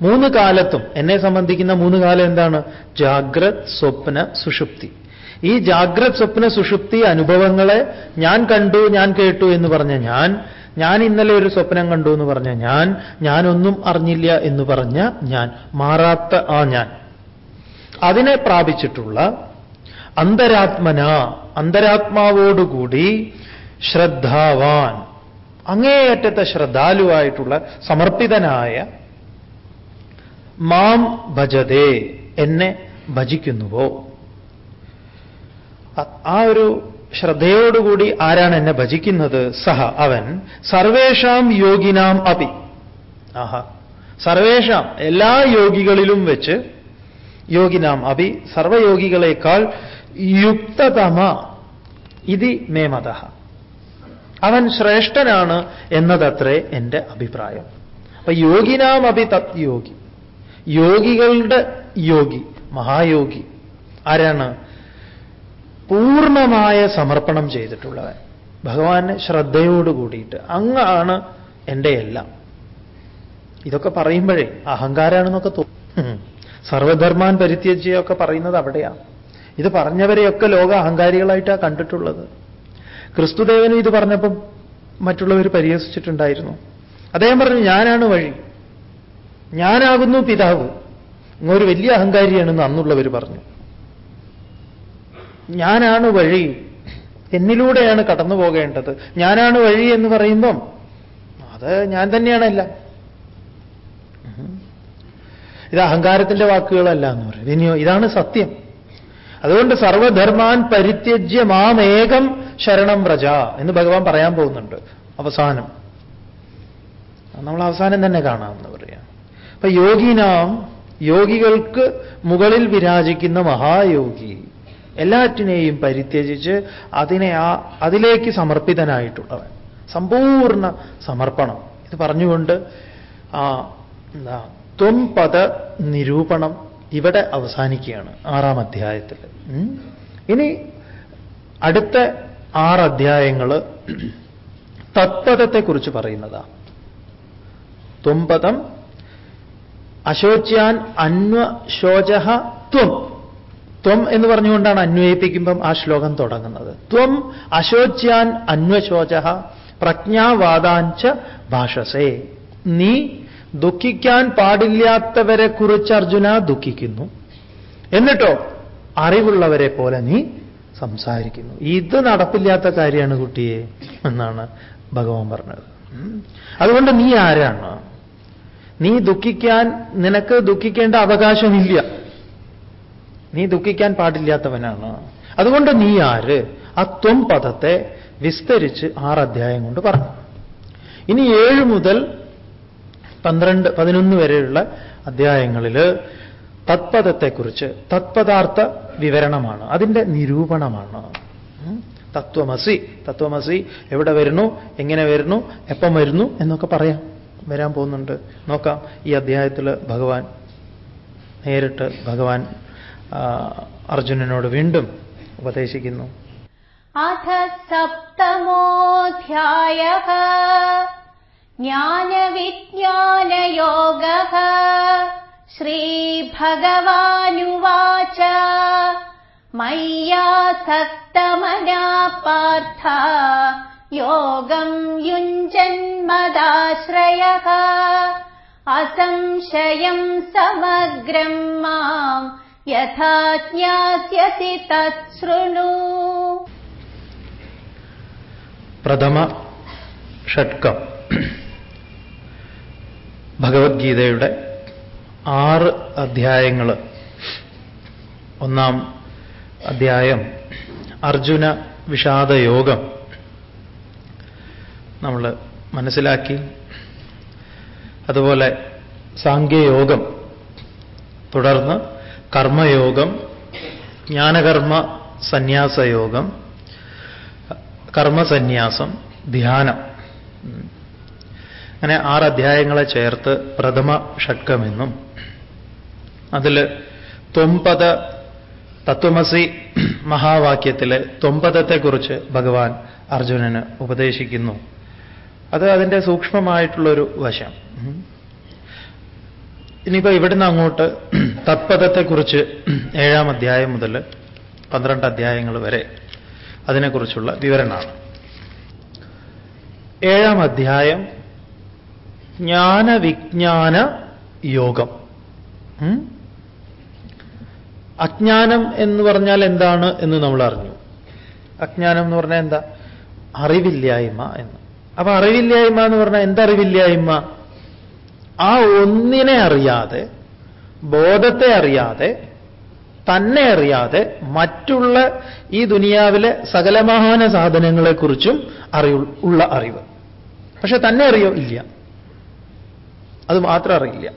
മൂന്ന് കാലത്തും എന്നെ സംബന്ധിക്കുന്ന മൂന്ന് കാലം എന്താണ്? ജാഗ്രത് സ്വപ്ന സുഷുപ്തി. ഈ ജാഗ്രത് സ്വപ്ന സുഷുപ്തി അനുഭവങ്ങളെ ഞാൻ കണ്ടു ഞാൻ കേട്ടു എന്ന് പറഞ്ഞ ഞാൻ ഞാൻ ഇന്നലെ ഒരു സ്വപ്നം കണ്ടു എന്ന് പറഞ്ഞ ഞാൻ ഞാനൊന്നും അറിഞ്ഞില്ല എന്ന് പറഞ്ഞ ഞാൻ മാറാത്ത ആ ഞാൻ. അതിനെ പ്രാപിച്ചിട്ടുള്ള അന്തരാത്മന അന്തരാത്മാവോടുകൂടി ശ്രദ്ധാവാൻ അങ്ങേയറ്റത്തെ ശ്രദ്ധാലുവായിട്ടുള്ള സമർപ്പിതനായ മാം ഭജതേ എന്നെ ഭജിക്കുന്നുവോ? ആ ഒരു ശ്രദ്ധയോടുകൂടി ആരാണ് എന്നെ ഭജിക്കുന്നത്? സഹ അവൻ. സർവേഷാം യോഗിനാം അപി. ആഹാ. സർവേഷാം എല്ലാ യോഗികളിലും വെച്ച് യോഗിനാം അപി സർവയോഗികളെക്കാൾ യുക്തതമ. ഇതി മേമത അവൻ ശ്രേഷ്ഠനാണ് എന്നതത്രേ എന്റെ അഭിപ്രായം. അപ്പൊ യോഗിനാം അപി തത് യോഗി. യോഗികളുടെ യോഗി മഹായോഗി. ആരാണ്? പൂർണമായ സമർപ്പണം ചെയ്തിട്ടുള്ളവൻ. ഭഗവാന് ശ്രദ്ധയോട് കൂടിയിട്ട് അങ്ങാണ് എന്റെ എല്ലാം. ഇതൊക്കെ പറയുമ്പോഴേ അഹങ്കാരാണെന്നൊക്കെ തോന്നും. സർവധർമാൻ പരിത്യജ്യൊക്കെ പറയുന്നത് അവിടെയാണ് ഇത് പറഞ്ഞവരെയൊക്കെ ലോക അഹങ്കാരികളായിട്ടാണ് കണ്ടിട്ടുള്ളത്. ക്രിസ്തുദേവനും ഇത് പറഞ്ഞപ്പം മറ്റുള്ളവർ പരിഹസിച്ചിട്ടുണ്ടായിരുന്നു. അദ്ദേഹം പറഞ്ഞു ഞാനാണ് വഴി. ഞാനാകുന്നു പിതാവ്. ഒരു വലിയ അഹങ്കാരിയാണെന്ന് അന്നുള്ളവർ പറഞ്ഞു. ഞാനാണ് വഴി. എന്നിലൂടെയാണ് കടന്നു പോകേണ്ടത്. ഞാനാണ് വഴി എന്ന് പറയുമ്പം അത് ഞാൻ തന്നെയാണല്ല ഇത് അഹങ്കാരത്തിന്റെ വാക്കുകളല്ല എന്ന് പറയും. ഇനിയോ ഇതാണ് സത്യം. അതുകൊണ്ട് സർവധർമാൻ പരിത്യജ്യ മാമേകം ശരണം പ്രജ എന്ന് ഭഗവാൻ പറയാൻ പോകുന്നുണ്ട്. അവസാനം. നമ്മൾ അവസാനം തന്നെ കാണാമെന്ന് പറയാം. അപ്പൊ യോഗിനാം യോഗികൾക്ക് മുകളിൽ വിരാജിക്കുന്ന മഹായോഗി എല്ലാറ്റിനെയും പരിത്യജിച്ച് അതിനെ ആ അതിലേക്ക് സമർപ്പിതനായിട്ടുള്ളവൻ. സമ്പൂർണ സമർപ്പണം. ഇത് പറഞ്ഞുകൊണ്ട് ആ എന്താ ത്വംപദ നിരൂപണം ഇവിടെ അവസാനിക്കുകയാണ് ആറാം അധ്യായത്തിൽ. ഇനി അടുത്ത ആറ് അധ്യായങ്ങൾ തത്പദത്തെക്കുറിച്ച് പറയുന്നതാ. ത്വംപദം അശോച്യാൻ അന്വശോച ത്വം. ത്വം എന്ന് പറഞ്ഞുകൊണ്ടാണ് അന്വയിപ്പിക്കുമ്പം ആ ശ്ലോകം തുടങ്ങുന്നത്. ത്വം അശോച്യാൻ അന്വശോച പ്രജ്ഞാവാദാഞ്ച ഭാഷസേ. നീ ദുഃഖിക്കാൻ പാടില്ലാത്തവരെ കുറിച്ച് അർജുന ദുഃഖിക്കുന്നു. എന്നിട്ടോ അറിവുള്ളവരെ പോലെ നീ സംസാരിക്കുന്നു. ഇത് നടപ്പില്ലാത്ത കാര്യമാണ് കുട്ടിയെ എന്നാണ് ഭഗവാൻ പറഞ്ഞത്. അതുകൊണ്ട് നീ ആരാണ്? നീ ദുഃഖിക്കാൻ നിനക്ക് ദുഃഖിക്കേണ്ട അവകാശമില്ല. നീ ദുഃഖിക്കാൻ പാടില്ലാത്തവനാണ്. അതുകൊണ്ട് നീ ആര്? ആ ത്വം പദത്തെ വിസ്തരിച്ച് ആറ് അധ്യായം കൊണ്ട് പറഞ്ഞു. ഇനി ഏഴ് മുതൽ പന്ത്രണ്ട് പതിനൊന്ന് വരെയുള്ള അധ്യായങ്ങളിൽ തത്പദത്തെക്കുറിച്ച് തത്പദാർത്ഥ വിവരണമാണ്. അതിന്റെ നിരൂപണമാണ്. തത്വമസി തത്വമസി എവിടെ വരുന്നു? എങ്ങനെ വരുന്നു? എപ്പം വരുന്നു? എന്നൊക്കെ പറയാം. വരാൻ പോകുന്നുണ്ട്. നോക്കാം. ഈ അധ്യായത്തിൽ ഭഗവാൻ നേരിട്ട് ഭഗവാൻ അർജുനനോട് വീണ്ടും ഉപദേശിക്കുന്നു. അഥ സപ്തമോധ്യായ ജ്ഞാനവിജ്ഞാനയോഗ ശ്രീഭഗവാനുവാച മയ്യാസക്തമനാ പാർത്ഥ योगम् युञ्जन्मदाश्रयः असंशयम् समग्रम् माम् यथा ज्ञास्यसि तत्शृणु പ്രഥമ ഷട്കം ഭഗവത്ഗീതയുടെ ആറ് അധ്യായങ്ങൾ ഒന്നാം അധ്യായം അർജുന വിഷാദയോഗം നമ്മൾ മനസ്സിലാക്കി. അതുപോലെ സാങ്കേയോഗം തുടർന്ന് കർമ്മയോഗം ജ്ഞാനകർമ്മ സന്യാസയോഗം കർമ്മസന്യാസം ധ്യാനം. അങ്ങനെ ആറ് അധ്യായങ്ങളെ ചേർത്ത് പ്രഥമ ഷഡ്കമെന്നും അതിൽ തൊമ്പത് തത്വമസി മഹാവാക്യത്തിലെ തൊമ്പതത്തെക്കുറിച്ച് ഭഗവാൻ അർജുനന് ഉപദേശിക്കുന്നു. അത് അതിന്റെ സൂക്ഷ്മമായിട്ടുള്ളൊരു വശം. ഇനിയിപ്പോ ഇവിടുന്ന് അങ്ങോട്ട് തത്പഥത്തെക്കുറിച്ച് ഏഴാം അധ്യായം മുതൽ പന്ത്രണ്ട് അധ്യായങ്ങൾ വരെ അതിനെക്കുറിച്ചുള്ള വിവരണമാണ് ഏഴാം അധ്യായം ജ്ഞാനവിജ്ഞാന യോഗം. അജ്ഞാനം എന്ന് പറഞ്ഞാൽ എന്താണ് എന്ന് നമ്മൾ അറിഞ്ഞു. അജ്ഞാനം എന്ന് പറഞ്ഞാൽ എന്താ? അറിവില്ലായ്മ എന്ന്. അപ്പൊ അറിവില്ലായ്മ എന്ന് പറഞ്ഞാൽ എന്തറിവില്ലായ്മ? ആ ഒന്നിനെ അറിയാതെ ബോധത്തെ അറിയാതെ തന്നെ അറിയാതെ മറ്റുള്ള ഈ ദുനിയാവിലെ സകലമഹാന സാധനങ്ങളെക്കുറിച്ചും അറിവ് ഉള്ള അറിവ്. പക്ഷെ തന്നെ അറിയോ? ഇല്ല. അത് മാത്രം അറിയില്ല.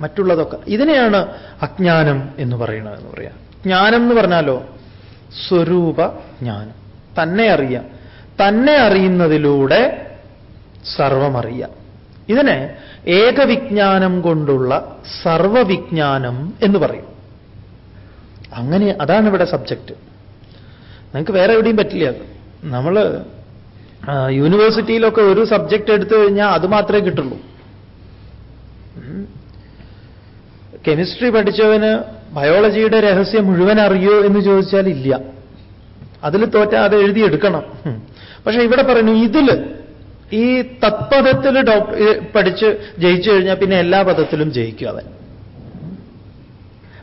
മറ്റുള്ളതൊക്കെ. ഇതിനെയാണ് അജ്ഞാനം എന്ന് പറയുന്നത് എന്ന് പറയാം. ജ്ഞാനം എന്ന് പറഞ്ഞാലോ? സ്വരൂപ ജ്ഞാനം. തന്നെ അറിയാം. തന്നെ അറിയുന്നതിലൂടെ സർവമറിയാം. ഇതിനെ ഏകവിജ്ഞാനം കൊണ്ടുള്ള സർവവിജ്ഞാനം എന്ന് പറയും. അങ്ങനെ അതാണ് ഇവിടെ സബ്ജക്റ്റ്. നിങ്ങൾക്ക് വേറെ എവിടെയും പറ്റില്ല നമ്മൾ യൂണിവേഴ്സിറ്റിയിലൊക്കെ ഒരു സബ്ജക്റ്റ് എടുത്തു കഴിഞ്ഞാൽ അത് മാത്രമേ കിട്ടുള്ളൂ. കെമിസ്ട്രി പഠിച്ചവന് ബയോളജിയുടെ രഹസ്യം മുഴുവൻ അറിയോ എന്ന് ചോദിച്ചാൽ ഇല്ല. അതിൽ തോറ്റാൽ അത് എഴുതിയെടുക്കണം. പക്ഷെ ഇവിടെ പറയുന്നു ഇതിൽ ഈ തത്പദത്തിൽ പഠിച്ച് ജയിച്ചു കഴിഞ്ഞാൽ പിന്നെ എല്ലാ പദത്തിലും ജയിക്കും അവൻ.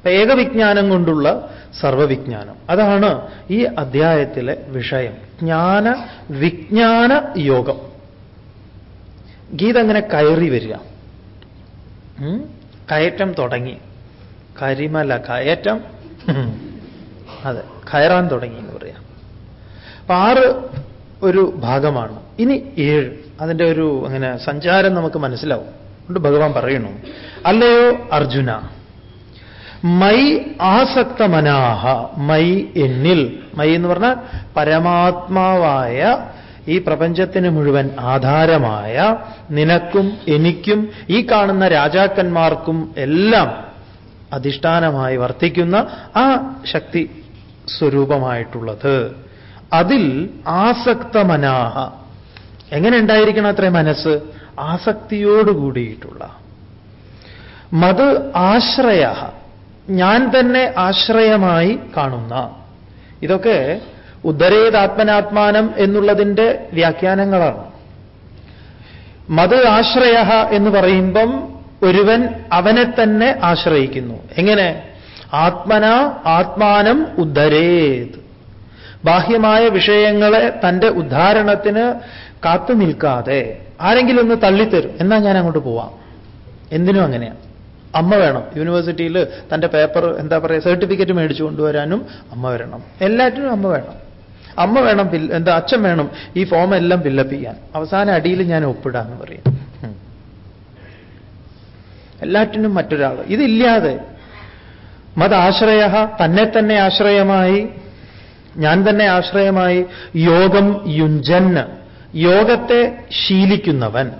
ഏകവിജ്ഞാനം കൊണ്ടുള്ള സർവവിജ്ഞാനം. അതാണ് ഈ അധ്യായത്തിലെ വിഷയം. ജ്ഞാന വിജ്ഞാന യോഗം. ഗീത അങ്ങനെ കയറി വരിക. കയറ്റം തുടങ്ങി. കരിമല കയറ്റം. അതെ കയറാൻ തുടങ്ങി എന്ന് പറയാം. അപ്പൊ ആറ് ഒരു ഭാഗമാണ്. ഇനി ഏഴ്. അതിന്റെ ഒരു അങ്ങനെ സഞ്ചാരം നമുക്ക് മനസ്സിലാവും. അതുകൊണ്ട് ഭഗവാൻ പറയുന്നു അല്ലയോ അർജുന മൈ ആസക്ത മനാഹ മൈ എന്നിൽ മൈ എന്ന് പറഞ്ഞാൽ പരമാത്മാവായ ഈ പ്രപഞ്ചത്തിന് മുഴുവൻ ആധാരമായ നിനക്കും എനിക്കും ഈ കാണുന്ന രാജാക്കന്മാർക്കും എല്ലാം അധിഷ്ഠാനമായി വർത്തിക്കുന്ന ആ ശക്തി സ്വരൂപമായിട്ടുള്ളത്. അതിൽ ആസക്തമനാഹ. എങ്ങനെ ഉണ്ടായിരിക്കണം അത്ര മനസ്സ്? ആസക്തിയോടുകൂടിയിട്ടുള്ള മത് ആശ്രയ ഞാൻ തന്നെ ആശ്രയമായി കാണുന്ന. ഇതൊക്കെ ഉദ്ധരേതാത്മനാത്മാനം എന്നുള്ളതിന്റെ വ്യാഖ്യാനങ്ങളാണ്. മത് ആശ്രയ എന്ന് പറയുമ്പം ഒരുവൻ അവനെ തന്നെ ആശ്രയിക്കുന്നു. എങ്ങനെ? ആത്മന ആത്മാനം ഉദ്ധരേത്. ബാഹ്യമായ വിഷയങ്ങളെ തന്റെ ഉദ്ധാരണത്തിന് കാത്തു നിൽക്കാതെ ആരെങ്കിലും ഒന്ന് തള്ളിത്തരും. എന്നാൽ ഞാൻ അങ്ങോട്ട് പോവാം. എന്തിനും അങ്ങനെയാണ് അമ്മ വേണം. യൂണിവേഴ്സിറ്റിയിൽ തന്റെ പേപ്പർ എന്താ പറയുക സർട്ടിഫിക്കറ്റ് മേടിച്ചു കൊണ്ടുവരാനും അമ്മ വരണം. എല്ലാറ്റിനും അമ്മ വേണം. അമ്മ വേണം എന്താ അച്ഛൻ വേണം ഈ ഫോം എല്ലാം ബില്ലപ്പിക്കാൻ അവസാന അടിയിൽ ഞാൻ ഒപ്പിടാന്ന് പറയും. എല്ലാറ്റിനും മറ്റൊരാൾ ഇതില്ലാതെ മതാശ്രയ തന്നെ തന്നെ ആശ്രയമായി ഞാൻ തന്നെ ആശ്രയമായി യോഗം യുഞ്ചന് യോഗത്തെ ശീലിക്കുന്നവൻ.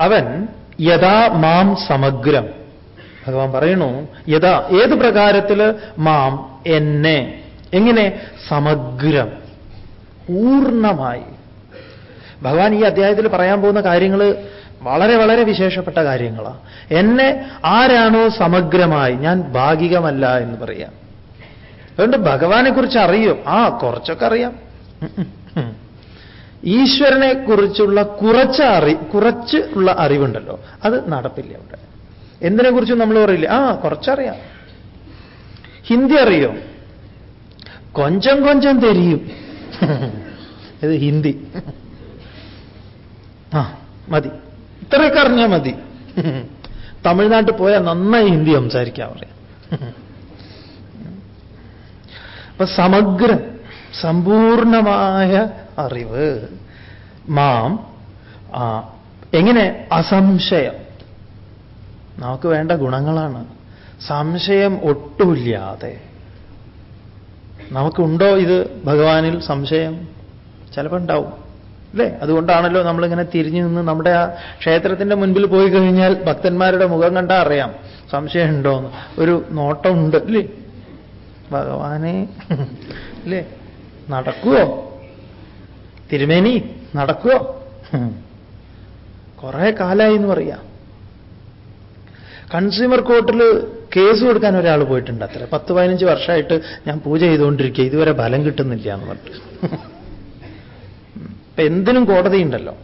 അവൻ യഥാ മാം സമഗ്രം. ഭഗവാൻ പറയണു യഥാ ഏത് പ്രകാരത്തിൽ മാം എന്നെ. എങ്ങനെ? സമഗ്രം. പൂർണമായി ഭഗവാൻ ഈ അധ്യായത്തിൽ പറയാൻ പോകുന്ന കാര്യങ്ങൾ വളരെ വളരെ വിശേഷപ്പെട്ട കാര്യങ്ങളാണ് എന്നെ ആരാണോ സമഗ്രമായി ഞാൻ ഭാഗികമല്ല എന്ന് പറയാം. അതുകൊണ്ട് ഭഗവാനെ കുറിച്ച് അറിയും. ആ കുറച്ചൊക്കെ അറിയാം. ഈശ്വരനെ കുറിച്ചുള്ള കുറച്ച് അറി കുറച്ച് ഉള്ള അറിവുണ്ടല്ലോ. അത് നടപ്പില്ല അവിടെ. എന്തിനെ കുറിച്ചും നമ്മൾ പറയില്ല? ആ കുറച്ചറിയാം. ഹിന്ദി അറിയോ? കൊഞ്ചം കൊഞ്ചം തെരിയും. ഇത് ഹിന്ദി. ആ മതി. ഇത്രയൊക്കെ അറിഞ്ഞാൽ മതി. തമിഴ്നാട്ടിൽ പോയാൽ നന്നായി ഹിന്ദി സംസാരിക്കാൻ പറയാം. അപ്പൊ സമഗ്രം സമ്പൂർണമായ അറിവ്. മാം എങ്ങനെ? അസംശയം. നമുക്ക് വേണ്ട ഗുണങ്ങളാണ്. സംശയം ഒട്ടുമില്ലാതെ. നമുക്കുണ്ടോ ഇത് ഭഗവാനിൽ സംശയം? ചിലപ്പോൾ ഉണ്ടാവും. അല്ലേ? അതുകൊണ്ടാണല്ലോ നമ്മളിങ്ങനെ തിരിഞ്ഞു നിന്ന് നമ്മുടെ ആ ക്ഷേത്രത്തിന്റെ മുൻപിൽ പോയി കഴിഞ്ഞാൽ ഭക്തന്മാരുടെ മുഖം കണ്ടാൽ അറിയാം സംശയം എന്ന് ഒരു നോട്ടമുണ്ട് അല്ലേ? ഭഗവാനെ. അല്ലേ? നടക്കുവോ? തിരുമേനി നടക്കുവോ? കുറെ കാലായി എന്ന് പറയാം. കൺസ്യൂമർ കോർട്ടിൽ കേസ് കൊടുക്കാൻ ഒരാൾ പോയിട്ടുണ്ട് അത്ര. പത്ത് പതിനഞ്ച് വർഷമായിട്ട് ഞാൻ പൂജ ചെയ്തുകൊണ്ടിരിക്കുക ഇതുവരെ ഫലം കിട്ടുന്നില്ല എന്ന് പറഞ്ഞിട്ട്. ഇപ്പൊ എന്തിനും കോടതിയുണ്ടല്ലോ.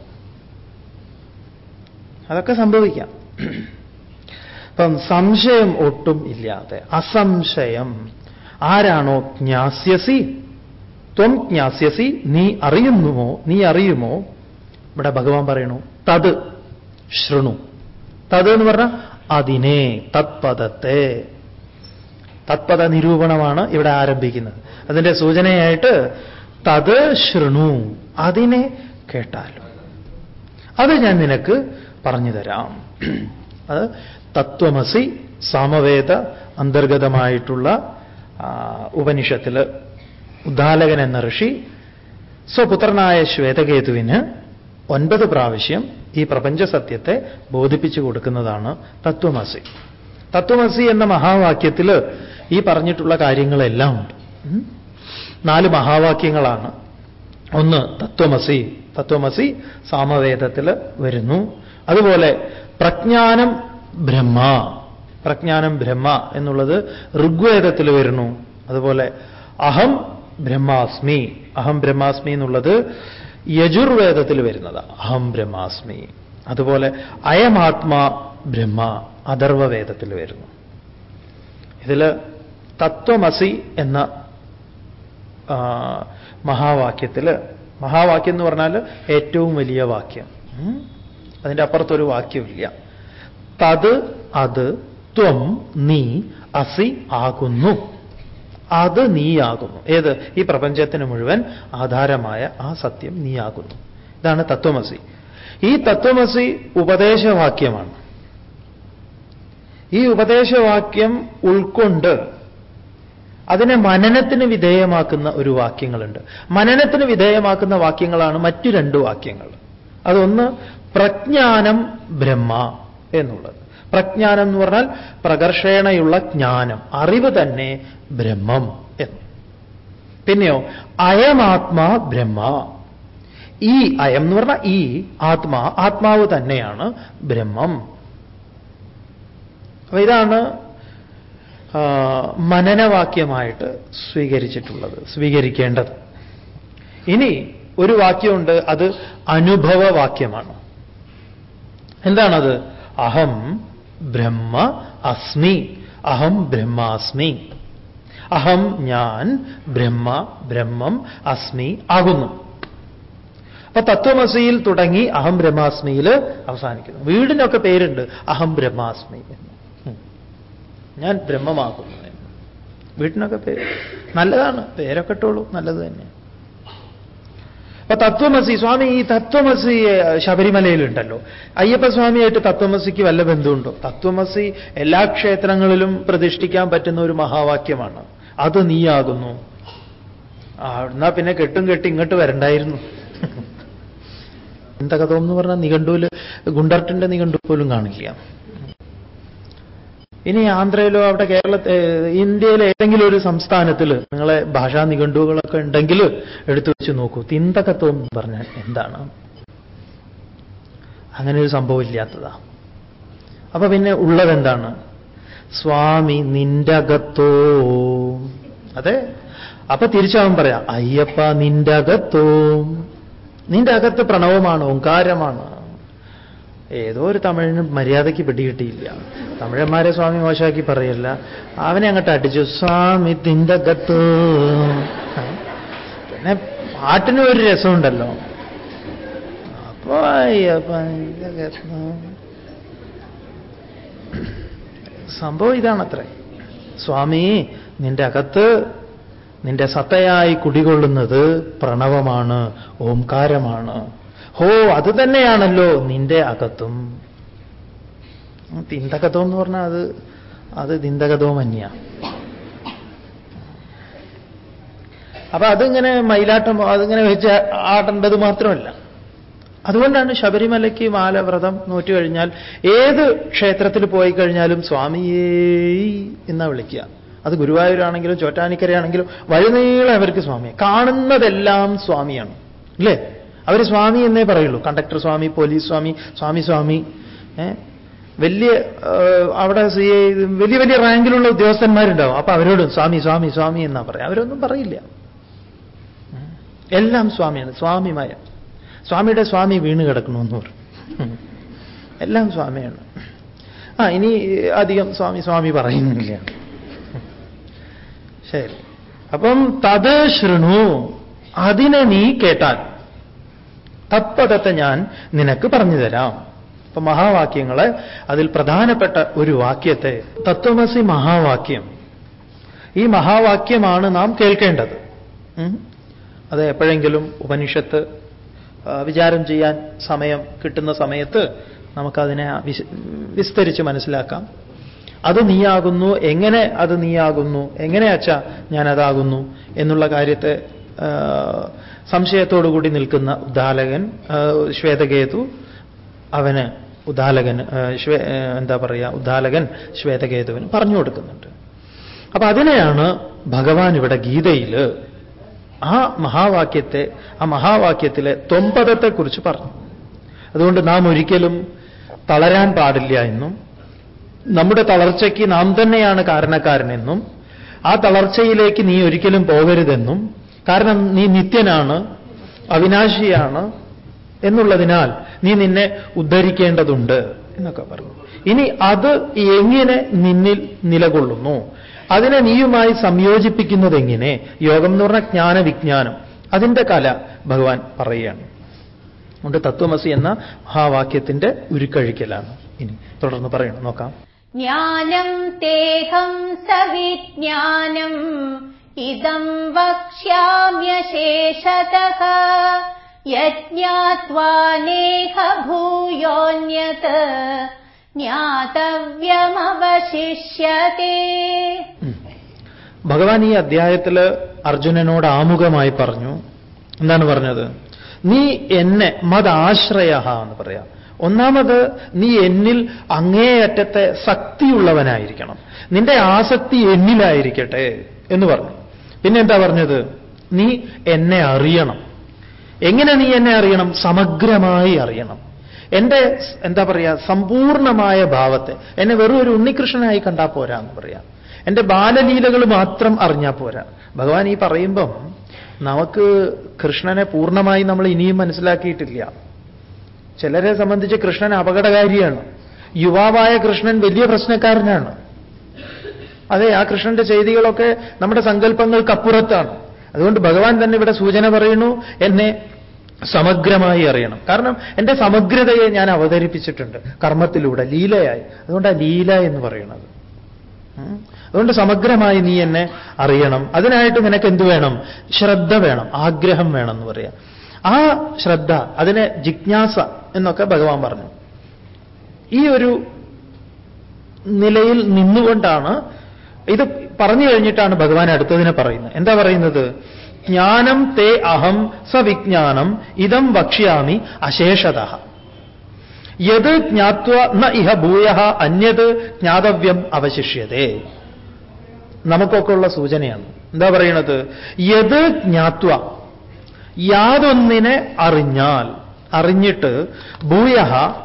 അതൊക്കെ സംഭവിക്കാം. അപ്പം സംശയം ഒട്ടും ഇല്ലാതെ. അസംശയം. ആരാണോ ജ്ഞാസ്യസി? ത്വം ജ്ഞാസ്യസി നീ അറിയുന്നുമോ നീ അറിയുമോ? ഇവിടെ ഭഗവാൻ പറയണു തത് ശൃണു. തത് എന്ന് പറഞ്ഞാൽ അതിനെ തത്പദത്തെ. തത്പദ നിരൂപണമാണ് ഇവിടെ ആരംഭിക്കുന്നത്. അതിന്റെ സൂചനയായിട്ട് തത് ശൃണു അതിനെ കേട്ടാലും. അത് ഞാൻ നിനക്ക് പറഞ്ഞു തരാം. അത് തത്വമസി സാമവേദ അന്തർഗതമായിട്ടുള്ള ഉപനിഷത്തിൽ ഉദ്ദാലകൻ എന്ന ഋഷി സ്വപുത്രനായ ശ്വേതകേതുവിന് ഒൻപത് പ്രാവശ്യം ഈ പ്രപഞ്ച സത്യത്തെ ബോധിപ്പിച്ചു കൊടുക്കുന്നതാണ് തത്വമസി. തത്വമസി എന്ന മഹാവാക്യത്തിൽ ഈ പറഞ്ഞിട്ടുള്ള കാര്യങ്ങളെല്ലാം ഉണ്ട്. നാല് മഹാവാക്യങ്ങളാണ്. ഒന്ന് തത്വമസി. തത്വമസി സാമവേദത്തിൽ വരുന്നു. അതുപോലെ പ്രജ്ഞാനം ബ്രഹ്മ. പ്രജ്ഞാനം ബ്രഹ്മ എന്നുള്ളത് ഋഗ്വേദത്തിൽ വരുന്നു. അതുപോലെ അഹം ബ്രഹ്മാസ്മി. അഹം ബ്രഹ്മാസ്മി എന്നുള്ളത് യജുർവേദത്തിൽ വരുന്നത്. അഹം ബ്രഹ്മാസ്മി. അതുപോലെ അയമാത്മാ ബ്രഹ്മ അഥർവവേദത്തിൽ വരുന്നു. ഇതിൽ തത്വമസി എന്ന മഹാവാക്യത്തിൽ മഹാവാക്യം എന്ന് പറഞ്ഞാൽ ഏറ്റവും വലിയ വാക്യം. അതിന്റെ അപ്പുറത്തൊരു വാക്യമില്ല തത് അത് ത്വം നീ അസി ആകുന്നു. അത് നീയാകുന്നു. ഏത്? ഈ പ്രപഞ്ചത്തിന് മുഴുവൻ ആധാരമായ ആ സത്യം നീയാകുന്നു. ഇതാണ് തത്വമസി. ഈ തത്വമസി ഉപദേശവാക്യമാണ്. ഈ ഉപദേശവാക്യം ഉൾക്കൊണ്ട് അതിനെ മനനത്തിന് വിധേയമാക്കുന്ന ഒരു വാക്യങ്ങളുണ്ട്. മനനത്തിന് വിധേയമാക്കുന്ന വാക്യങ്ങളാണ് മറ്റു രണ്ട് വാക്യങ്ങൾ. അതൊന്ന് പ്രജ്ഞാനം ബ്രഹ്മ എന്നുള്ളത്. പ്രജ്ഞാനം എന്ന് പറഞ്ഞാൽ പ്രകർഷേണയുള്ള ജ്ഞാനം അറിവ് തന്നെ ബ്രഹ്മം എന്ന്. പിന്നെയോ അയമാത്മാ ബ്രഹ്മ. ഈ അയം എന്ന് പറഞ്ഞാൽ ഈ ആത്മാ ആത്മാവ് തന്നെയാണ് ബ്രഹ്മം. അപ്പൊ ഇതാണ് മനനവാക്യമായിട്ട് സ്വീകരിച്ചിട്ടുള്ളത് സ്വീകരിക്കേണ്ടത്. ഇനി ഒരു വാക്യമുണ്ട് അത് അനുഭവവാക്യമാണ്. എന്താണത്? അഹം ബ്രഹ്മ അസ്മി. അഹം ബ്രഹ്മാസ്മി. അഹം ഞാൻ ബ്രഹ്മ ബ്രഹ്മം അസ്മി ആകുന്നു. അപ്പൊ തത്വമസിയിൽ തുടങ്ങി അഹം ബ്രഹ്മാസ്മിയിൽ അവസാനിക്കുന്നു. വീടിനൊക്കെ പേരുണ്ട് അഹം ബ്രഹ്മാസ്മി എന്ന്. ഞാൻ ബ്രഹ്മമാകുന്നു വീട്ടിനൊക്കെ പേര്. നല്ലതാണ്. പേരൊക്കെ ഇട്ടോളൂ. നല്ലത് തന്നെ. അപ്പൊ തത്വമസി സ്വാമി ഈ തത്വമസി ശബരിമലയിലുണ്ടല്ലോ. അയ്യപ്പസ്വാമിയായിട്ട് തത്വമസിക്ക് വല്ല ബന്ധമുണ്ടോ? തത്വമസി എല്ലാ ക്ഷേത്രങ്ങളിലും പ്രതിഷ്ഠിക്കാൻ പറ്റുന്ന ഒരു മഹാവാക്യമാണ്. അത് നീയാകുന്നു. എന്നാ പിന്നെ കെട്ടും കെട്ടി ഇങ്ങോട്ട് വരണ്ടായിരുന്നു. എന്താ കഥ എന്ന് പറഞ്ഞാൽ നിഘണ്ടുവിൽ ഗുണ്ടർട്ടിന്റെ നിഘണ്ടു പോലും കാണില്ല. ഇനി ആന്ധ്രയിലോ അവിടെ കേരളത്തെ ഇന്ത്യയിലെ ഏതെങ്കിലും ഒരു സംസ്ഥാനത്തിൽ നിങ്ങളെ ഭാഷാ നിഘണ്ടുകളൊക്കെ ഉണ്ടെങ്കിൽ എടുത്തു വെച്ച് നോക്കൂ. തിന്തകത്വം എന്ന് പറഞ്ഞാൽ എന്താണ്? അങ്ങനെ ഒരു സംഭവം ഇല്ലാത്തതാ. അപ്പൊ പിന്നെ ഉള്ളതെന്താണ് സ്വാമി നിന്റെ അകത്തോ അതെ? അപ്പൊ തിരിച്ചവൻ പറയാം അയ്യപ്പ നിന്റെ അകത്തോ നിന്റെ അകത്ത് പ്രണവമാണ് ഓങ്കാരമാണ് ഏതോ ഒരു തമിഴിന് മര്യാദയ്ക്ക് പിടികിട്ടിയില്ല തമിഴന്മാരെ സ്വാമി മോശമാക്കി പറയല്ല. അവനെ അങ്ങോട്ട് അടിച്ചു. സ്വാമി തിന്തകത്ത് പിന്നെ പാട്ടിന് ഒരു രസമുണ്ടല്ലോ. അപ്പോ സംഭവം ഇതാണത്രേ. സ്വാമി നിന്റെ അകത്ത് നിന്റെ സത്തയായി കുടികൊള്ളുന്നത് പ്രണവമാണ് ഓംകാരമാണ്. ഹോ അത് തന്നെയാണല്ലോ നിന്റെ അകത്തും തിന്തകതം എന്ന് പറഞ്ഞാൽ അത് അത് ദിന്തകതവും അന്യ അപ്പൊ അതിങ്ങനെ മയിലാട്ടം അതിങ്ങനെ വെച്ച് ആടേണ്ടത് മാത്രമല്ല. അതുകൊണ്ടാണ് ശബരിമലയ്ക്ക് മാലവ്രതം നോറ്റു കഴിഞ്ഞാൽ ഏത് ക്ഷേത്രത്തിൽ പോയി കഴിഞ്ഞാലും സ്വാമിയേ എന്നാ വിളിക്കുക. അത് ഗുരുവായൂരാണെങ്കിലും ചോറ്റാനിക്കരയാണെങ്കിലും വഴിനീളം അവർക്ക് സ്വാമിയെ. കാണുന്നതെല്ലാം സ്വാമിയാണ്. അല്ലേ? അവർ സ്വാമി എന്നേ പറയുള്ളൂ. കണ്ടക്ടർ സ്വാമി പോലീസ് സ്വാമി സ്വാമി സ്വാമി. വലിയ അവിടെ വലിയ വലിയ റാങ്കിലുള്ള ഉദ്യോഗസ്ഥന്മാരുണ്ടാവും. അപ്പൊ അവരോട് സ്വാമി സ്വാമി സ്വാമി എന്നാ പറയാം. അവരൊന്നും പറയില്ല. എല്ലാം സ്വാമിയാണ്. സ്വാമിമായ. സ്വാമിയുടെ സ്വാമി വീണ് കിടക്കണമെന്ന് പറയും. എല്ലാം സ്വാമിയാണ്. ആ ഇനി അധികം സ്വാമി സ്വാമി പറയുന്നില്ല. ശരി. അപ്പം തത് ശൃണു അതിനെ നീ കേട്ടാൽ തത്പദത്തെ ഞാൻ നിനക്ക് പറഞ്ഞു തരാം അപ്പൊ മഹാവാക്യങ്ങളെ അതിൽ പ്രധാനപ്പെട്ട ഒരു വാക്യത്തെ തത്വമസി മഹാവാക്യം. ഈ മഹാവാക്യമാണ് നാം കേൾക്കേണ്ടത്. അത് എപ്പോഴെങ്കിലും ഉപനിഷത്ത് വിചാരം ചെയ്യാൻ സമയം കിട്ടുന്ന സമയത്ത് നമുക്കതിനെ വിസ്തരിച്ച് മനസ്സിലാക്കാം. അത് നീയാകുന്നു എങ്ങനെ അത് നീയാകുന്നു എങ്ങനെ അച്ഛ ഞാനതാകുന്നു എന്നുള്ള കാര്യത്തെ സംശയത്തോടുകൂടി നിൽക്കുന്ന ഉദാലകൻ ശ്വേതകേതു അവന് ഉദാലകൻ എന്താ പറയുക ഉദാലകൻ ശ്വേതകേതുവിന് പറഞ്ഞു കൊടുക്കുന്നുണ്ട്. അപ്പൊ അതിനെയാണ് ഭഗവാൻ ഇവിടെ ഗീതയിൽ ആ മഹാവാക്യത്തെ ആ മഹാവാക്യത്തിലെ തൊമ്പതത്തെക്കുറിച്ച് പറഞ്ഞു. അതുകൊണ്ട് നാം ഒരിക്കലും തളരാൻ പാടില്ല എന്നും നമ്മുടെ തളർച്ചയ്ക്ക് നാം തന്നെയാണ് കാരണക്കാരനെന്നും ആ തളർച്ചയിലേക്ക് നീ ഒരിക്കലും പോകരുതെന്നും കാരണം നീ നിത്യനാണ് അവിനാശിയാണ് എന്നുള്ളതിനാൽ നീ നിന്നെ ഉദ്ധരിക്കേണ്ടതുണ്ട് എന്നൊക്കെ പറഞ്ഞു. ഇനി അത് എങ്ങനെ നിന്നിൽ നിലകൊള്ളുന്നു? അതിനെ നീയുമായി സംയോജിപ്പിക്കുന്നത് എങ്ങനെ യോഗം എന്ന് പറഞ്ഞ ജ്ഞാന വിജ്ഞാനം കല ഭഗവാൻ പറയുകയാണ്. അതുകൊണ്ട് തത്വമസി എന്ന മഹാവാക്യത്തിന്റെ ഉരുക്കഴിക്കലാണ്. ഇനി തുടർന്ന് പറയണം. നോക്കാം. ജ്ഞാനം തേഹം സവിജ്ഞാനം इदम् वक्ष्याम्यशेषतः यज्ञात्वा नेह भूयोऽन्यत् ज्ञातव्यमवशिष्यते ഉം. ഭഗവാൻ ഈ അധ്യായത്തിൽ അർജുനനോട് ആമുഖമായി പറഞ്ഞു എന്താണ് പറഞ്ഞത് നീ എന്നെ മതാശ്രയ എന്ന് പറയാം ഒന്നാമത് നീ എന്നിൽ അങ്ങേയറ്റത്തെ ശക്തിയുള്ളവനായിരിക്കണം നിന്റെ ആസക്തി എന്നിലായിരിക്കട്ടെ എന്ന് പറഞ്ഞു പിന്നെ എന്താ പറഞ്ഞത്? നീ എന്നെ അറിയണം. എങ്ങനെ നീ എന്നെ അറിയണം? സമഗ്രമായി അറിയണം. എന്റെ എന്താ പറയുക സമ്പൂർണമായ ഭാവത്തെ. എന്നെ വെറും ഒരു ഉണ്ണികൃഷ്ണനായി കണ്ടാൽ പോരാ എന്ന് പറയാ. എന്റെ ബാലലീലകൾ മാത്രം അറിഞ്ഞാൽ പോരാ. ഭഗവാൻ ഈ പറയുമ്പം നമുക്ക് കൃഷ്ണനെ പൂർണമായി നമ്മൾ ഇനിയും മനസ്സിലാക്കിയിട്ടില്ല. ചിലരെ സംബന്ധിച്ച് കൃഷ്ണൻ അപകടകാരിയാണ്. യുവാവായ കൃഷ്ണൻ വലിയ പ്രശ്നക്കാരനാണ്. അതെ ആ കൃഷ്ണന്റെ ചെയ്തികളൊക്കെ നമ്മുടെ സങ്കല്പങ്ങൾക്കപ്പുറത്താണ്. അതുകൊണ്ട് ഭഗവാൻ തന്നെ ഇവിടെ സൂചന പറയുന്നു എന്നെ സമഗ്രമായി അറിയണം. കാരണം എന്റെ സമഗ്രതയെ ഞാൻ അവതരിപ്പിച്ചിട്ടുണ്ട് കർമ്മത്തിലൂടെ ലീലയായി. അതുകൊണ്ട് ആ ലീല എന്ന് പറയുന്നത്. അതുകൊണ്ട് സമഗ്രമായി നീ എന്നെ അറിയണം. അതിനായിട്ട് നിനക്ക് എന്ത് വേണം? ശ്രദ്ധ വേണം ആഗ്രഹം വേണം എന്ന് പറയാം. ആ ശ്രദ്ധ അതിനെ ജിജ്ഞാസ എന്നൊക്കെ ഭഗവാൻ പറഞ്ഞു. ഈ ഒരു നിലയിൽ നിന്നുകൊണ്ടാണ് ഇത് പറഞ്ഞു കഴിഞ്ഞിട്ടാണ് ഭഗവാൻ അടുത്തതിനെ പറയുന്നത്. എന്താ പറയുന്നത്? ജ്ഞാനം തേ അഹം സവിജ്ഞാനം ഇതം വക്ഷ്യാമി അശേഷത. യത് ജ്ഞാത്വ ന ഇഹ ഭൂയ അന്യത് ജ്ഞാതവ്യം അവശിഷ്യതേ. നമുക്കൊക്കെ ഉള്ള സൂചനയാണ്. എന്താ പറയണത്? യത് ജ്ഞാത്വ. യാതൊന്നിനെ അറിഞ്ഞാൽ അറിഞ്ഞിട്ട് ഭൂയ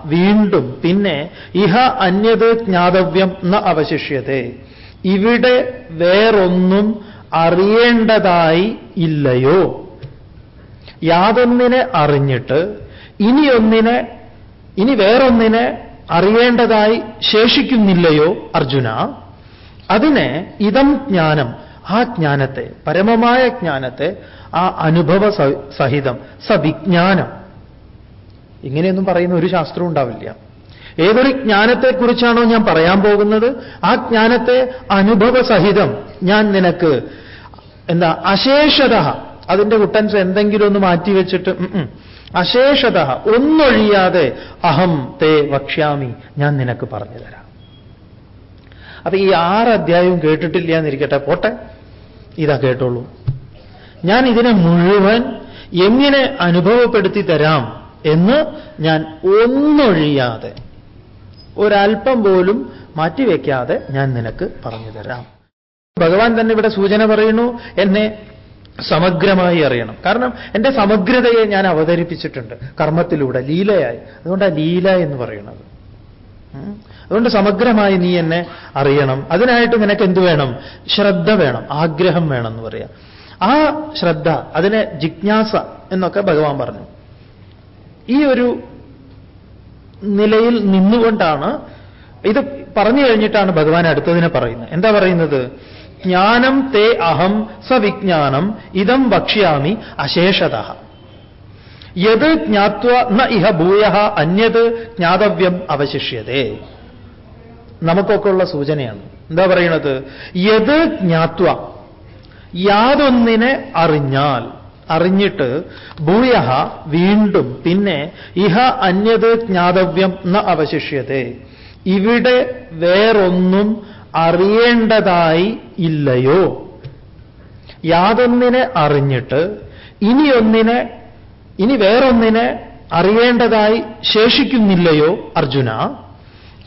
വീണ്ടും പിന്നെ ഇഹ അന്യത് ജ്ഞാതവ്യം ന അവശിഷ്യതേ. ഇവിടെ വേറൊന്നും അറിയേണ്ടതായി ഇല്ലയോ? യാതൊന്നിനെ അറിഞ്ഞിട്ട് ഇനിയൊന്നിനെ ഇനി വേറൊന്നിനെ അറിയേണ്ടതായി ശേഷിക്കുന്നില്ലയോ അർജുന? അതിനെ ഇതം ജ്ഞാനം ആ ജ്ഞാനത്തെ പരമമായ ജ്ഞാനത്തെ ആ അനുഭവ സഹിതം സവിജ്ഞാനം. ഇങ്ങനെയൊന്നും പറയുന്ന ഒരു ശാസ്ത്രവും ഉണ്ടാവില്ല. ഏതൊരു ജ്ഞാനത്തെക്കുറിച്ചാണോ ഞാൻ പറയാൻ പോകുന്നത്? ആ ജ്ഞാനത്തെ അനുഭവസഹിതം ഞാൻ നിനക്ക് എന്താ അശേഷത അതിന്റെ കുട്ടൻസ് എന്തെങ്കിലും ഒന്ന് മാറ്റിവെച്ചിട്ട്. അശേഷത ഒന്നൊഴിയാതെ അഹം തേ വക്ഷ്യാമി ഞാൻ നിനക്ക് പറഞ്ഞു തരാം. അപ്പൊ ഈ ആറ് അധ്യായവും കേട്ടിട്ടില്ല എന്നിരിക്കട്ടെ പോട്ടെ. ഇതാ കേട്ടോളൂ. ഞാൻ ഇതിനെ മുഴുവൻ എങ്ങനെ അനുഭവപ്പെടുത്തി തരാം എന്ന് ഞാൻ ഒന്നൊഴിയാതെ ഒരല്പം പോലും മാറ്റിവെക്കാതെ ഞാൻ നിനക്ക് പറഞ്ഞു തരാം ഭഗവാൻ തന്നെ ഇവിടെ സൂചന പറയുന്നു എന്നെ സമഗ്രമായി അറിയണം. കാരണം എന്റെ സമഗ്രതയെ ഞാൻ അവതരിപ്പിച്ചിട്ടുണ്ട് കർമ്മത്തിലൂടെ ലീലയായി. അതുകൊണ്ട് ആ ലീല എന്ന് പറയുന്നത്. അതുകൊണ്ട് സമഗ്രമായി നീ എന്നെ അറിയണം. അതിനായിട്ട് നിനക്ക് എന്ത് വേണം? ശ്രദ്ധ വേണം ആഗ്രഹം വേണം എന്ന് പറയാം. ആ ശ്രദ്ധ അതിനെ ജിജ്ഞാസ എന്നൊക്കെ ഭഗവാൻ പറഞ്ഞു. ഈ ഒരു നിലയിൽ നിന്നുകൊണ്ടാണ് ഇത് പറഞ്ഞു കഴിഞ്ഞിട്ടാണ് ഭഗവാൻ അടുത്തതിനെ പറയുന്നത്. എന്താ പറയുന്നത്? ജ്ഞാനം തേ അഹം സവിജ്ഞാനം ഇതം വക്ഷ്യാമി അശേഷത. യത് ജ്ഞാത്വ ന ഇഹ ഭൂയ അന്യത് ജ്ഞാതവ്യം അവശിഷ്യതേ. നമുക്കൊക്കെ ഉള്ള സൂചനയാണ്. എന്താ പറയുന്നത്? യത് ജ്ഞാത്വ. യാതൊന്നിനെ അറിഞ്ഞാൽ അറിഞ്ഞിട്ട് ഭൂയ വീണ്ടും പിന്നെ ഇഹ അന്യത് ജ്ഞാതവ്യം ന അവശിഷ്യതേ ഇവിടെ വേറൊന്നും അറിയേണ്ടതായി ഇല്ലയോ? യാതൊന്നിനെ അറിഞ്ഞിട്ട് ഇനിയൊന്നിനെ ഇനി വേറൊന്നിനെ അറിയേണ്ടതായി ശേഷിക്കുന്നില്ലയോ അർജുന?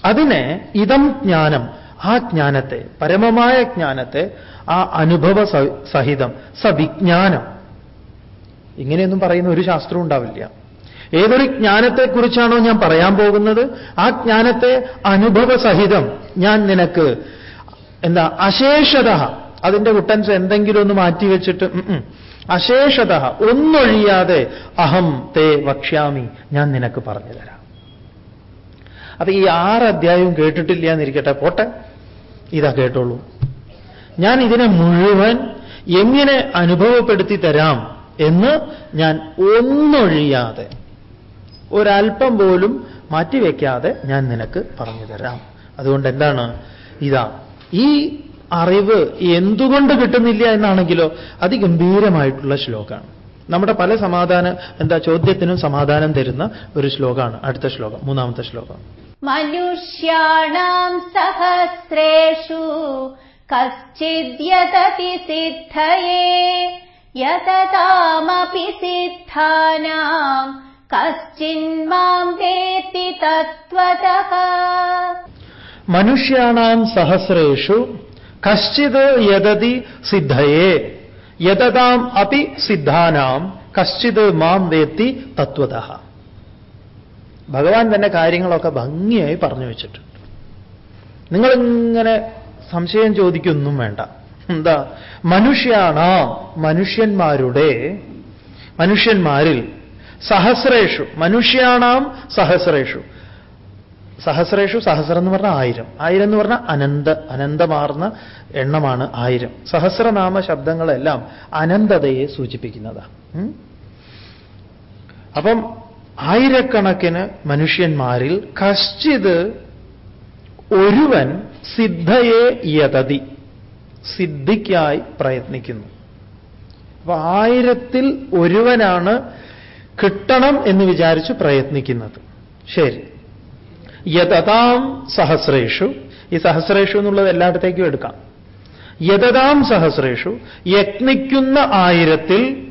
അതിനെ ഇതം ജ്ഞാനം ആ ജ്ഞാനത്തെ പരമമായ ജ്ഞാനത്തെ ആ അനുഭവ സഹിതം സവിജ്ഞാനം ഇങ്ങനെയൊന്നും പറയുന്ന ഒരു ശാസ്ത്രവും ഉണ്ടാവില്ല. ഏതൊരു ജ്ഞാനത്തെക്കുറിച്ചാണോ ഞാൻ പറയാൻ പോകുന്നത് ആ ജ്ഞാനത്തെ അനുഭവസഹിതം ഞാൻ നിനക്ക് എന്താ അശേഷത അതിന്റെ കുട്ടൻസ് എന്തെങ്കിലും ഒന്ന് മാറ്റിവെച്ചിട്ട് അശേഷത ഒന്നൊഴിയാതെ അഹം തേ വക്ഷ്യാമി ഞാൻ നിനക്ക് പറഞ്ഞു തരാം അപ്പൊ ഈ ആറ് അധ്യായവും കേട്ടിട്ടില്ല എന്നിരിക്കട്ടെ പോട്ടെ. ഇതാ കേട്ടോളൂ. ഞാൻ ഇതിനെ മുഴുവൻ എങ്ങനെ അനുഭവപ്പെടുത്തി തരാം എന്ന് ഞാൻ ഒന്നൊഴിയാതെ ഒരല്പം പോലും മാറ്റിവെക്കാതെ ഞാൻ നിനക്ക് പറഞ്ഞു തരാം. അതുകൊണ്ട് എന്താണ്? ഇതാ ഈ അറിവ് എന്തുകൊണ്ട് കിട്ടുന്നില്ല എന്നാണെങ്കിലോ അതിഗംഭീരമായിട്ടുള്ള ശ്ലോകമാണ്. നമ്മുടെ പല സമാധാന എന്താ ചോദ്യത്തിനും സമാധാനം തരുന്ന ഒരു ശ്ലോകമാണ് അടുത്ത ശ്ലോകം മൂന്നാമത്തെ ശ്ലോകം. മനുഷ്യാണാം സഹസ്രേഷു കശ്ചിദ്യതതി സിദ്ധയേ യതതാമപി സിദ്ധാനാം കശ്ചിന്മാം വേത്തി തത്വതഃ മനുഷ്യാണാം സഹസ്രേഷു കശ്ചിത് യദതി സിദ്ധയേ യതതാം അപി സിദ്ധാനാം കശ്ചിത് മാം വേത്തി തത്വത ഭഗവാൻ തന്നെ കാര്യങ്ങളൊക്കെ ഭംഗിയായി പറഞ്ഞു വെച്ചിട്ടുണ്ട്. നിങ്ങളിങ്ങനെ സംശയം ചോദിക്കൊന്നും വേണ്ട. എന്താ? മനുഷ്യാണ? മനുഷ്യന്മാരുടെ മനുഷ്യന്മാരിൽ സഹസ്രേഷു. മനുഷ്യാണാം സഹസ്രേഷു. സഹസ്രേഷു സഹസ്രം എന്ന് പറഞ്ഞാൽ ആയിരം. ആയിരം എന്ന് പറഞ്ഞാൽ അനന്ത അനന്തമാർന്ന എണ്ണമാണ് ആയിരം. സഹസ്രനാമ ശബ്ദങ്ങളെല്ലാം അനന്തതയെ സൂചിപ്പിക്കുന്നതാണ് അപ്പം ആയിരക്കണക്കിന് മനുഷ്യന്മാരിൽ കശ്ചിത് ഒരുവൻ സിദ്ധയെ യതതി. സിദ്ധിക്കായി പ്രയത്നിക്കുന്നു. അപ്പൊ ആയിരത്തിൽ ഒരുവനാണ് കിട്ടണം എന്ന് വിചാരിച്ച് പ്രയത്നിക്കുന്നത്. ശരി. യതതാം സഹസ്രേഷു. ഈ സഹസ്രേഷു എന്നുള്ളത് എല്ലായിടത്തേക്കും എടുക്കാം. യതതാം സഹസ്രേഷു യത്നിക്കുന്ന ആയിരത്തിൽ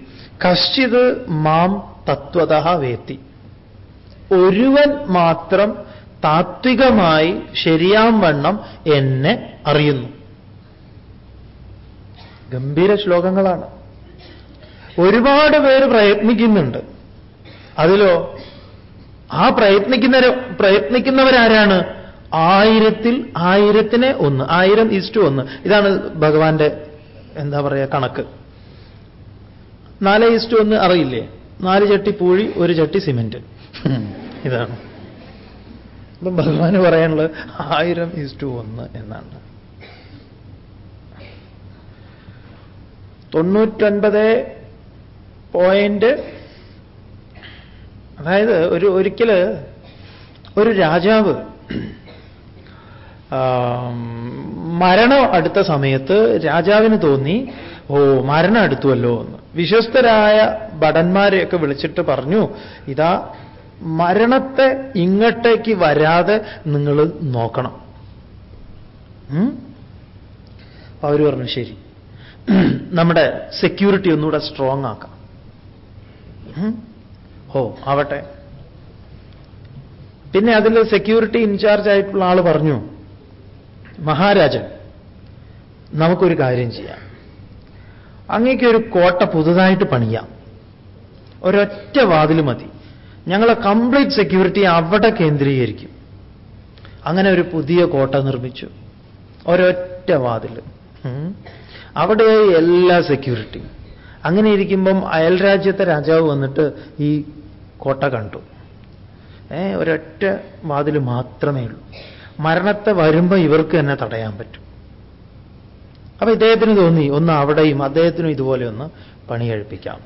കശ്ചിത് മാം തത്വത വേത്തി. ഒരുവൻ മാത്രം താത്വികമായി ശരിയാം വണ്ണം എന്നെ അറിയുന്നു. ഗംഭീര ശ്ലോകങ്ങളാണ്. ഒരുപാട് പേര് പ്രയത്നിക്കുന്നുണ്ട്. അതിലോ ആ പ്രയത്നിക്കുന്ന പ്രയത്നിക്കുന്നവരാരാണ്? ആയിരത്തിൽ ആയിരത്തിനെ ഒന്ന് ആയിരം ഈസ്റ്റു ഒന്ന്. ഇതാണ് ഭഗവാന്റെ എന്താ പറയുക കണക്ക്. നാല് ഈസ്റ്റു ഒന്ന് അറിയില്ലേ? നാല് ചട്ടി പൂഴി ഒരു ചട്ടി സിമെന്റ്. ഇതാണ്. അപ്പം ഭഗവാന് പറയാനുള്ളത് ആയിരം ഈസ്റ്റു ഒന്ന് എന്നാണ്. തൊണ്ണൂറ്റൊൻപത് പോയിന്റ് അതായത് ഒരു ഒരിക്കൽ ഒരു രാജാവ് മരണം അടുത്ത സമയത്ത് രാജാവിന് തോന്നി ഓ മരണം അടുത്തുവല്ലോ എന്ന്. വിശ്വസ്തരായ ഭടന്മാരെയൊക്കെ വിളിച്ചിട്ട് പറഞ്ഞു ഇതാ മരണത്തെ ഇങ്ങോട്ടേക്ക് വരാതെ നിങ്ങൾ നോക്കണം. അവർ പറഞ്ഞു ശരി. നമ്മുടെ സെക്യൂരിറ്റി ഒന്നുകൂടെ സ്ട്രോങ് ആക്കാം. ഓ ആവട്ടെ. പിന്നെ അതിൽ സെക്യൂരിറ്റി ഇൻചാർജ് ആയിട്ടുള്ള ആൾ പറഞ്ഞു മഹാരാജൻ നമുക്കൊരു കാര്യം ചെയ്യാം. അങ്ങേക്കൊരു കോട്ട പുതുതായിട്ട് പണിയാം. ഒരൊറ്റ വാതിൽ മതി. ഞങ്ങളെ കംപ്ലീറ്റ് സെക്യൂരിറ്റി അവിടെ കേന്ദ്രീകരിക്കും. അങ്ങനെ ഒരു പുതിയ കോട്ട നിർമ്മിച്ചു. ഒരൊറ്റ വാതിൽ. അവിടെ എല്ലാ സെക്യൂരിറ്റിയും അങ്ങനെ ഇരിക്കുമ്പം അയൽരാജ്യത്തെ രാജാവ് വന്നിട്ട് ഈ കോട്ട കണ്ടു. ഏ ഒരൊറ്റ വാതിൽ മാത്രമേ ഉള്ളൂ. മരണത്തെ വരുമ്പോൾ ഇവർക്ക് തന്നെ തടയാൻ പറ്റും. അപ്പൊ ഇദ്ദേഹത്തിന് തോന്നി ഒന്ന് അവിടെയും അദ്ദേഹത്തിനും ഇതുപോലെ ഒന്ന് പണി കഴിപ്പിക്കാം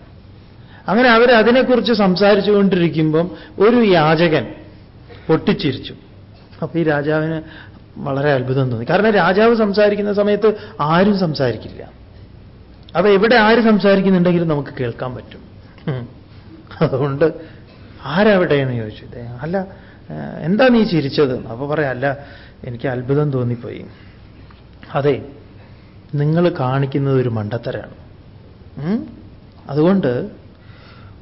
അങ്ങനെ അവർ അതിനെക്കുറിച്ച് സംസാരിച്ചുകൊണ്ടിരിക്കുമ്പം ഒരു യാചകൻ പൊട്ടിച്ചിരിച്ചു. അപ്പൊ ഈ രാജാവിന് വളരെ അത്ഭുതം തോന്നി. കാരണം രാജാവ് സംസാരിക്കുന്ന സമയത്ത് ആരും സംസാരിക്കില്ല. അപ്പൊ എവിടെ ആര് സംസാരിക്കുന്നുണ്ടെങ്കിലും നമുക്ക് കേൾക്കാൻ പറ്റും. അതുകൊണ്ട് ആരവിടെയെന്ന് ചോദിച്ചു. അല്ല എന്താ നീ ചിരിച്ചത്? അപ്പൊ പറയാം അല്ല എനിക്ക് അത്ഭുതം തോന്നിപ്പോയി. അതെ നിങ്ങൾ കാണിക്കുന്നത് ഒരു മണ്ടത്തരാണ്. അതുകൊണ്ട്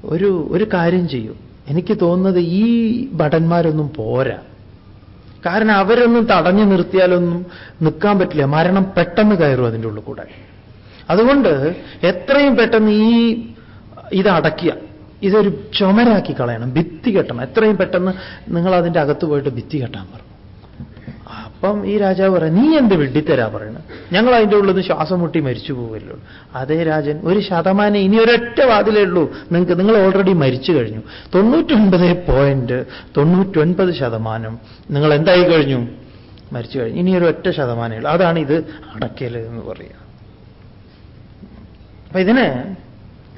ഒരു ഒരു കാര്യം ചെയ്യൂ. എനിക്ക് തോന്നുന്നത് ഈ ഭടന്മാരൊന്നും പോരാ. കാരണം അവരൊന്നും തടഞ്ഞു നിർത്തിയാലൊന്നും നിൽക്കാൻ പറ്റില്ല. മരണം പെട്ടെന്ന് കയറും അതിന്റെ ഉള്ളിൽ കൂടെ. അതുകൊണ്ട് എത്രയും പെട്ടെന്ന് ഈ ഇത് അടയ്ക്കുക. ഇതൊരു ചുമരാക്കി കളയണം. ഭിത്തി കെട്ടണം. എത്രയും പെട്ടെന്ന് നിങ്ങൾ അതിന്റെ അകത്ത് പോയിട്ട് ഭിത്തി കെട്ടാൻ പറഞ്ഞു അപ്പം ഈ രാജാവ് പറയാം നീ എന്ത് വെട്ടിത്തരാ പറയണം? ഞങ്ങൾ അതിന്റെ ഉള്ളിൽ നിന്ന് ശ്വാസം മുട്ടി മരിച്ചു പോവല്ലോ അതേ രാജൻ ഒരു ശതമാനം ഇനി ഒരൊറ്റ വാതിലേ ഉള്ളൂ. നിങ്ങൾക്ക് നിങ്ങൾ ഓൾറെഡി മരിച്ചു കഴിഞ്ഞു. തൊണ്ണൂറ്റൊൻപത് പോയിന്റ് തൊണ്ണൂറ്റൊൻപത് ശതമാനം നിങ്ങൾ എന്തായി കഴിഞ്ഞു? മരിച്ചു കഴിഞ്ഞു. ഇനി ഒരു ഒറ്റ ഉള്ളൂ. അതാണ് ഇത് അടക്കൽ എന്ന് പറയുക. അപ്പൊ ഇതിന്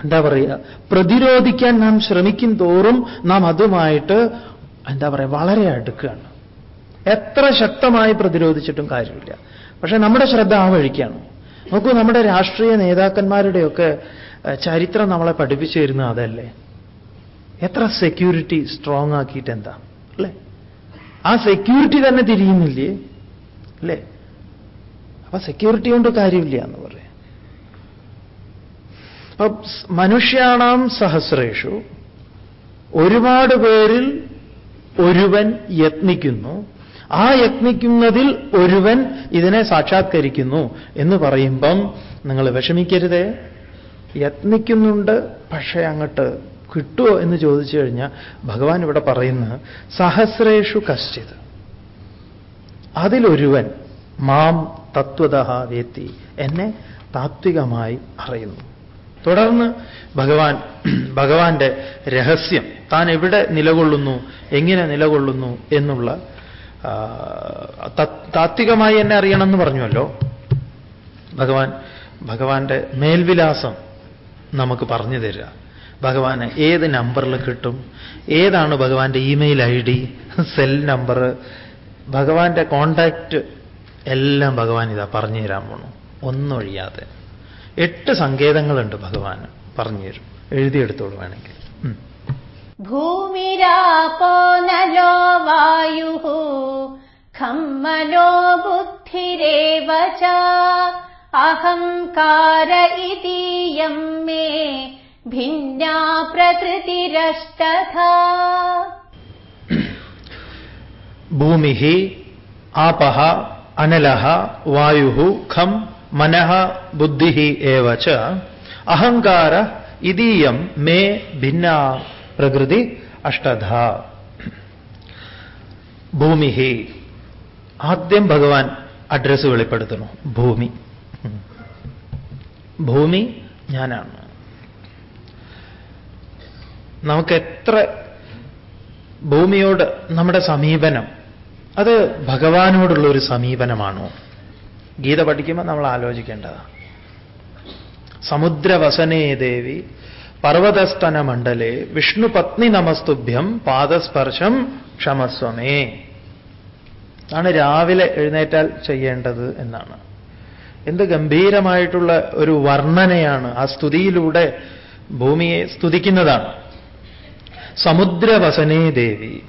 എന്താ പറയുക? പ്രതിരോധിക്കാൻ നാം ശ്രമിക്കും തോറും നാം അതുമായിട്ട് എന്താ പറയുക? വളരെ അടുക്കുകയാണ്. എത്ര ശക്തമായി പ്രതിരോധിച്ചിട്ടും കാര്യമില്ല. പക്ഷെ നമ്മുടെ ശ്രദ്ധ ആ വഴിക്കാണ്. നോക്കൂ നമ്മുടെ രാഷ്ട്രീയ നേതാക്കന്മാരുടെയൊക്കെ ചരിത്രം നമ്മളെ പഠിപ്പിച്ചു തരുന്ന അതല്ലേ? എത്ര സെക്യൂരിറ്റി സ്ട്രോങ് ആക്കിയിട്ട് എന്താ? അല്ലേ? ആ സെക്യൂരിറ്റി തന്നെ തിരിയുന്നില്ലേ? അല്ലേ? അപ്പൊ സെക്യൂരിറ്റി കൊണ്ട് കാര്യമില്ല എന്ന് പറയാം. അപ്പൊ മനുഷ്യാണാം സഹസ്രേഷു. ഒരുപാട് പേരിൽ ഒരുവൻ യത്നിക്കുന്നു. ആ യത്നിക്കുന്നതിൽ ഒരുവൻ ഇതിനെ സാക്ഷാത്കരിക്കുന്നു എന്ന് പറയുമ്പം നിങ്ങൾ വിഷമിക്കരുതേ. യത്നിക്കുന്നുണ്ട് പക്ഷേ അങ്ങോട്ട് കിട്ടുമോ എന്ന് ചോദിച്ചു കഴിഞ്ഞാൽ ഭഗവാൻ ഇവിടെ പറയുന്ന സഹസ്രേഷു കശ്ചിത്. അതിലൊരുവൻ മാം തത്വത വേത്തി എന്നെ താത്വികമായി അറിയുന്നു. തുടർന്ന് ഭഗവാൻ ഭഗവാന്റെ രഹസ്യം താൻ എവിടെ നിലകൊള്ളുന്നു എങ്ങനെ നിലകൊള്ളുന്നു എന്നുള്ള താത്വികമായി എന്നെ അറിയണമെന്ന് പറഞ്ഞുവല്ലോ. ഭഗവാൻ ഭഗവാന്റെ മേൽവിലാസം നമുക്ക് പറഞ്ഞു തരിക. ഭഗവാന് ഏത് നമ്പറിൽ കിട്ടും? ഏതാണ് ഭഗവാന്റെ email I D cell number? ഭഗവാന്റെ കോണ്ടാക്റ്റ് എല്ലാം ഭഗവാൻ ഇതാ പറഞ്ഞു തരാൻ പോണു. ഒന്നൊഴിയാതെ എട്ട് സങ്കേതങ്ങളുണ്ട് ഭഗവാന് പറഞ്ഞു തരും. എഴുതിയെടുത്തോളൂ വേണമെങ്കിൽ. ഭൂമിരാപോ നലോ വായുഃ ഖം മനോ ബുദ്ധിരേവ ച അഹംകാര ഇതീയം മേ ഭിന്നാ പ്രകൃതിരഷ്ടഥ. ഭൂമിഃ ആപഃ അനലഃ വായുഃ ഖം മനഃ ബുദ്ധിഃ ഏവ ച അഹങ്കാര ഇതീയം മേ ഭിന്ന പ്രകൃതി അഷ്ടധ. ഭൂമി ആദ്യം ഭഗവാൻ അഡ്രസ് വെളിപ്പെടുത്തുന്നു. ഭൂമി. ഭൂമി ഞാനാണ്. നമുക്ക് എത്ര ഭൂമിയോട് നമ്മുടെ സമീപനം അത് ഭഗവാനോടുള്ള ഒരു സമീപനമാണോ? ഗീത പഠിക്കുമ്പോൾ നമ്മൾ ആലോചിക്കേണ്ടതാണ് സമുദ്രവസനേ ദേവി പർവതസ്തന വിഷ്ണുപത്നി വിഷ്ണു നമസ്തുഭ്യം പാദസ്പർശം ക്ഷമസ്വമേ. ആണ് രാവിലെ എഴുന്നേറ്റാൽ ചെയ്യേണ്ടത് എന്നാണ്. എന്ത് ഗംഭീരമായിട്ടുള്ള ഒരു വർണനയാണ് ആ സ്തുതിയിലൂടെ ഭൂമിയെ സ്തുതിക്കുന്നതാണ്. സമുദ്രവസനേ ദേവി.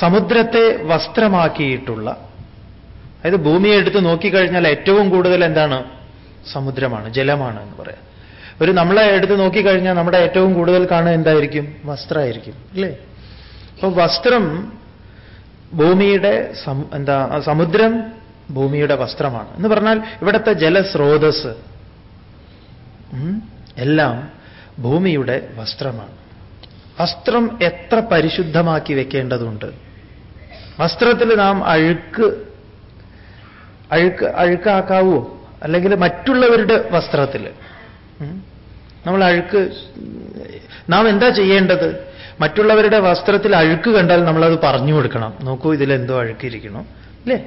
സമുദ്രത്തെ വസ്ത്രമാക്കിയിട്ടുള്ള അതായത് ഭൂമിയെ എടുത്ത് നോക്കിക്കഴിഞ്ഞാൽ ഏറ്റവും കൂടുതൽ എന്താണ്? സമുദ്രമാണ് ജലമാണ് എന്ന് പറയാം. ഒരു നമ്മളെ എടുത്ത് നോക്കിക്കഴിഞ്ഞാൽ നമ്മുടെ ഏറ്റവും കൂടുതൽ കാണുക എന്തായിരിക്കും? വസ്ത്രമായിരിക്കും അല്ലേ? അപ്പൊ വസ്ത്രം ഭൂമിയുടെ എന്താ സമുദ്രം ഭൂമിയുടെ വസ്ത്രമാണ്. എന്ന് പറഞ്ഞാൽ ഇവിടുത്തെ ജലസ്രോതസ് എല്ലാം ഭൂമിയുടെ വസ്ത്രമാണ്. വസ്ത്രം എത്ര പരിശുദ്ധമാക്കി വെക്കേണ്ടതുണ്ട്? വസ്ത്രത്തിൽ നാം അഴുക്ക് അഴുക്ക് അഴുക്കാക്കാവോ? അല്ലെങ്കിൽ മറ്റുള്ളവരുടെ വസ്ത്രത്തിൽ? നമ്മൾ അഴുക്ക് നാം എന്താ ചെയ്യേണ്ടത്? മറ്റുള്ളവരുടെ വസ്ത്രത്തിൽ അഴുക്ക് കണ്ടാൽ നമ്മളത് പറഞ്ഞു കൊടുക്കണം. നോക്കൂ ഇതിലെന്തോ അഴുക്കിരിക്കണം അല്ലേ?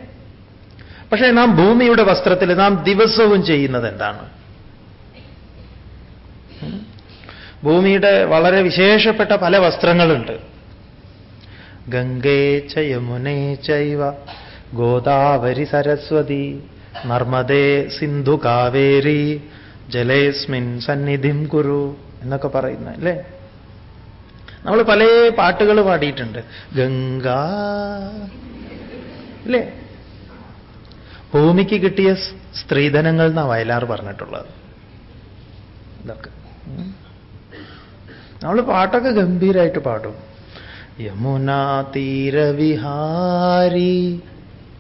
പക്ഷേ നാം ഭൂമിയുടെ വസ്ത്രത്തിൽ നാം ദിവസവും ചെയ്യുന്നത് എന്താണ്? ഭൂമിയുടെ വളരെ വിശേഷപ്പെട്ട പല വസ്ത്രങ്ങളുണ്ട്. ഗംഗേ ച യമുനേ ചൈവ ഗോദാവരി സരസ്വതി നർമ്മദേ സിന്ധു കാവേരി ജലേസ്മിൻ സന്നിധിം കുരു എന്നൊക്കെ പറയുന്ന അല്ലേ? നമ്മൾ പല പാട്ടുകൾ പാടിയിട്ടുണ്ട്. ഗംഗ അല്ലേ? ഭൂമിക്ക് കിട്ടിയ സ്ത്രീധനങ്ങൾ എന്നാ വയലാർ പറഞ്ഞിട്ടുള്ളത്. ഇതൊക്കെ. നമ്മൾ പാട്ടൊക്കെ ഗംഭീരായിട്ട് പാടും. യമുന തീരവിഹാരി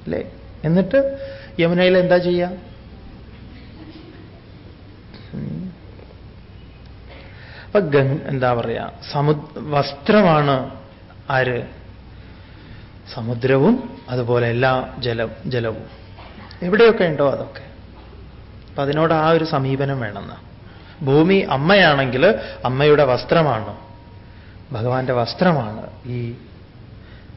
അല്ലേ? എന്നിട്ട് യമുനയിൽ എന്താ ചെയ്യാ? അപ്പൊ എന്താ പറയാ സമു വസ്ത്രമാണ് ആര്? സമുദ്രവും അതുപോലെ എല്ലാ ജലം ജലവും. എവിടെയൊക്കെ ഉണ്ടോ അതൊക്കെ. അപ്പൊ അതിനോട് ആ ഒരു സമീപനം വേണമെന്ന്. ഭൂമി അമ്മയാണെങ്കിൽ അമ്മയുടെ വസ്ത്രമാണ്. ഭഗവാന്റെ വസ്ത്രമാണ് ഈ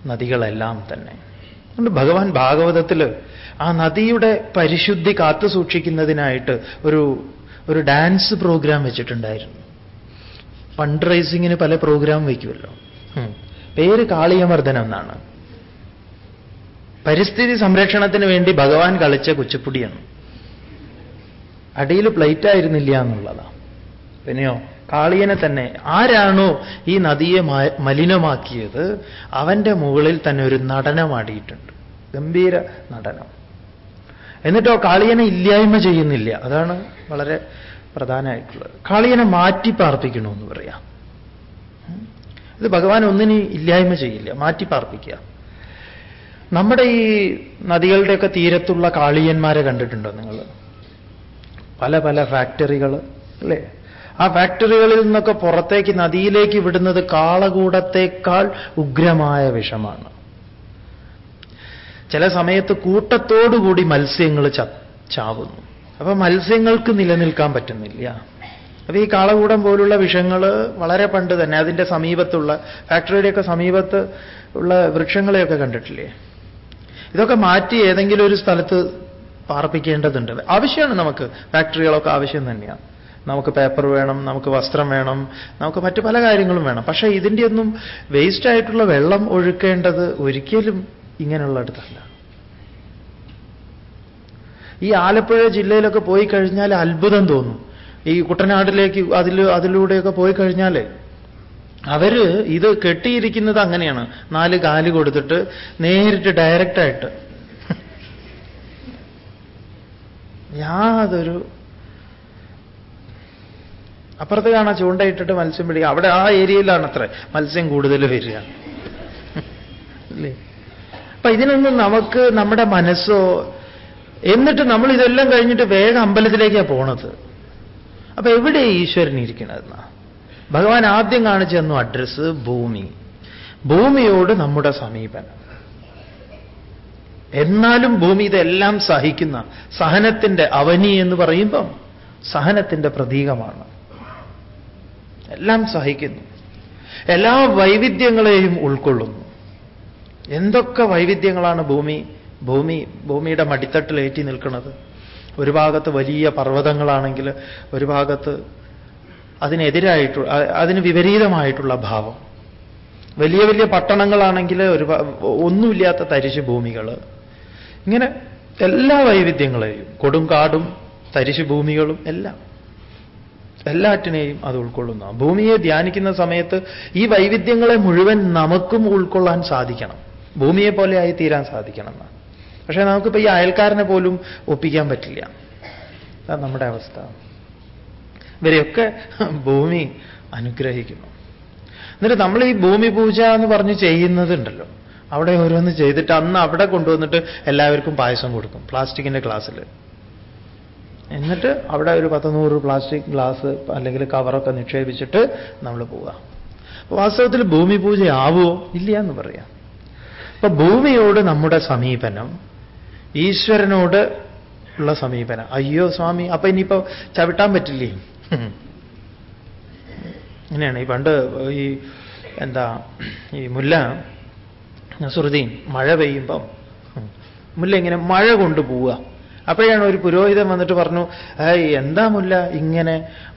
നദികളെല്ലാം തന്നെ. അതുകൊണ്ട് ഭഗവാൻ ഭാഗവതത്തിൽ ആ നദിയുടെ പരിശുദ്ധി കാത്തു സൂക്ഷിക്കുന്നതിനായിട്ട് ഒരു ഒരു ഡാൻസ് പ്രോഗ്രാം വെച്ചിട്ടുണ്ടായിരുന്നു. ഫണ്ട് റൈസിങ്ങിന് പല പ്രോഗ്രാം വയ്ക്കുമല്ലോ പേര് കാളിയമർദ്ദനം എന്നാണ്. പരിസ്ഥിതി സംരക്ഷണത്തിന് വേണ്ടി ഭഗവാൻ കളിച്ച കുച്ചിപ്പുടിയാണ്. അടിയിൽ പ്ലേറ്റ് ആയിരുന്നില്ല എന്നുള്ളതാ. പിന്നെയോ കാളിയനെ തന്നെ ആരാണോ ഈ നദിയെ മലിനമാക്കിയത് അവന്റെ മുകളിൽ തന്നെ ഒരു നടനമാടിയിട്ടുണ്ട് ഗംഭീര നടനം. എന്നിട്ടോ കാളിയനെ ഇല്ലായ്മ ചെയ്യുന്നില്ല. അതാണ് വളരെ പ്രധാനമായിട്ടുള്ളത്. കാളിയനെ മാറ്റി പാർപ്പിക്കണമെന്ന് പറയാം. ഇത് ഭഗവാൻ ഒന്നിനും ഇല്ലായ്മ ചെയ്യില്ല. മാറ്റി പാർപ്പിക്കുക. നമ്മുടെ ഈ നദികളുടെയൊക്കെ തീരത്തുള്ള കാളിയന്മാരെ കണ്ടിട്ടുണ്ടോ നിങ്ങൾ? പല പല ഫാക്ടറികൾ അല്ലേ? ആ ഫാക്ടറികളിൽ നിന്നൊക്കെ പുറത്തേക്ക് നദിയിലേക്ക് വിടുന്നത് കാളകൂടത്തേക്കാൾ ഉഗ്രമായ വിഷമാണ്. ചില സമയത്ത് കൂട്ടത്തോടുകൂടി മത്സ്യങ്ങൾ ചാവുന്നു. അപ്പൊ മത്സ്യങ്ങൾക്ക് നിലനിൽക്കാൻ പറ്റുന്നില്ല. അപ്പൊ ഈ കാളകൂടം പോലുള്ള വിഷങ്ങൾ വളരെ പണ്ട് തന്നെ അതിന്റെ സമീപത്തുള്ള ഫാക്ടറിയുടെയൊക്കെ സമീപത്ത് ഉള്ള വൃക്ഷങ്ങളെയൊക്കെ കണ്ടിട്ടില്ലേ? ഇതൊക്കെ മാറ്റി ഏതെങ്കിലും ഒരു സ്ഥലത്ത് പാർപ്പിക്കേണ്ടതുണ്ട്. ആവശ്യമാണ് നമുക്ക്. ഫാക്ടറികളൊക്കെ ആവശ്യം തന്നെയാണ് നമുക്ക് പേപ്പർ വേണം നമുക്ക് വസ്ത്രം വേണം നമുക്ക് മറ്റു പല കാര്യങ്ങളും വേണം. പക്ഷേ ഇതിന്റെയൊന്നും വേസ്റ്റ് ആയിട്ടുള്ള വെള്ളം ഒഴുക്കേണ്ടത് ഒരിക്കലും ഇങ്ങനെയുള്ളിടത്തല്ല. ഈ ആലപ്പുഴ ജില്ലയിലൊക്കെ പോയി കഴിഞ്ഞാൽ അത്ഭുതം തോന്നും. ഈ കുട്ടനാട്ടിലേക്ക് അതിൽ അതിലൂടെയൊക്കെ പോയി കഴിഞ്ഞാൽ അവർ ഇത് കെട്ടിയിരിക്കുന്നത് അങ്ങനെയാണ്. നാല് കാൽ കൊടുത്തിട്ട് നേരിട്ട് ഡയറക്റ്റായിട്ട് യാതൊരു അപ്പുറത്ത് കാണാൻ ചൂണ്ടയിട്ടിട്ട് മത്സ്യം പിടിക്കുക. അവിടെ ആ ഏരിയയിലാണ് അത്ര മത്സ്യം കൂടുതൽ വരിക. അല്ലേ? അപ്പൊ ഇതിനൊന്നും നമുക്ക് നമ്മുടെ മനസ്സോ എന്നിട്ട് നമ്മൾ ഇതെല്ലാം കഴിഞ്ഞിട്ട് വേഗം അമ്പലത്തിലേക്കാണ് പോണത്. അപ്പൊ എവിടെ ഈശ്വരൻ ഇരിക്കണതെന്നാ? ഭഗവാൻ ആദ്യം കാണിച്ചു തന്നു അഡ്രസ്സ് ഭൂമി. ഭൂമിയോട് നമ്മുടെ സമീപനം. എന്നാലും ഭൂമി ഇതെല്ലാം സഹിക്കുന്ന സഹനത്തിന്റെ അവനി എന്ന് പറയുമ്പം സഹനത്തിന്റെ പ്രതീകമാണ്. എല്ലാം സഹിക്കുന്നു. എല്ലാ വൈവിധ്യങ്ങളെയും ഉൾക്കൊള്ളുന്നു. എന്തൊക്കെ വൈവിധ്യങ്ങളാണ് ഭൂമി? ഭൂമി ഭൂമിയുടെ മടിത്തട്ടിൽ ഏറ്റി നിൽക്കുന്നത്. ഒരു ഭാഗത്ത് വലിയ പർവതങ്ങളാണെങ്കിൽ ഒരു ഭാഗത്ത് അതിനെതിരായിട്ട് അതിന് വിപരീതമായിട്ടുള്ള ഭാവം. വലിയ വലിയ പട്ടണങ്ങളാണെങ്കിൽ ഒരു ഒന്നുമില്ലാത്ത തരിശു ഭൂമികൾ. ഇങ്ങനെ എല്ലാ വൈവിധ്യങ്ങളെയും കൊടുങ്കാടും തരിശു ഭൂമികളും എല്ലാം എല്ലാറ്റിനെയും അത് ഉൾക്കൊള്ളുന്ന. ഭൂമിയെ ധ്യാനിക്കുന്ന സമയത്ത് ഈ വൈവിധ്യങ്ങളെ മുഴുവൻ നമുക്കും ഉൾക്കൊള്ളാൻ സാധിക്കണം. ഭൂമിയെ പോലെ തീരാൻ സാധിക്കണം പക്ഷേ നമുക്കിപ്പോൾ ഈ അയൽക്കാരനെ പോലും ഒപ്പിക്കാൻ പറ്റില്ല. അതാണ് നമ്മുടെ അവസ്ഥ. ഇവരെയൊക്കെ ഭൂമി അനുഗ്രഹിക്കുന്നു. എന്നിട്ട് നമ്മൾ ഈ ഭൂമി പൂജ എന്ന് പറഞ്ഞ് ചെയ്യുന്നതുണ്ടല്ലോ. അവിടെ ഓരോന്ന് ചെയ്തിട്ട് അന്ന് അവിടെ കൊണ്ടുവന്നിട്ട് എല്ലാവർക്കും പായസം കൊടുക്കും പ്ലാസ്റ്റിക്കിന്റെ ഗ്ലാസ്സിൽ എന്നിട്ട് അവിടെ ഒരു പത്ത് നൂറ് പ്ലാസ്റ്റിക് ഗ്ലാസ് അല്ലെങ്കിൽ കവറൊക്കെ നിക്ഷേപിച്ചിട്ട് നമ്മൾ പോവുക. വാസ്തവത്തിൽ ഭൂമി പൂജ ഇല്ല എന്ന് പറയാം. അപ്പൊ ഭൂമിയോട് നമ്മുടെ സമീപനം ഈശ്വരനോട് ഉള്ള സമീപനം. അയ്യോ സ്വാമി അപ്പൊ ഇനിയിപ്പോ ചവിട്ടാൻ പറ്റില്ലേ? ഇങ്ങനെയാണ്. ഈ പണ്ട് ഈ എന്താ ഈ മുല്ല നസുറുദ്ദീൻ മഴ പെയ്യുമ്പം മുല്ല ഇങ്ങനെ മഴ കൊണ്ട് പോവുക. അപ്പോഴാണ് ഒരു പുരോഹിതൻ വന്നിട്ട് പറഞ്ഞു ഏയ് എന്താ മുല്ല ഇങ്ങനെ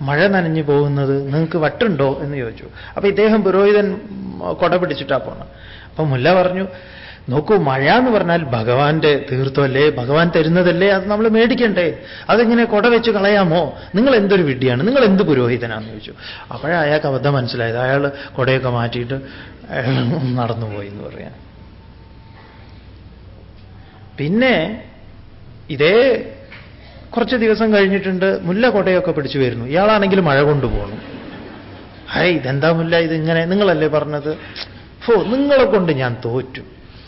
മഴ നനഞ്ഞു പോകുന്നത്? നിങ്ങൾക്ക് വട്ടുണ്ടോ? എന്ന് ചോദിച്ചു. അപ്പൊ ഇദ്ദേഹം പുരോഹിതൻ കൊട പിടിച്ചിട്ടാ പോണം. അപ്പൊ മുല്ല പറഞ്ഞു നോക്കൂ മഴ എന്ന് പറഞ്ഞാൽ ഭഗവാന്റെ തീർത്ഥമല്ലേ? ഭഗവാൻ തരുന്നതല്ലേ? അത് നമ്മൾ മേടിക്കണ്ടേ? അതെങ്ങനെ കൊട വെച്ച് കളയാമോ? നിങ്ങൾ എന്തൊരു വിഡ്ഢിയാണ്? നിങ്ങൾ എന്ത് പുരോഹിതനാണെന്ന് ചോദിച്ചു. അപ്പോഴേ അയാൾക്ക് അബദ്ധം മനസ്സിലായത്. അയാൾ കൊടയൊക്കെ മാറ്റിയിട്ട് നടന്നുപോയി എന്ന് പറയാം പിന്നെ ഇതേ കുറച്ച് ദിവസം കഴിഞ്ഞിട്ടുണ്ട്. മുല്ല കൊടയൊക്കെ പിടിച്ചു വരുന്നു. ഇയാളാണെങ്കിൽ മഴ കൊണ്ടുപോകണം. ഹൈ ഇതെന്താ മുല്ല? ഇതിങ്ങനെ നിങ്ങളല്ലേ പറഞ്ഞത്? ഫോ നിങ്ങളെ കൊണ്ട് ഞാൻ തോറ്റു.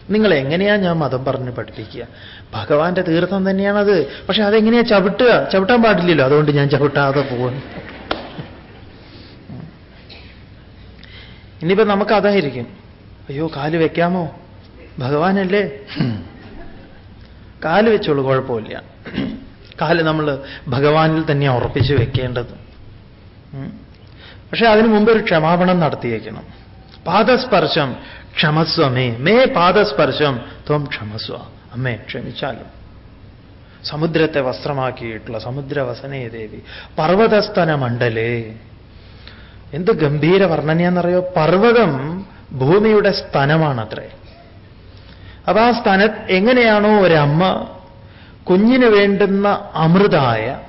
നിങ്ങൾ എങ്ങനെയാ ഞാൻ മതം പറഞ്ഞ് പഠിപ്പിക്കുക? ഭഗവാന്റെ തീർത്ഥം തന്നെയാണത്. പക്ഷെ അതെങ്ങനെയാ ചവിട്ടുക? ചവിട്ടാൻ പാടില്ലല്ലോ. അതുകൊണ്ട് ഞാൻ ചവിട്ടാതെ പോകുന്നു. ഇനിയിപ്പോ നമുക്ക് അതായിരിക്കും. അയ്യോ കാൽ വെക്കാമോ? ഭഗവാനല്ലേ? കാൽ വെച്ചോളൂ കുഴപ്പമില്ല. കാൽ നമ്മൾ ഭഗവാനിൽ തന്നെ ഉറപ്പിച്ച് വെക്കേണ്ടത്. പക്ഷേ അതിനു മുമ്പ് ഒരു ക്ഷമാപണം നടത്തിയേക്കണം. പാദസ്പർശം ക്ഷമസ്വമേ മേ പാദസ്പർശം. ത്വം ക്ഷമസ്വ. അമ്മേ ക്ഷമിച്ചാലും. സമുദ്രത്തെ വസ്ത്രമാക്കിയിട്ടുള്ള സമുദ്രവസനേ ദേവി. പർവതസ്തന മണ്ഡലേ എന്ത് ഗംഭീര വർണനയാന്നറിയോ പർവതം ഭൂമിയുടെ സ്തനമാണത്രേ. അപ്പൊ ആ സ്ഥാന എങ്ങനെയാണോ ഒരമ്മ കുഞ്ഞിന് വേണ്ടുന്ന അമൃതായ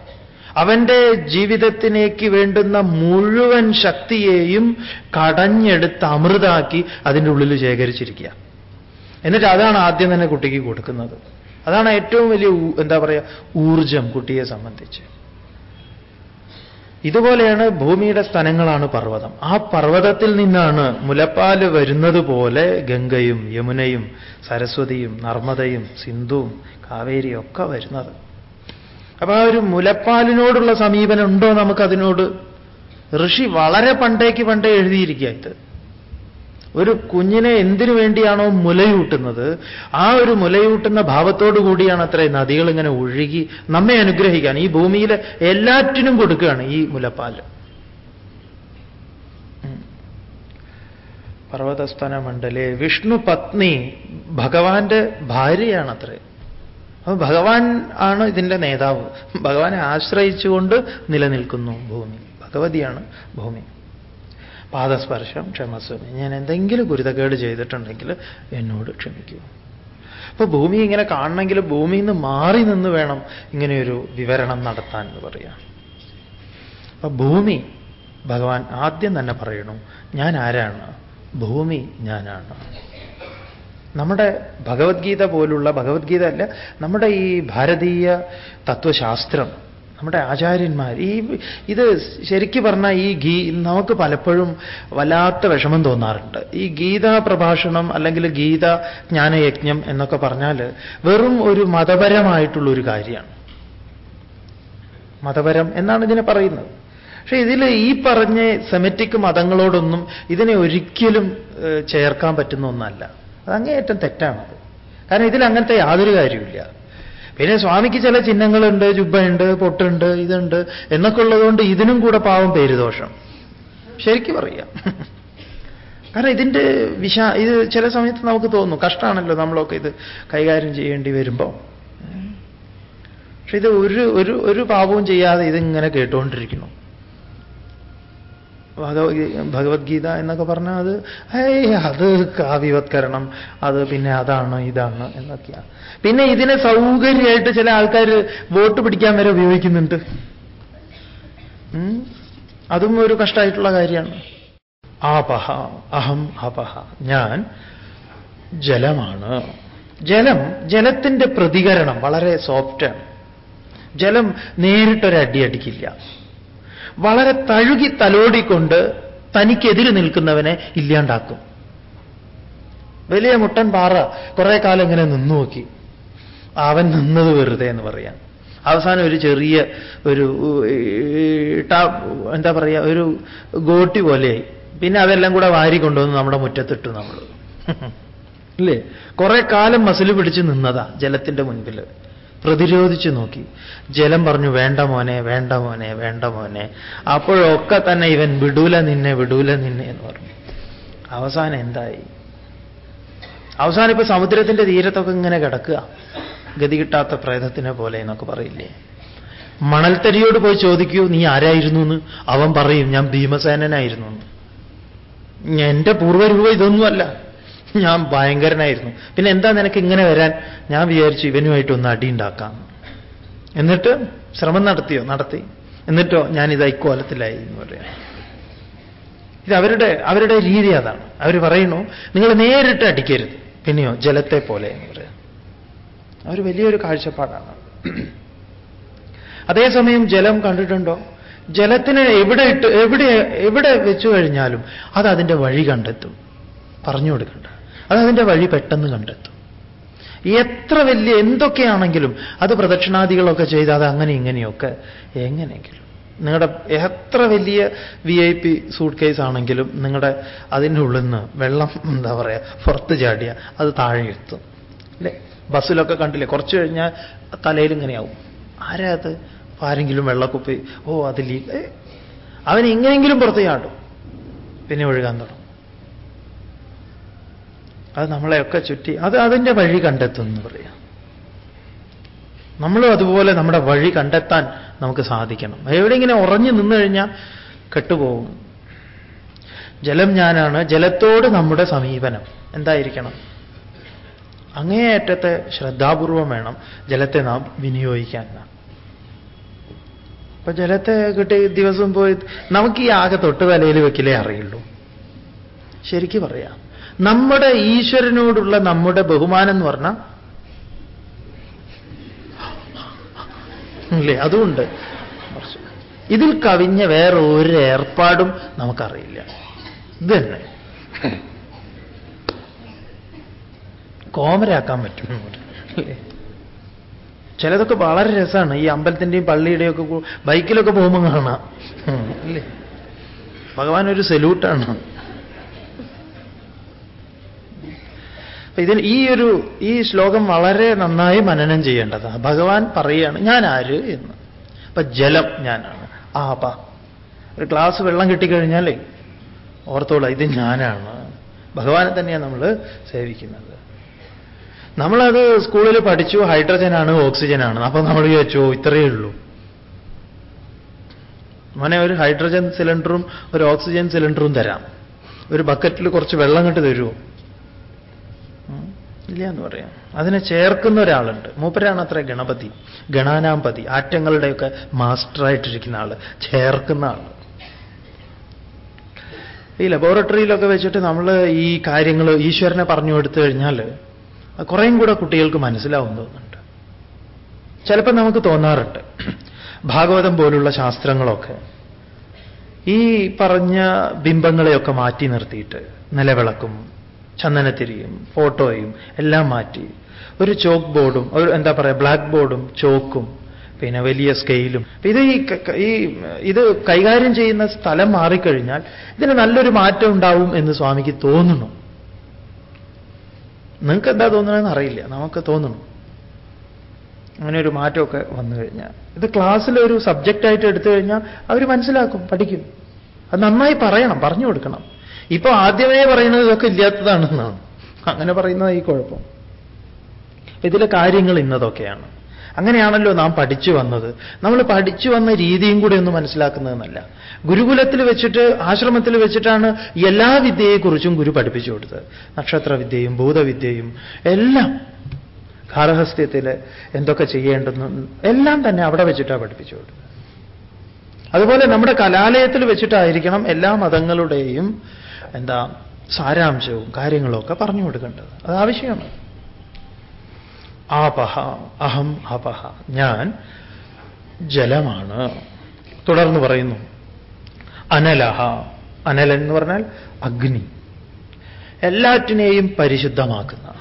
അവന്റെ ജീവിതത്തിലേക്ക് വേണ്ടുന്ന മുഴുവൻ ശക്തിയെയും കടഞ്ഞെടുത്ത് അമൃതാക്കി അതിന്റെ ഉള്ളിൽ ശേഖരിച്ചിരിക്കുക. എന്നിട്ട് അതാണ് ആദ്യം തന്നെ കുട്ടിക്ക് കൊടുക്കുന്നത്. അതാണ് ഏറ്റവും വലിയ എന്താ പറയുക ഊർജം കുട്ടിയെ സംബന്ധിച്ച്. ഇതുപോലെയാണ് ഭൂമിയുടെ സ്ഥലങ്ങളാണ് പർവതം. ആ പർവതത്തിൽ നിന്നാണ് മുലപ്പാൽ വരുന്നത് പോലെ ഗംഗയും യമുനയും സരസ്വതിയും നർമ്മദയും സിന്ധുവും കാവേരിയും ഒക്കെ വരുന്നത്. അപ്പൊ ആ ഒരു മുലപ്പാലിനോടുള്ള സമീപനം ഉണ്ടോ നമുക്കതിനോട്? ഋഷി വളരെ പണ്ടേക്ക് പണ്ടേ എഴുതിയിരിക്കുക ഇത് ഒരു കുഞ്ഞിനെ എന്തിനു വേണ്ടിയാണോ മുലയൂട്ടുന്നത്? ആ ഒരു മുലയൂട്ടുന്ന ഭാവത്തോടു കൂടിയാണ് അത്ര നദികൾ ഇങ്ങനെ ഒഴുകി നമ്മെ അനുഗ്രഹിക്കാൻ. ഈ ഭൂമിയിലെ എല്ലാറ്റിനും കൊടുക്കുകയാണ് ഈ മുലപ്പാൽ. പർവതസ്ഥാന മണ്ഡലേ വിഷ്ണു പത്നി ഭഗവാന്റെ ഭാര്യയാണത്രേ. അപ്പൊ ഭഗവാൻ ആണ് ഇതിന്റെ നേതാവ്. ഭഗവാനെ ആശ്രയിച്ചുകൊണ്ട് നിലനിൽക്കുന്നു ഭൂമി. ഭഗവതിയാണ് ഭൂമി. പാദസ്പർശം ക്ഷമസ്വമി. ഞാൻ എന്തെങ്കിലും ഗുരുതകേട് ചെയ്തിട്ടുണ്ടെങ്കിൽ എന്നോട് ക്ഷമിക്കൂ. അപ്പൊ ഭൂമി ഇങ്ങനെ കാണണമെങ്കിൽ ഭൂമിയിൽ നിന്ന് മാറി നിന്ന് വേണം ഇങ്ങനെയൊരു വിവരണം നടത്താൻ എന്ന് പറയാം. അപ്പൊ ഭൂമി ഭഗവാൻ ആദ്യം തന്നെ പറയണു ഞാൻ ആരാണ്? ഭൂമി ഞാനാണ്. നമ്മുടെ ഭഗവത്ഗീത പോലുള്ള ഭഗവത്ഗീത അല്ല നമ്മുടെ ഈ ഭാരതീയ തത്വശാസ്ത്രം നമ്മുടെ ആചാര്യന്മാർ ഈ ഇത് ശരിക്കു പറഞ്ഞാൽ ഈ ഗീ നമുക്ക് പലപ്പോഴും വല്ലാത്ത വിഷമം തോന്നാറുണ്ട്. ഈ ഗീതാ പ്രഭാഷണം അല്ലെങ്കിൽ ഗീത ജ്ഞാനയജ്ഞം എന്നൊക്കെ പറഞ്ഞാൽ വെറും ഒരു മതപരമായിട്ടുള്ള ഒരു കാര്യമാണ്. മതപരം എന്നാണ് ഇതിനെ പറയുന്നത്. പക്ഷെ ഇതിൽ ഈ പറഞ്ഞ സെമറ്റിക് മതങ്ങളോടൊന്നും ഇതിനെ ഒരിക്കലും ചേർക്കാൻ പറ്റുന്ന ഒന്നല്ല. അത് അങ്ങേയറ്റം തെറ്റാണത്. കാരണം ഇതിൽ അങ്ങനത്തെ യാതൊരു കാര്യമില്ല പിന്നെ സ്വാമിക്ക് ചില ചിഹ്നങ്ങളുണ്ട് ജുബ്ബയുണ്ട് പൊട്ടുണ്ട് ഇതുണ്ട് എന്നൊക്കെ ഉള്ളതുകൊണ്ട് ഇതിനും കൂടെ പാവം പേര് ദോഷം ശരിക്കും പറയാം. കാരണം ഇതിന്റെ വിശ ഇത് ചില സമയത്ത് നമുക്ക് തോന്നും കഷ്ടമാണല്ലോ നമ്മളൊക്കെ ഇത് കൈകാര്യം ചെയ്യേണ്ടി വരുമ്പോൾ പക്ഷെ ഇത് ഒരു ഒരു ഒരു പാപവും ചെയ്യാതെ ഇതിങ്ങനെ കേട്ടുകൊണ്ടിരിക്കുന്നു ഭഗവത്ഗീത എന്നൊക്കെ പറഞ്ഞാൽ അത് ഏയ് അത് കാവ്യവത്കരണം അത് പിന്നെ അതാണ് ഇതാണ് എന്നൊക്കെയാണ് പിന്നെ ഇതിനെ സൗകര്യമായിട്ട് ചില ആൾക്കാർ വോട്ട് പിടിക്കാൻ വരെ ഉപയോഗിക്കുന്നുണ്ട്. അതും ഒരു കഷ്ടമായിട്ടുള്ള കാര്യമാണ്. ആപഹ അഹം ആപഹ ഞാൻ ജലമാണ്. ജലം ജലത്തിന്റെ പ്രതികരണം വളരെ സോഫ്റ്റാണ്. ജലം നേരിട്ടൊരടി അടിക്കില്ല. വളരെ തഴുകി തലോടിക്കൊണ്ട് തനിക്കെതിര് നിൽക്കുന്നവനെ ഇല്ലാണ്ടാക്കും. വലിയ മുട്ടൻ പാറ കുറെ കാലം ഇങ്ങനെ നിന്നു നോക്കി. അവൻ നിന്നത് വെറുതെ എന്ന് പറയാം അവസാനം ഒരു ചെറിയ ഒരു എന്താ പറയുക ഒരു ഗോട്ടി പോലെയായി. പിന്നെ അതെല്ലാം കൂടെ വാരി കൊണ്ടുവന്ന് നമ്മുടെ മുറ്റത്തിട്ടു നമ്മൾ അല്ലേ കുറെ കാലം മസിൽ പിടിച്ച് നിന്നതാ ജലത്തിന്റെ മുൻപിൽ പ്രതിരോധിച്ചു നോക്കി. ജലം പറഞ്ഞു വേണ്ട മോനെ വേണ്ട മോനെ വേണ്ട മോനെ. അപ്പോഴൊക്കെ തന്നെ ഇവൻ വിടൂല നിന്നെ വിടൂല നിന്നെ എന്ന് പറഞ്ഞു. അവസാനം എന്തായി? അവസാനം ഇപ്പൊ സമുദ്രത്തിന്റെ തീരത്തൊക്കെ ഇങ്ങനെ കിടക്കുക. ഗതി കിട്ടാത്ത പ്രേതത്തിനെ പോലെ എന്നൊക്കെ പറയില്ലേ? മണൽത്തരിയോട് പോയി ചോദിക്കൂ നീ ആരായിരുന്നു എന്ന്? അവൻ പറയും ഞാൻ ഭീമസേനനായിരുന്നു എന്ന്. എന്റെ പൂർവരൂപം ഇതൊന്നുമല്ല. ഞാൻ ഭയങ്കരനായിരുന്നു. പിന്നെ എന്താ നിനക്ക് ഇങ്ങനെ വരാൻ? ഞാൻ വിചാരിച്ചു ഇവനുമായിട്ട് ഒന്ന് അടിയുണ്ടാക്കാം എന്നിട്ട് ശ്രമം നടത്തിയോ? നടത്തി. എന്നിട്ടോ ഞാൻ ഇത് ഐക്കോലത്തിലായി എന്ന് പറയാം. ഇത് അവരുടെ അവരുടെ രീതി അതാണ്. അവർ പറയുന്നു നിങ്ങൾ നേരിട്ട് അടിക്കരുത്. പിന്നെയോ ജലത്തെ പോലെ എന്ന് പറയാം. അവർ വലിയൊരു കാഴ്ചപ്പാടാണ്. അതേസമയം ജലം കണ്ടിട്ടുണ്ടോ? ജലത്തിന് എവിടെ ഇട്ട് എവിടെ എവിടെ വെച്ചു കഴിഞ്ഞാലും അത് അതിന്റെ വഴി കണ്ടെത്തും. പറഞ്ഞു കൊടുക്കണ്ട. അത് അതിന്റെ വഴി പെട്ടെന്ന് കണ്ടെത്തും. എത്ര വലിയ എന്തൊക്കെയാണെങ്കിലും അത് പ്രദക്ഷിണാദികളൊക്കെ ചെയ്ത് അത് അങ്ങനെ ഇങ്ങനെയൊക്കെ എങ്ങനെയെങ്കിലും. നിങ്ങളുടെ എത്ര വലിയ V I P suitcase ആണെങ്കിലും നിങ്ങളുടെ അതിന്റെ ഉള്ളിൽ നിന്ന് വെള്ളം എന്താ പറയുക പുറത്ത് ചാടിയ അത് താഴെ എത്തും അല്ലേ? ബസ്സിലൊക്കെ കണ്ടില്ലേ? കുറച്ച് കഴിഞ്ഞാൽ തലയിൽ ഇങ്ങനെയാവും. ആരാ അത്? ആരെങ്കിലും വെള്ളക്കുപ്പി ഓ അത് ലീ അവൻ ഇങ്ങനെയെങ്കിലും പുറത്ത് ചാട്ടും പിന്നെ ഒഴുകാൻ തുടങ്ങും. അത് നമ്മളെയൊക്കെ ചുറ്റി അത് അതിന്റെ വഴി കണ്ടെത്തും എന്ന് പറയാം. നമ്മളും അതുപോലെ നമ്മുടെ വഴി കണ്ടെത്താൻ നമുക്ക് സാധിക്കണം. എവിടെ ഇങ്ങനെ ഉറഞ്ഞു നിന്നു കഴിഞ്ഞാൽ കെട്ടുപോകും. ജലം ഞാനാണ്. ജലത്തോട് നമ്മുടെ സമീപനം എന്തായിരിക്കണം? അങ്ങേയറ്റത്തെ ശ്രദ്ധാപൂർവം വേണം ജലത്തെ നാം വിനിയോഗിക്കാൻ. അപ്പൊ ജലത്തെ കിട്ടി ദിവസം പോയി നമുക്ക് ഈ ആകെ തൊട്ട് തലയിൽ വെക്കിലേ അറിയുള്ളൂ. ശരിക്ക് പറയാം. നമ്മുടെ ഈശ്വരനോടുള്ള നമ്മുടെ ബഹുമാനം എന്ന് പറഞ്ഞാൽ അല്ലേ അതുകൊണ്ട്. ഇതിൽ കവിഞ്ഞ വേറെ ഒരു ഏർപ്പാടും നമുക്കറിയില്ല. ഇത് തന്നെ കോമരാക്കാൻ പറ്റും. ചിലതൊക്കെ വളരെ രസമാണ്. ഈ അമ്പലത്തിന്റെയും പള്ളിയുടെയും ഒക്കെ ബൈക്കിലൊക്കെ പോകുമ്പോൾ കാണാം. അല്ലേ? ഭഗവാൻ ഒരു സെല്യൂട്ടാണ്. ഇതിന് ഈ ഒരു ഈ ശ്ലോകം വളരെ നന്നായി മനനം ചെയ്യേണ്ടതാണ് ഭഗവാൻ പറയുകയാണ് ഞാൻ ആര് എന്ന്. അപ്പൊ ജലം ഞാനാണ്. ആപ ഒരു ഗ്ലാസ് വെള്ളം കിട്ടിക്കഴിഞ്ഞാലേ ഓർത്തോളാം ഇത് ഞാനാണ്. ഭഗവാനെ തന്നെയാണ് നമ്മൾ സേവിക്കുന്നത്. നമ്മളത് സ്കൂളിൽ പഠിച്ചു ഹൈഡ്രജനാണ് ഓക്സിജനാണ്. അപ്പൊ നമ്മൾ ചോദിച്ചു ഇത്രയേ ഉള്ളൂ. മോനെ ഒരു ഹൈഡ്രജൻ സിലിണ്ടറും ഒരു ഓക്സിജൻ സിലിണ്ടറും തരാം. ഒരു ബക്കറ്റിൽ കുറച്ച് വെള്ളം കണ്ട് തരുമോ ഇല്ല എന്ന് പറയാം. അതിനെ ചേർക്കുന്ന ഒരാളുണ്ട്. മൂപ്പരാണ് അത്ര ഗണപതി. ഗണാനാമ്പതി ആറ്റങ്ങളുടെയൊക്കെ മാസ്റ്ററായിട്ടിരിക്കുന്ന ആൾ. ചേർക്കുന്ന ആൾ. ഈ ലബോറട്ടറിയിലൊക്കെ വെച്ചിട്ട് നമ്മൾ ഈ കാര്യങ്ങൾ ഈശ്വരനെ പറഞ്ഞു കൊടുത്തു കഴിഞ്ഞാൽ കുറേയും കൂടെ കുട്ടികൾക്ക് മനസ്സിലാവും തോന്നുന്നുണ്ട്. ചിലപ്പോൾ നമുക്ക് തോന്നാറുണ്ട്. ഭാഗവതം പോലുള്ള ശാസ്ത്രങ്ങളൊക്കെ ഈ പറഞ്ഞ ബിംബങ്ങളെയൊക്കെ മാറ്റി നിർത്തിയിട്ട് നിലവിളക്കും ചന്ദനത്തിരിയും ഫോട്ടോയും എല്ലാം മാറ്റി. ഒരു ചോക്ക് ബോർഡും ഒരു എന്താ പറയുക ബ്ലാക്ക് ബോർഡും ചോക്കും പിന്നെ വലിയ സ്കെയിലും. ഇത് ഈ ഇത് കൈകാര്യം ചെയ്യുന്ന സ്ഥലം മാറിക്കഴിഞ്ഞാൽ ഇതിന് നല്ലൊരു മാറ്റം ഉണ്ടാവും എന്ന് സ്വാമിക്ക് തോന്നുന്നു. നിങ്ങൾക്ക് എന്താ തോന്നണമെന്ന് അറിയില്ല. നമുക്ക് തോന്നുന്നു. അങ്ങനെ ഒരു മാറ്റമൊക്കെ വന്നു കഴിഞ്ഞാൽ. ഇത് ക്ലാസ്സിൽ ഒരു സബ്ജക്റ്റായിട്ട് എടുത്തു കഴിഞ്ഞാൽ അവർ മനസ്സിലാക്കും പഠിക്കും. അത് നന്നായി പറയണം പറഞ്ഞു കൊടുക്കണം. ഇപ്പൊ ആദ്യമേ പറയുന്നത് ഇതൊക്കെ ഇല്ലാത്തതാണെന്നാണ്. അങ്ങനെ പറയുന്നത് ഈ കുഴപ്പം. ഇതിലെ കാര്യങ്ങൾ ഇന്നതൊക്കെയാണ്. അങ്ങനെയാണല്ലോ നാം പഠിച്ചു വന്നത്. നമ്മൾ പഠിച്ചു വന്ന രീതിയും കൂടി ഒന്ന് മനസ്സിലാക്കുന്നതെന്നല്ല. ഗുരുകുലത്തിൽ വെച്ചിട്ട് ആശ്രമത്തിൽ വെച്ചിട്ടാണ് എല്ലാ വിദ്യയെക്കുറിച്ചും ഗുരു പഠിപ്പിച്ചു കൊടുത്തത്. നക്ഷത്രവിദ്യയും ഭൂതവിദ്യയും എല്ലാം. ഗാർഹസ്ഥ്യത്തിൽ എന്തൊക്കെ ചെയ്യേണ്ടെന്നും എല്ലാം തന്നെ അവിടെ വെച്ചിട്ടാണ് പഠിപ്പിച്ചു കൊടുത്തത്. അതുപോലെ നമ്മുടെ കലാലയത്തിൽ വെച്ചിട്ടായിരിക്കണം എല്ലാ മതങ്ങളുടെയും എന്താ സാരാംശവും കാര്യങ്ങളൊക്കെ പറഞ്ഞു കൊടുക്കേണ്ടത്. അത് ആവശ്യമാണ്. ആപഹ അഹം അപഹ ഞാൻ ജലമാണ്. തുടർന്ന് പറയുന്നു അനലഹ. അനലൻ എന്ന് പറഞ്ഞാൽ അഗ്നി. എല്ലാറ്റിനെയും പരിശുദ്ധമാക്കുന്ന.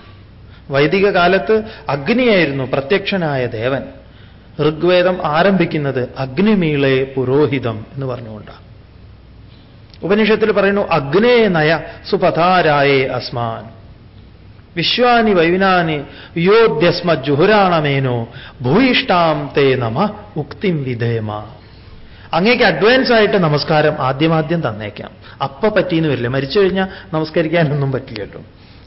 വൈദിക കാലത്ത് അഗ്നിയായിരുന്നു പ്രത്യക്ഷനായ ദേവൻ. ഋഗ്വേദം ആരംഭിക്കുന്നത് അഗ്നിമീളെ പുരോഹിതം എന്ന് പറഞ്ഞുകൊണ്ടാണ്. ഉപനിഷത്തിൽ പറയുന്നു അഗ്നേ നയ സുപഥാരായേ അസ്മാൻ. വിശ്വാനി വൈവിനാനി യോദ്യസ്മ ജുഹുരാണമേനോ ഭൂയിഷ്ടാം തേ നമ ഉക്തിം വിധേയമ അങ്ങേക്ക് അഡ്വാൻസ് ആയിട്ട് നമസ്കാരം ആദ്യമാദ്യം തന്നേക്കാം. അപ്പ പറ്റിയെന്ന് വരില്ല. മരിച്ചു കഴിഞ്ഞാൽ നമസ്കരിക്കാനൊന്നും പറ്റില്ലല്ലോ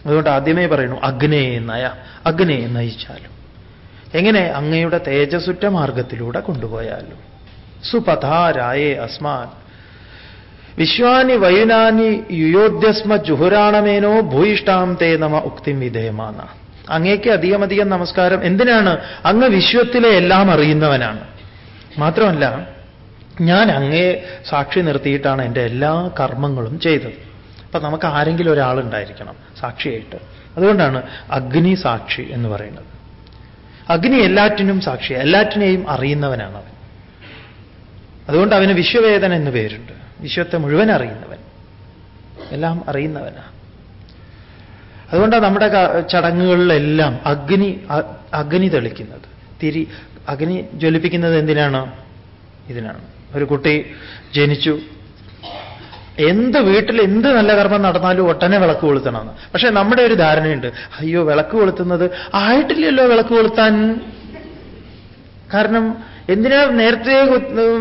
അതുകൊണ്ട് ആദ്യമേ പറയുന്നു അഗ്നേ നയ അഗ്നേ നയിച്ചാലും. എങ്ങനെ? അങ്ങയുടെ തേജസുറ്റ മാർഗത്തിലൂടെ കൊണ്ടുപോയാലും. സുപഥാരായേ അസ്മാൻ. വിശ്വാനി വൈനാനി യുയോധ്യസ്മ ജുഹുരാണമേനോ ഭൂയിഷ്ടാം തേ നമ ഉക്തിം വിധേയമാന. അങ്ങേക്ക് അധികമധികം നമസ്കാരം. എന്തിനാണ്? അങ്ങ് വിശ്വത്തിലെ എല്ലാം അറിയുന്നവനാണ്. മാത്രമല്ല ഞാൻ അങ്ങേ സാക്ഷി നിർത്തിയിട്ടാണ് എന്റെ എല്ലാ കർമ്മങ്ങളും ചെയ്തത്. അപ്പൊ നമുക്ക് ആരെങ്കിലും ഒരാളുണ്ടായിരിക്കണം സാക്ഷിയായിട്ട്. അതുകൊണ്ടാണ് അഗ്നി സാക്ഷി എന്ന് പറയുന്നത്. അഗ്നി എല്ലാറ്റിനും സാക്ഷി എല്ലാറ്റിനെയും അറിയുന്നവനാണ് അവൻ. അതുകൊണ്ട് അവന് വിശ്വവേദന എന്ന് പേരുണ്ട്. വിശ്വത്തെ മുഴുവൻ അറിയുന്നവൻ. എല്ലാം അറിയുന്നവനാ. അതുകൊണ്ടാണ് നമ്മുടെ ചടങ്ങുകളിലെല്ലാം അഗ്നി അഗ്നി തെളിക്കുന്നത്. തിരി അഗ്നി ജ്വലിപ്പിക്കുന്നത് എന്തിനാണ്? ഇതിനാണ്. ഒരു കുട്ടി ജനിച്ചു. എന്ത് വീട്ടിൽ എന്ത് നല്ല കർമ്മം നടന്നാലും ഒട്ടനെ വിളക്ക് കൊളുത്തണമെന്ന്. പക്ഷേ നമ്മുടെ ഒരു ധാരണയുണ്ട്. അയ്യോ വിളക്ക് കൊളുത്തുന്നത് ആയിട്ടില്ലല്ലോ വിളക്ക് കൊളുത്താൻ. കാരണം എന്തിനാ നേരത്തെ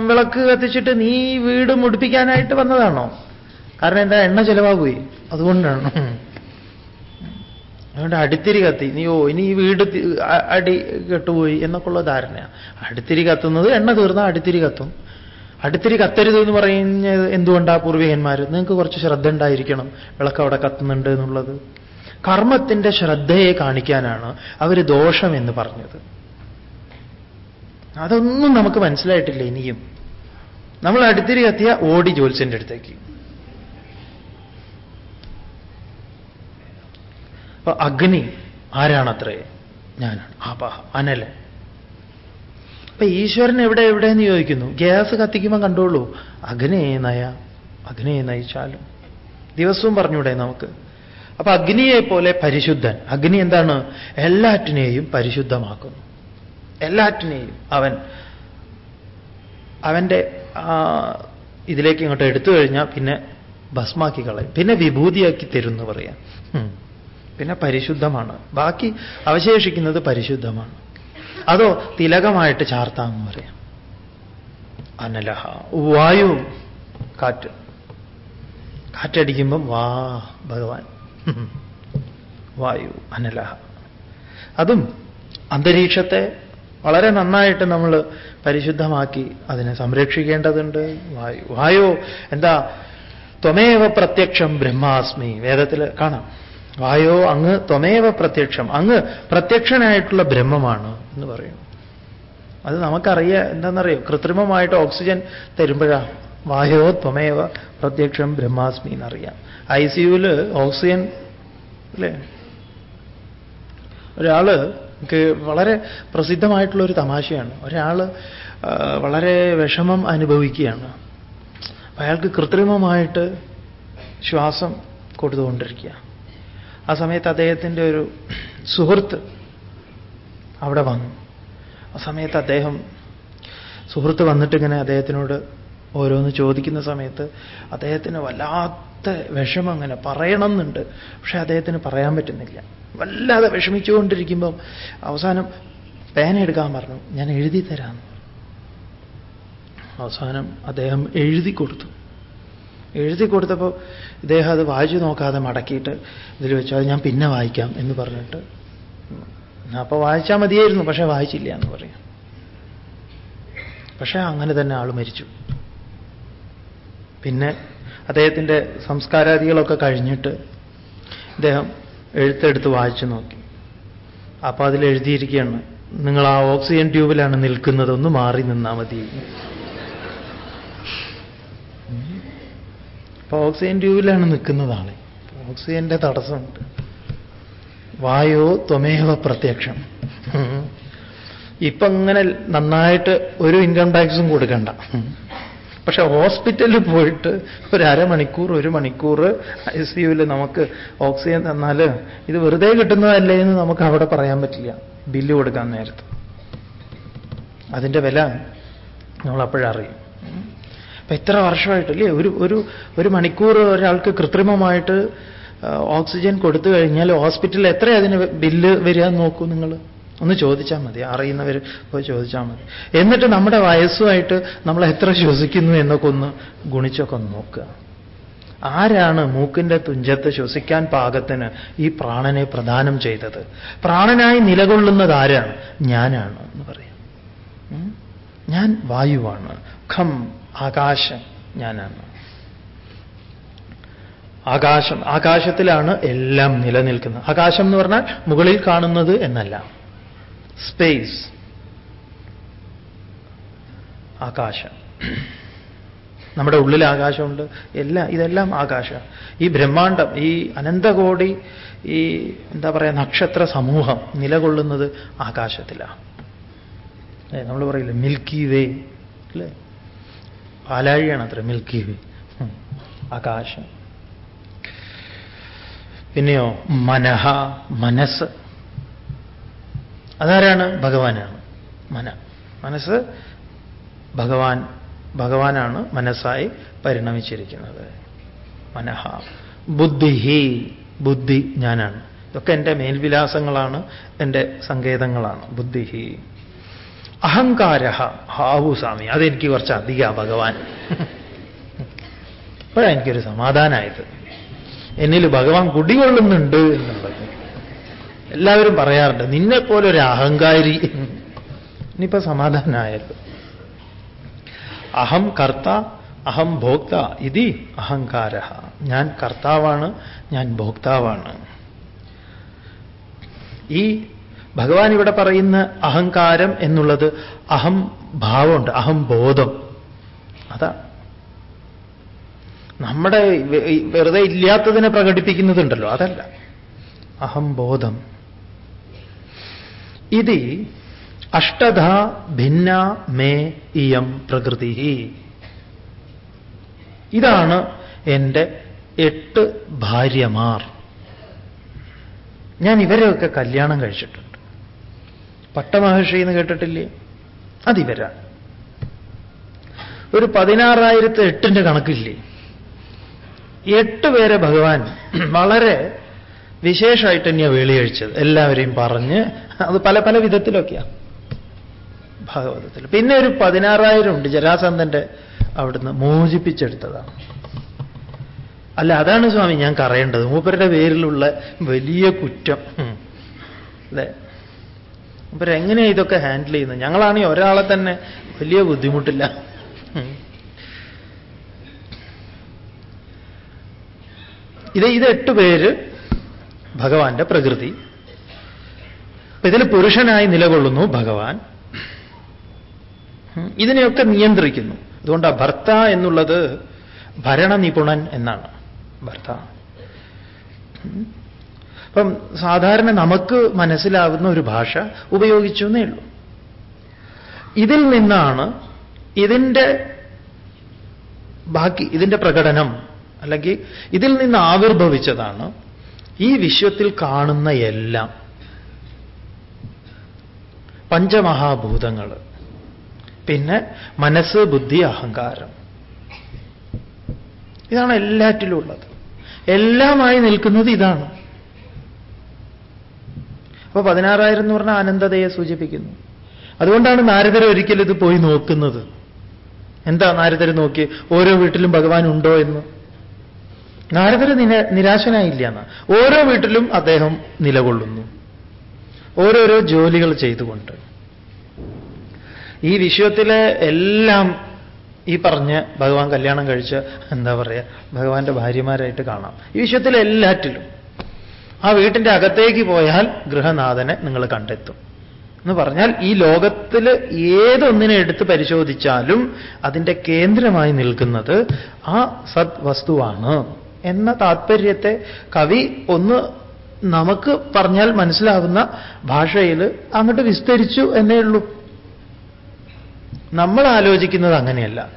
വിളക്ക് കത്തിച്ചിട്ട് നീ വീട് മുടിപ്പിക്കാനായിട്ട് വന്നതാണോ? കാരണം എന്താ എണ്ണ ചെലവാകുകയെ അതുകൊണ്ടാണ്. അതുകൊണ്ട് അടിത്തിരി കത്തി. നീ ഓ ഇനി ഈ വീട് അടി കെട്ടുപോയി എന്നൊക്കെയുള്ള ധാരണയാണ് അടിത്തിരി കത്തുന്നത് എണ്ണ തീർന്നാൽ അടിത്തിരി കത്തും. അടിത്തിരി കത്തരുത് എന്ന് പറയുന്നത് എന്തുകൊണ്ടാ പൂർവികന്മാർ നിങ്ങൾക്ക് കുറച്ച് ശ്രദ്ധ ഉണ്ടായിരിക്കണം വിളക്ക് അവിടെ കത്തുന്നുണ്ട് എന്നുള്ളത്. കർമ്മത്തിന്റെ ശ്രദ്ധയെ കാണിക്കാനാണ് അവർ ദോഷം എന്ന് പറഞ്ഞത്. അതൊന്നും നമുക്ക് മനസ്സിലായിട്ടില്ല ഇനിയും. നമ്മൾ അടുത്തിരി എത്തിയ ഓടി ജോത്സ്യന്റെ അടുത്തേക്ക്. അപ്പൊ അഗ്നി ആരാണത്രേ? ഞാനാണ്. ആപാഹ അനൽ. അപ്പൊ ഈശ്വരൻ എവിടെ എവിടെയെന്ന് ചോദിക്കുന്നു. ഗ്യാസ് കത്തിക്കുമ്പോൾ കണ്ടോളൂ. അഗ്നിയെ നയ അഗ്നിയെ നയിച്ചാലും. ദിവസവും പറഞ്ഞൂടെ നമുക്ക്. അപ്പൊ അഗ്നിയെ പോലെ പരിശുദ്ധൻ. അഗ്നി എന്താണ്? എല്ലാറ്റിനെയും പരിശുദ്ധമാക്കുന്നു. എല്ലാറ്റിനെയും അവൻ അവന്റെ ഇതിലേക്ക് ഇങ്ങോട്ട് എടുത്തു കഴിഞ്ഞാൽ പിന്നെ ഭസ്മാക്കി കളയും. പിന്നെ വിഭൂതിയാക്കി തരുന്നു പറയാം. പിന്നെ പരിശുദ്ധമാണ്. ബാക്കി അവശേഷിക്കുന്നത് പരിശുദ്ധമാണ്. അതോ തിലകമായിട്ട് ചാർത്താമെന്ന് പറയാം. അനലഹ. വായു കാറ്റ്. കാറ്റടിക്കുമ്പം വാ ഭഗവാൻ. വായു അനലഹ. അതും അന്തരീക്ഷത്തെ വളരെ നന്നായിട്ട് നമ്മൾ പരിശുദ്ധമാക്കി അതിനെ സംരക്ഷിക്കേണ്ടതുണ്ട്. വായു വായു എന്താ? ത്വമേവ പ്രത്യക്ഷം ബ്രഹ്മാസ്മി. വേദത്തിൽ കാണാം. വായോ അങ്ങ് ത്വമേവ പ്രത്യക്ഷം. അങ്ങ് പ്രത്യക്ഷനായിട്ടുള്ള ബ്രഹ്മമാണ് എന്ന് പറയും. അത് നമുക്കറിയ എന്താണെന്നറിയോ? കൃത്രിമമായിട്ട് ഓക്സിജൻ തരുമ്പോഴാ വായോ ത്വമേവ പ്രത്യക്ഷം ബ്രഹ്മാസ്മി എന്നറിയാം. ഐ സി യുവിൽ ഓക്സിജൻ അല്ലേ? ഒരാൾ വളരെ പ്രസിദ്ധമായിട്ടുള്ള ഒരു തമാശയാണ്. ഒരാൾ വളരെ വിഷമം അനുഭവിക്കുകയാണ്. അയാൾക്ക് കൃത്രിമമായിട്ട് ശ്വാസം കൊടുത്തുകൊണ്ടിരിക്കുക. ആ സമയത്ത് അദ്ദേഹത്തിന്റെ ഒരു സുഹൃത്ത് അവിടെ വന്നു. ആ സമയത്ത് അദ്ദേഹം സുഹൃത്ത് വന്നിട്ടിങ്ങനെ അദ്ദേഹത്തിനോട് ഓരോന്ന് ചോദിക്കുന്ന സമയത്ത് അദ്ദേഹത്തിന് വല്ലാത്ത വിഷമം അങ്ങനെ പറയണമെന്നുണ്ട്. പക്ഷെ അദ്ദേഹത്തിന് പറയാൻ പറ്റുന്നില്ല. വല്ലാതെ വിഷമിച്ചുകൊണ്ടിരിക്കുമ്പം അവസാനം പേന എടുക്കാൻ പറഞ്ഞു. ഞാൻ എഴുതി തരാം. അവസാനം അദ്ദേഹം എഴുതി കൊടുത്തു. എഴുതി കൊടുത്തപ്പോൾ ഇദ്ദേഹം അത് വായിച്ചു നോക്കാതെ മടക്കിയിട്ട് ഇതിൽ വെച്ചാൽ ഞാൻ പിന്നെ വായിക്കാം എന്ന് പറഞ്ഞിട്ട്. അപ്പോൾ വായിച്ചാൽ മതിയായിരുന്നു പക്ഷെ വായിച്ചില്ല എന്ന് പറയാം. പക്ഷേ അങ്ങനെ തന്നെ ആൾ മരിച്ചു. പിന്നെ അദ്ദേഹത്തിന്റെ സംസ്കാരാദികളൊക്കെ കഴിഞ്ഞിട്ട് അദ്ദേഹം എഴുത്തെടുത്ത് വായിച്ചു നോക്കി. അപ്പോൾ അതിൽ എഴുതിയിരിക്കുകയാണ് നിങ്ങൾ ആ ഓക്സിജൻ ട്യൂബിലാണ് നിൽക്കുന്നത് ഒന്ന് മാറി നിന്നാൽ മതി. അപ്പൊ ഓക്സിജൻ ട്യൂബിലാണ് നിൽക്കുന്നതാണ്. ഓക്സിജന്റെ തടസ്സമുണ്ട്. വായോ ത്വമേവ പ്രത്യക്ഷം. ഇപ്പൊ ഇങ്ങനെ നന്നായിട്ട് ഒരു ഇൻകം ടാക്സും കൊടുക്കണ്ട. പക്ഷെ ഹോസ്പിറ്റലിൽ പോയിട്ട് ഒരു അരമണിക്കൂർ ഒരു മണിക്കൂർ ഐ സി യുവിൽ നമുക്ക് ഓക്സിജൻ തന്നാൽ ഇത് വെറുതെ കിട്ടുന്നതല്ലേ എന്ന് നമുക്ക് അവിടെ പറയാൻ പറ്റില്ല. ബില്ല് കൊടുക്കാൻ നേരത്ത്. അതിന്റെ വില നമ്മൾ അപ്പോഴറിയും അപ്പൊ എത്ര വർഷമായിട്ടല്ലേ? ഒരു ഒരു ഒരു മണിക്കൂർ ഒരാൾക്ക് കൃത്രിമമായിട്ട് ഓക്സിജൻ കൊടുത്തു കഴിഞ്ഞാൽ ഹോസ്പിറ്റലിൽ എത്ര അതിന് ബില്ല് വരിക നോക്കൂ നിങ്ങൾ. ഒന്ന് ചോദിച്ചാൽ മതി. അറിയുന്നവർ പോയി ചോദിച്ചാൽ മതി. എന്നിട്ട് നമ്മുടെ വയസ്സുമായിട്ട് നമ്മൾ എത്ര ശ്വസിക്കുന്നു എന്നൊക്കെ ഒന്ന് ഗുണിച്ചൊക്കെ ഒന്ന് നോക്കുക. ആരാണ് മൂക്കിന്റെ തുഞ്ചത്ത് ശ്വസിക്കാൻ പാകത്തിന് ഈ പ്രാണനെ പ്രദാനം ചെയ്തത്? പ്രാണനായി നിലകൊള്ളുന്നത് ആരാണ്? ഞാനാണ് എന്ന് പറയാം. ഞാൻ വായുവാണ്. ഖം ആകാശം ഞാനാണ്. ആകാശം ആകാശത്തിലാണ് എല്ലാം നിലനിൽക്കുന്നത്. ആകാശം എന്ന് പറഞ്ഞാൽ മുകളിൽ കാണുന്നത് എന്നല്ല. സ്പേസ് ആകാശം. നമ്മുടെ ഉള്ളിൽ ആകാശമുണ്ട്. എല്ലാം ഇതെല്ലാം ആകാശം. ഈ ബ്രഹ്മാണ്ടം ഈ അനന്തകോടി ഈ എന്താ പറയുക നക്ഷത്ര സമൂഹം നിലകൊള്ളുന്നത് ആകാശത്തിലാണ്. നമ്മൾ പറയില്ല മിൽക്കി വേ അല്ലേ? പാലാഴിയാണ് അത്ര മിൽക്കി വേ ആകാശം. പിന്നെയോ മനഹ മനസ്സ്. അതാരാണ്? ഭഗവാനാണ്. മന. മനസ്സ് ഭഗവാൻ ഭഗവാനാണ് മനസ്സായി പരിണമിച്ചിരിക്കുന്നത്. മനഃ. ബുദ്ധിഹി. ബുദ്ധി ഞാനാണ്. ഇതൊക്കെ എന്റെ മേൽവിലാസങ്ങളാണ് എന്റെ സങ്കേതങ്ങളാണ്. ബുദ്ധിഹി. അഹങ്കാര. ഹാവു സ്വാമി അതെനിക്ക് കുറച്ച് അധിക ഭഗവാൻ. ഇപ്പോഴാണ് എനിക്കൊരു സമാധാനമായത് എന്നിൽ ഭഗവാൻ കുടികൊള്ളുന്നുണ്ട് എന്നുള്ളത്. എല്ലാവരും പറയാറുണ്ട് നിന്നെപ്പോലെ ഒരു അഹങ്കാരി. ഇനിയിപ്പോ സമാധാനമായല്ലോ അഹം കർത്ത അഹം ഭോക്ത ഇതി അഹങ്കാര. ഞാൻ കർത്താവാണ് ഞാൻ ഭോക്താവാണ്. ഈ ഭഗവാൻ ഇവിടെ പറയുന്ന അഹങ്കാരം എന്നുള്ളത് അഹം ഭാവമുണ്ട് അഹം ബോധം. അതാ. നമ്മുടെ വെറുതെ ഇല്ലാത്തതിനെ പ്രകടിപ്പിക്കുന്നതുണ്ടല്ലോ അതല്ല. അഹംബോധം ഇത് അഷ്ടധ ഭിന്ന മേ ഇയം പ്രകൃതി ഇതാണ് എന്റെ എട്ട് ഭാര്യമാർ. ഞാൻ ഇവരെയൊക്കെ കല്യാണം കഴിച്ചിട്ടുണ്ട്. പട്ടമഹർഷി എന്ന് കേട്ടിട്ടില്ലേ? അതിവരാണ് ഒരു പതിനാറായിരത്തി എട്ടിന്റെ കണക്കില്ലേ? എട്ട് പേരെ ഭഗവാൻ വളരെ വിശേഷമായിട്ട് തന്നെയാണ് വെളിയഴിച്ചത് എല്ലാവരെയും പറഞ്ഞ് അത് പല പല വിധത്തിലൊക്കെയാണ് ഭാഗവതത്തിൽ. പിന്നെ ഒരു പതിനാറായിരം ഉണ്ട് ജരാസന്ധന്റെ അവിടുന്ന് മോചിപ്പിച്ചെടുത്തതാണ്. അല്ല അതാണ് സ്വാമി ഞാൻ കറയേണ്ടത് മൂപ്പരുടെ പേരിലുള്ള വലിയ കുറ്റം. അല്ലെ അല്ലേ മൂപ്പരെങ്ങനെയാ ഇതൊക്കെ ഹാൻഡിൽ ചെയ്യുന്നത്? ഞങ്ങളാണെങ്കിൽ ഒരാളെ തന്നെ വലിയ ബുദ്ധിമുട്ടില്ല. ഇത് ഇത് എട്ട് പേര് ഭഗവാന്റെ പ്രകൃതി. ഇതിൽ പുരുഷനായി നിലകൊള്ളുന്നു ഭഗവാൻ. ഇതിനെയൊക്കെ നിയന്ത്രിക്കുന്നു. അതുകൊണ്ട് ആ ഭർത്ത എന്നുള്ളത് ഭരണനിപുണൻ എന്നാണ്. ഭർത്ത. അപ്പം സാധാരണ നമുക്ക് മനസ്സിലാവുന്ന ഒരു ഭാഷ ഉപയോഗിച്ചു എന്നേ ഉള്ളൂ. ഇതിൽ നിന്നാണ് ഇതിന്റെ ബാക്കി ഇതിന്റെ പ്രകടനം അല്ലെങ്കിൽ ഇതിൽ നിന്ന് ആവിർഭവിച്ചതാണ് ഈ വിശ്വത്തിൽ കാണുന്ന എല്ലാം പഞ്ചമഹാഭൂതങ്ങൾ പിന്നെ മനസ്സ് ബുദ്ധി അഹങ്കാരം. ഇതാണ് എല്ലാറ്റിലും ഉള്ളത്. എല്ലാമായി നിൽക്കുന്നത് ഇതാണ്. അപ്പൊ പതിനാറായിരം എന്ന് പറഞ്ഞാൽ അനന്തതയെ സൂചിപ്പിക്കുന്നു. അതുകൊണ്ടാണ് നാരദർ ഒരിക്കലും ഇത് പോയി നോക്കുന്നത്. എന്താ നാരദർ നോക്കി ഓരോ വീട്ടിലും ഭഗവാൻ ഉണ്ടോ എന്ന്. നാരദർ നിര നിരാശനായില്ല എന്ന് ഓരോ വീട്ടിലും അദ്ദേഹം നിലകൊള്ളുന്നു. ഓരോരോ ജോലികൾ ചെയ്തുകൊണ്ട്. ഈ വിശ്വത്തിലെ എല്ലാം ഈ പറഞ്ഞ് ഭഗവാൻ കല്യാണം കഴിച്ച എന്താ പറയുക ഭഗവാന്റെ ഭാര്യമാരായിട്ട് കാണാം. ഈ വിശ്വത്തിലെ എല്ലാറ്റിലും. ആ വീട്ടിന്റെ അകത്തേക്ക് പോയാൽ ഗൃഹനാഥനെ നിങ്ങൾ കണ്ടെത്തും. എന്ന് പറഞ്ഞാൽ ഈ ലോകത്തിൽ ഏതൊന്നിനെ എടുത്ത് പരിശോധിച്ചാലും അതിന്റെ കേന്ദ്രമായി നിൽക്കുന്നത് ആ സത് വസ്തുവാണ് എന്ന താത്പര്യത്തെ കവി ഒന്ന് നമുക്ക് പറഞ്ഞാൽ മനസ്സിലാവുന്ന ഭാഷയിൽ അങ്ങോട്ട് വിസ്തരിച്ചു എന്നേ ഉള്ളൂ. നമ്മൾ ആലോചിക്കുന്നത് അങ്ങനെയല്ല.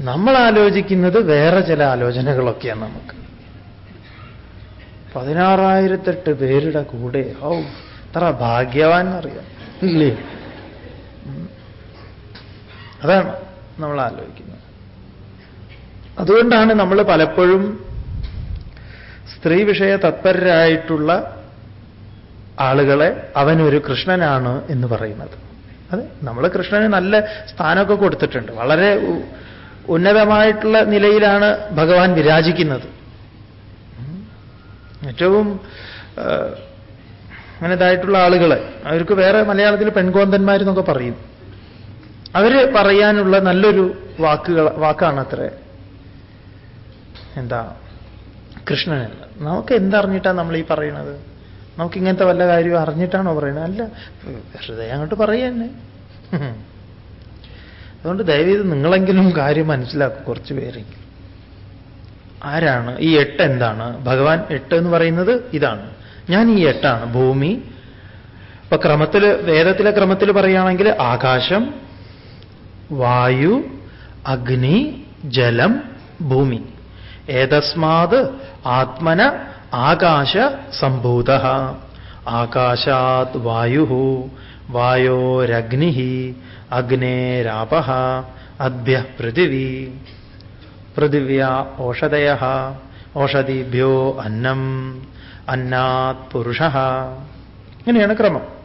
നമ്മൾ ആലോചിക്കുന്നത് വേറെ ചില ആലോചനകളൊക്കെയാണ് നമുക്ക്. പതിനാറായിരത്തെട്ട് പേരുടെ കൂടെ ഔ എത്ര ഭാഗ്യവാൻ അറിയാം ഇല്ലേ അതാണ് നമ്മൾ ആലോചിക്കുന്നത്. അതുകൊണ്ടാണ് നമ്മൾ പലപ്പോഴും സ്ത്രീ വിഷയ തത്പരരായിട്ടുള്ള ആളുകളെ അവനൊരു കൃഷ്ണനാണ് എന്ന് പറയുന്നത്. അതെ നമ്മൾ കൃഷ്ണന് നല്ല സ്ഥാനമൊക്കെ കൊടുത്തിട്ടുണ്ട്. വളരെ ഉന്നതമായിട്ടുള്ള നിലയിലാണ് ഭഗവാൻ വിരാജിക്കുന്നത്. ഏറ്റവും അങ്ങനെതായിട്ടുള്ള ആളുകളെ അവർക്ക് വേറെ മലയാളത്തിൽ പെൺകോന്തന്മാരെന്നൊക്കെ പറയും. അവർ പറയാനുള്ള നല്ലൊരു വാക്കുകൾ വാക്കാണ് അത്ര എന്താ കൃഷ്ണൻ എന്ന്. നമുക്ക് എന്തറിഞ്ഞിട്ടാണ് നമ്മൾ ഈ പറയുന്നത് നമുക്ക് ഇങ്ങനത്തെ വല്ല കാര്യവും അറിഞ്ഞിട്ടാണോ പറയുന്നത് അല്ല ഹൃദയം അങ്ങോട്ട് പറയുന്നെ അതുകൊണ്ട് ദയവേത് നിങ്ങളെങ്കിലും കാര്യം മനസ്സിലാക്കും കുറച്ച് പേരെങ്കിലും ആരാണ്? ഈ എട്ട് എന്താണ്? ഭഗവാൻ എട്ട് എന്ന് പറയുന്നത് ഇതാണ്. ഞാൻ ഈ എട്ടാണ്. ഭൂമി. ഇപ്പൊ ക്രമത്തിൽ വേദത്തിലെ ക്രമത്തിൽ പറയുകയാണെങ്കിൽ ആകാശം വായു അഗ്നി ജലം ഭൂമി. ഏതസ്മാത് ആത്മന ആകാശ സംഭൂത. ആകാശാത് വായു വായോരഗ്നി അഗ്നേരാപ അദ്ഭ്യ പൃഥിവി. പൃഥിവ്യ ഓഷധയ ഓഷധീഭ്യോ അന്നം അന്നാത് പുരുഷ. ഇങ്ങനെയാണ് ക്രമം.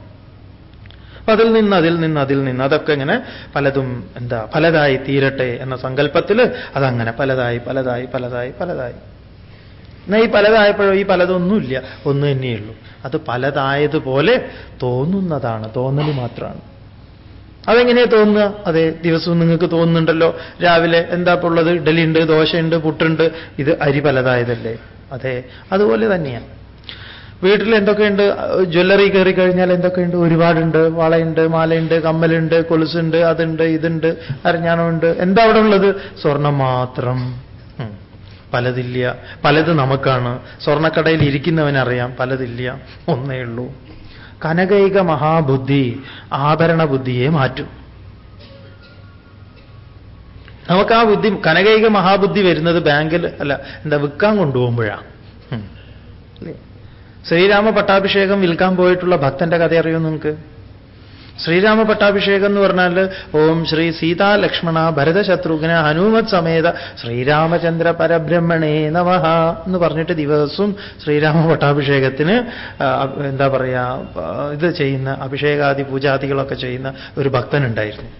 അതിൽ നിന്ന് അതിൽ നിന്ന് അതിൽ നിന്ന് അതൊക്കെ ഇങ്ങനെ പലതും എന്താ പലതായി തീരട്ടെ എന്ന സങ്കല്പത്തിൽ അതങ്ങനെ പലതായി പലതായി പലതായി പലതായി. എന്നാ ഈ പലതായപ്പോഴോ ഈ പലതൊന്നുമില്ല. ഒന്ന് തന്നെയുള്ളൂ. അത് പലതായതുപോലെ തോന്നുന്നതാണ്. തോന്നൽ മാത്രമാണ്. അതെങ്ങനെയാ തോന്നുക? അതെ ദിവസവും നിങ്ങൾക്ക് തോന്നുന്നുണ്ടല്ലോ. രാവിലെ എന്താ ഉള്ളത്? ഇഡലിയുണ്ട് ദോശയുണ്ട് പുട്ടുണ്ട്. ഇത് അരി പലതായതല്ലേ? അതെ അതുപോലെ തന്നെയാണ്. വീട്ടിൽ എന്തൊക്കെയുണ്ട്? ജ്വല്ലറി കയറി കഴിഞ്ഞാൽ എന്തൊക്കെയുണ്ട്? ഒരുപാടുണ്ട്. വളയുണ്ട് മാലയുണ്ട് കമ്മലുണ്ട് കൊലുസുണ്ട് അതുണ്ട് ഇതുണ്ട് അരഞ്ഞാണമുണ്ട് എന്താ അവിടെ ഉള്ളത്? സ്വർണം മാത്രം. പലതില്ല. പലത് നമുക്കാണ്. സ്വർണക്കടയിൽ ഇരിക്കുന്നവനറിയാം പലതില്ല. ഒന്നേ ഉള്ളൂ. കനകൈക മഹാബുദ്ധി ആഭരണ ബുദ്ധിയെ മാറ്റും. നമുക്ക് ആ ബുദ്ധി കനകൈക മഹാബുദ്ധി വരുന്നത് ബാങ്കിൽ അല്ല എന്താ വിൽക്കാൻ കൊണ്ടുപോകുമ്പോഴാണ് ശ്രീരാമ പട്ടാഭിഷേകം വിൽക്കാൻ പോയിട്ടുള്ള ഭക്തന്റെ കഥ അറിയോ നിങ്ങൾക്ക്? ശ്രീരാമ പട്ടാഭിഷേകം എന്ന് പറഞ്ഞാൽ ഓം ശ്രീ സീതാ ലക്ഷ്മണ ഭരതശത്രുഘ്ന ഹനുമത് സമേത ശ്രീരാമചന്ദ്ര പരബ്രഹ്മണേ നവഹ എന്ന് പറഞ്ഞിട്ട് ദിവസവും ശ്രീരാമ പട്ടാഭിഷേകത്തിന് എന്താ പറയുക ഇത് ചെയ്യുന്ന അഭിഷേകാദി പൂജാദികളൊക്കെ ചെയ്യുന്ന ഒരു ഭക്തനുണ്ടായിരുന്നു.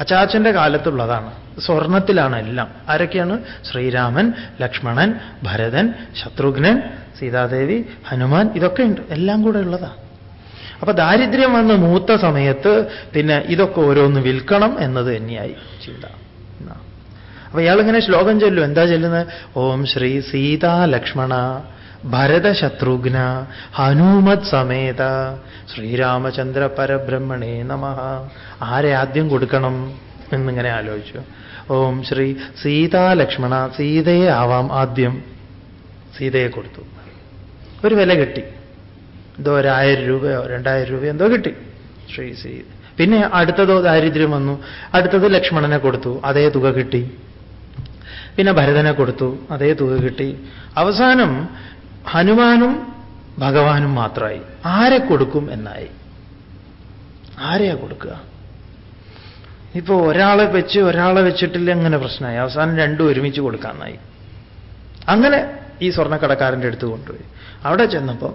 അച്ചാച്ചന്റെ കാലത്തുള്ളതാണ്. സ്വർണത്തിലാണ് എല്ലാം. ആരൊക്കെയാണ്? ശ്രീരാമൻ ലക്ഷ്മണൻ ഭരതൻ ശത്രുഘ്നൻ സീതാദേവി ഹനുമാൻ ഇതൊക്കെ ഉണ്ട് എല്ലാം കൂടെ ഉള്ളതാണ് അപ്പൊ ദാരിദ്ര്യം വന്ന് മൂത്ത സമയത്ത് പിന്നെ ഇതൊക്കെ ഓരോന്ന് വിൽക്കണം എന്നത് തന്നെയായി ചിന്ത. അപ്പൊ ഇയാളിങ്ങനെ ശ്ലോകം ചൊല്ലും. എന്താ ചൊല്ലുന്നത് ഓം ശ്രീ സീതാ ലക്ഷ്മണ. ഭരത ശത്രുഘ്ന ഹനുമത് സമേത. ശ്രീരാമചന്ദ്ര പരബ്രഹ്മണേ നമ. ആരെ ആദ്യം കൊടുക്കണം എന്നിങ്ങനെ ആലോചിച്ചു. ഓം ശ്രീ സീതാലക്ഷ്മണ സീതയെ ആവാം ആദ്യം. സീതയെ കൊടുത്തു. ഒരു വില കിട്ടി. എന്തോ ഒരായിരം രൂപയോ രണ്ടായിരം രൂപയോ എന്തോ കിട്ടി. ശ്രീ സീത. പിന്നെ അടുത്തതോ ദാരിദ്ര്യം വന്നു. അടുത്തത് ലക്ഷ്മണനെ കൊടുത്തു. അതേ തുക കിട്ടി. പിന്നെ ഭരതനെ കൊടുത്തു. അതേ തുക കിട്ടി. അവസാനം ഹനുമാനും ഭഗവാനും മാത്രമായി. ആരെ കൊടുക്കും എന്നായി? ആരെയാ കൊടുക്കുക? ഇപ്പോ ഒരാളെ വെച്ച് ഒരാളെ വെച്ചിട്ടില്ല അങ്ങനെ പ്രശ്നമായി. അവസാനം രണ്ടും ഒരുമിച്ച് കൊടുക്കാമെന്നായി അങ്ങനെ ഈ സ്വർണക്കടക്കാരന്റെ അടുത്ത് കൊണ്ടുപോയി. അവിടെ ചെന്നപ്പോൾ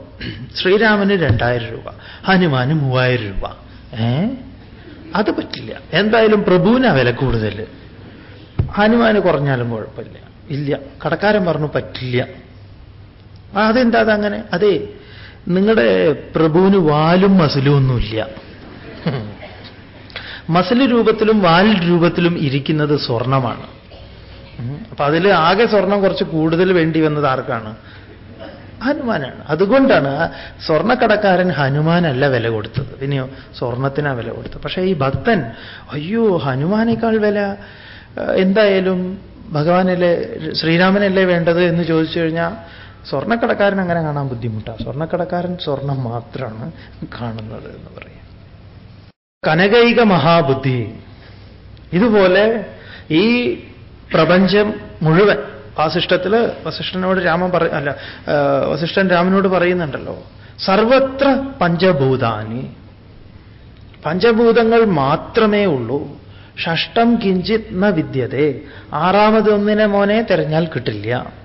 ശ്രീരാമന് രണ്ടായിരം രൂപ ഹനുമാന് മൂവായിരം രൂപ. ഏ? അത് പറ്റില്ല. എന്തായാലും പ്രഭുവിനാ വില കൂടുതൽ ഹനുമാന് കുറഞ്ഞാലും കുഴപ്പമില്ല. ഇല്ല. കടക്കാരൻ പറഞ്ഞു പറ്റില്ല. അതെന്താ അതങ്ങനെ? അതെ നിങ്ങളുടെ പ്രഭുവിന് വാലും മസിലും ഒന്നുമില്ല മസിൽ രൂപത്തിലും വാൽ രൂപത്തിലും ഇരിക്കുന്നത് സ്വർണമാണ്. അപ്പൊ അതിൽ ആകെ സ്വർണം കുറച്ച് കൂടുതൽ വേണ്ടി വന്നത് ആർക്കാണ്? ഹനുമാനാണ്. അതുകൊണ്ടാണ് സ്വർണക്കടക്കാരൻ ഹനുമാനല്ല വില കൊടുത്തത്. പിന്നെയോ സ്വർണത്തിനാ വില കൊടുത്തത്. പക്ഷേ ഈ ഭക്തൻ അയ്യോ ഹനുമാനേക്കാൾ വില എന്തായാലും ഭഗവാനല്ലേ ശ്രീരാമനല്ലേ വേണ്ടത്? എന്ന് ചോദിച്ചു കഴിഞ്ഞാൽ സ്വർണക്കടക്കാരൻ അങ്ങനെ കാണാൻ ബുദ്ധിമുട്ടാണ് സ്വർണക്കടക്കാരൻ സ്വർണം മാത്രമാണ് കാണുന്നത് എന്ന് പറയാം. കനകൈക മഹാബുദ്ധി. ഇതുപോലെ ഈ പ്രപഞ്ചം മുഴുവൻ വാസിഷ്ഠത്തിൽ വസിഷ്ഠനോട് രാമൻ പറ അല്ല വസിഷ്ഠൻ രാമനോട് പറയുന്നുണ്ടല്ലോ സർവത്ര പഞ്ചഭൂതാനി. പഞ്ചഭൂതങ്ങൾ മാത്രമേ ഉള്ളൂ. ഷഷ്ടം കിഞ്ചിത് ന വിദ്യതേ. ആറാമതൊന്നിനെ മോനെ തെരഞ്ഞാൽ കിട്ടില്ല.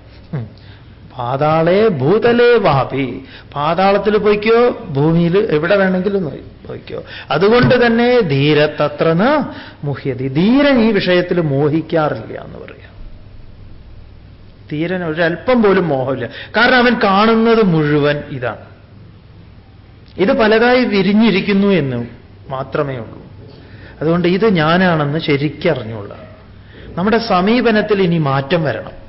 പാതാളേ ഭൂതലേ വാപി പാതാളത്തിൽ പോയിക്കോ ഭൂമിയിൽ എവിടെ വേണമെങ്കിലും പോയി- പോയിക്കോ. അതുകൊണ്ട് തന്നെ ധീരത്തത്ര ന മുഹ്യതി. ധീരൻ ഈ വിഷയത്തിൽ മോഹിക്കാറില്ല എന്ന് പറയാം. ധീരൻ ഒരല്പം പോലും മോഹമില്ല. കാരണം അവൻ കാണുന്നത് മുഴുവൻ ഇതാണ്. ഇത് പലതായി വിരിഞ്ഞിരിക്കുന്നു എന്ന് മാത്രമേ ഉള്ളൂ. അതുകൊണ്ട് ഇത് ഞാനാണെന്ന് ശരിക്കറിഞ്ഞുള്ള നമ്മുടെ സമീപനത്തിൽ ഇനി മാറ്റം വരണം.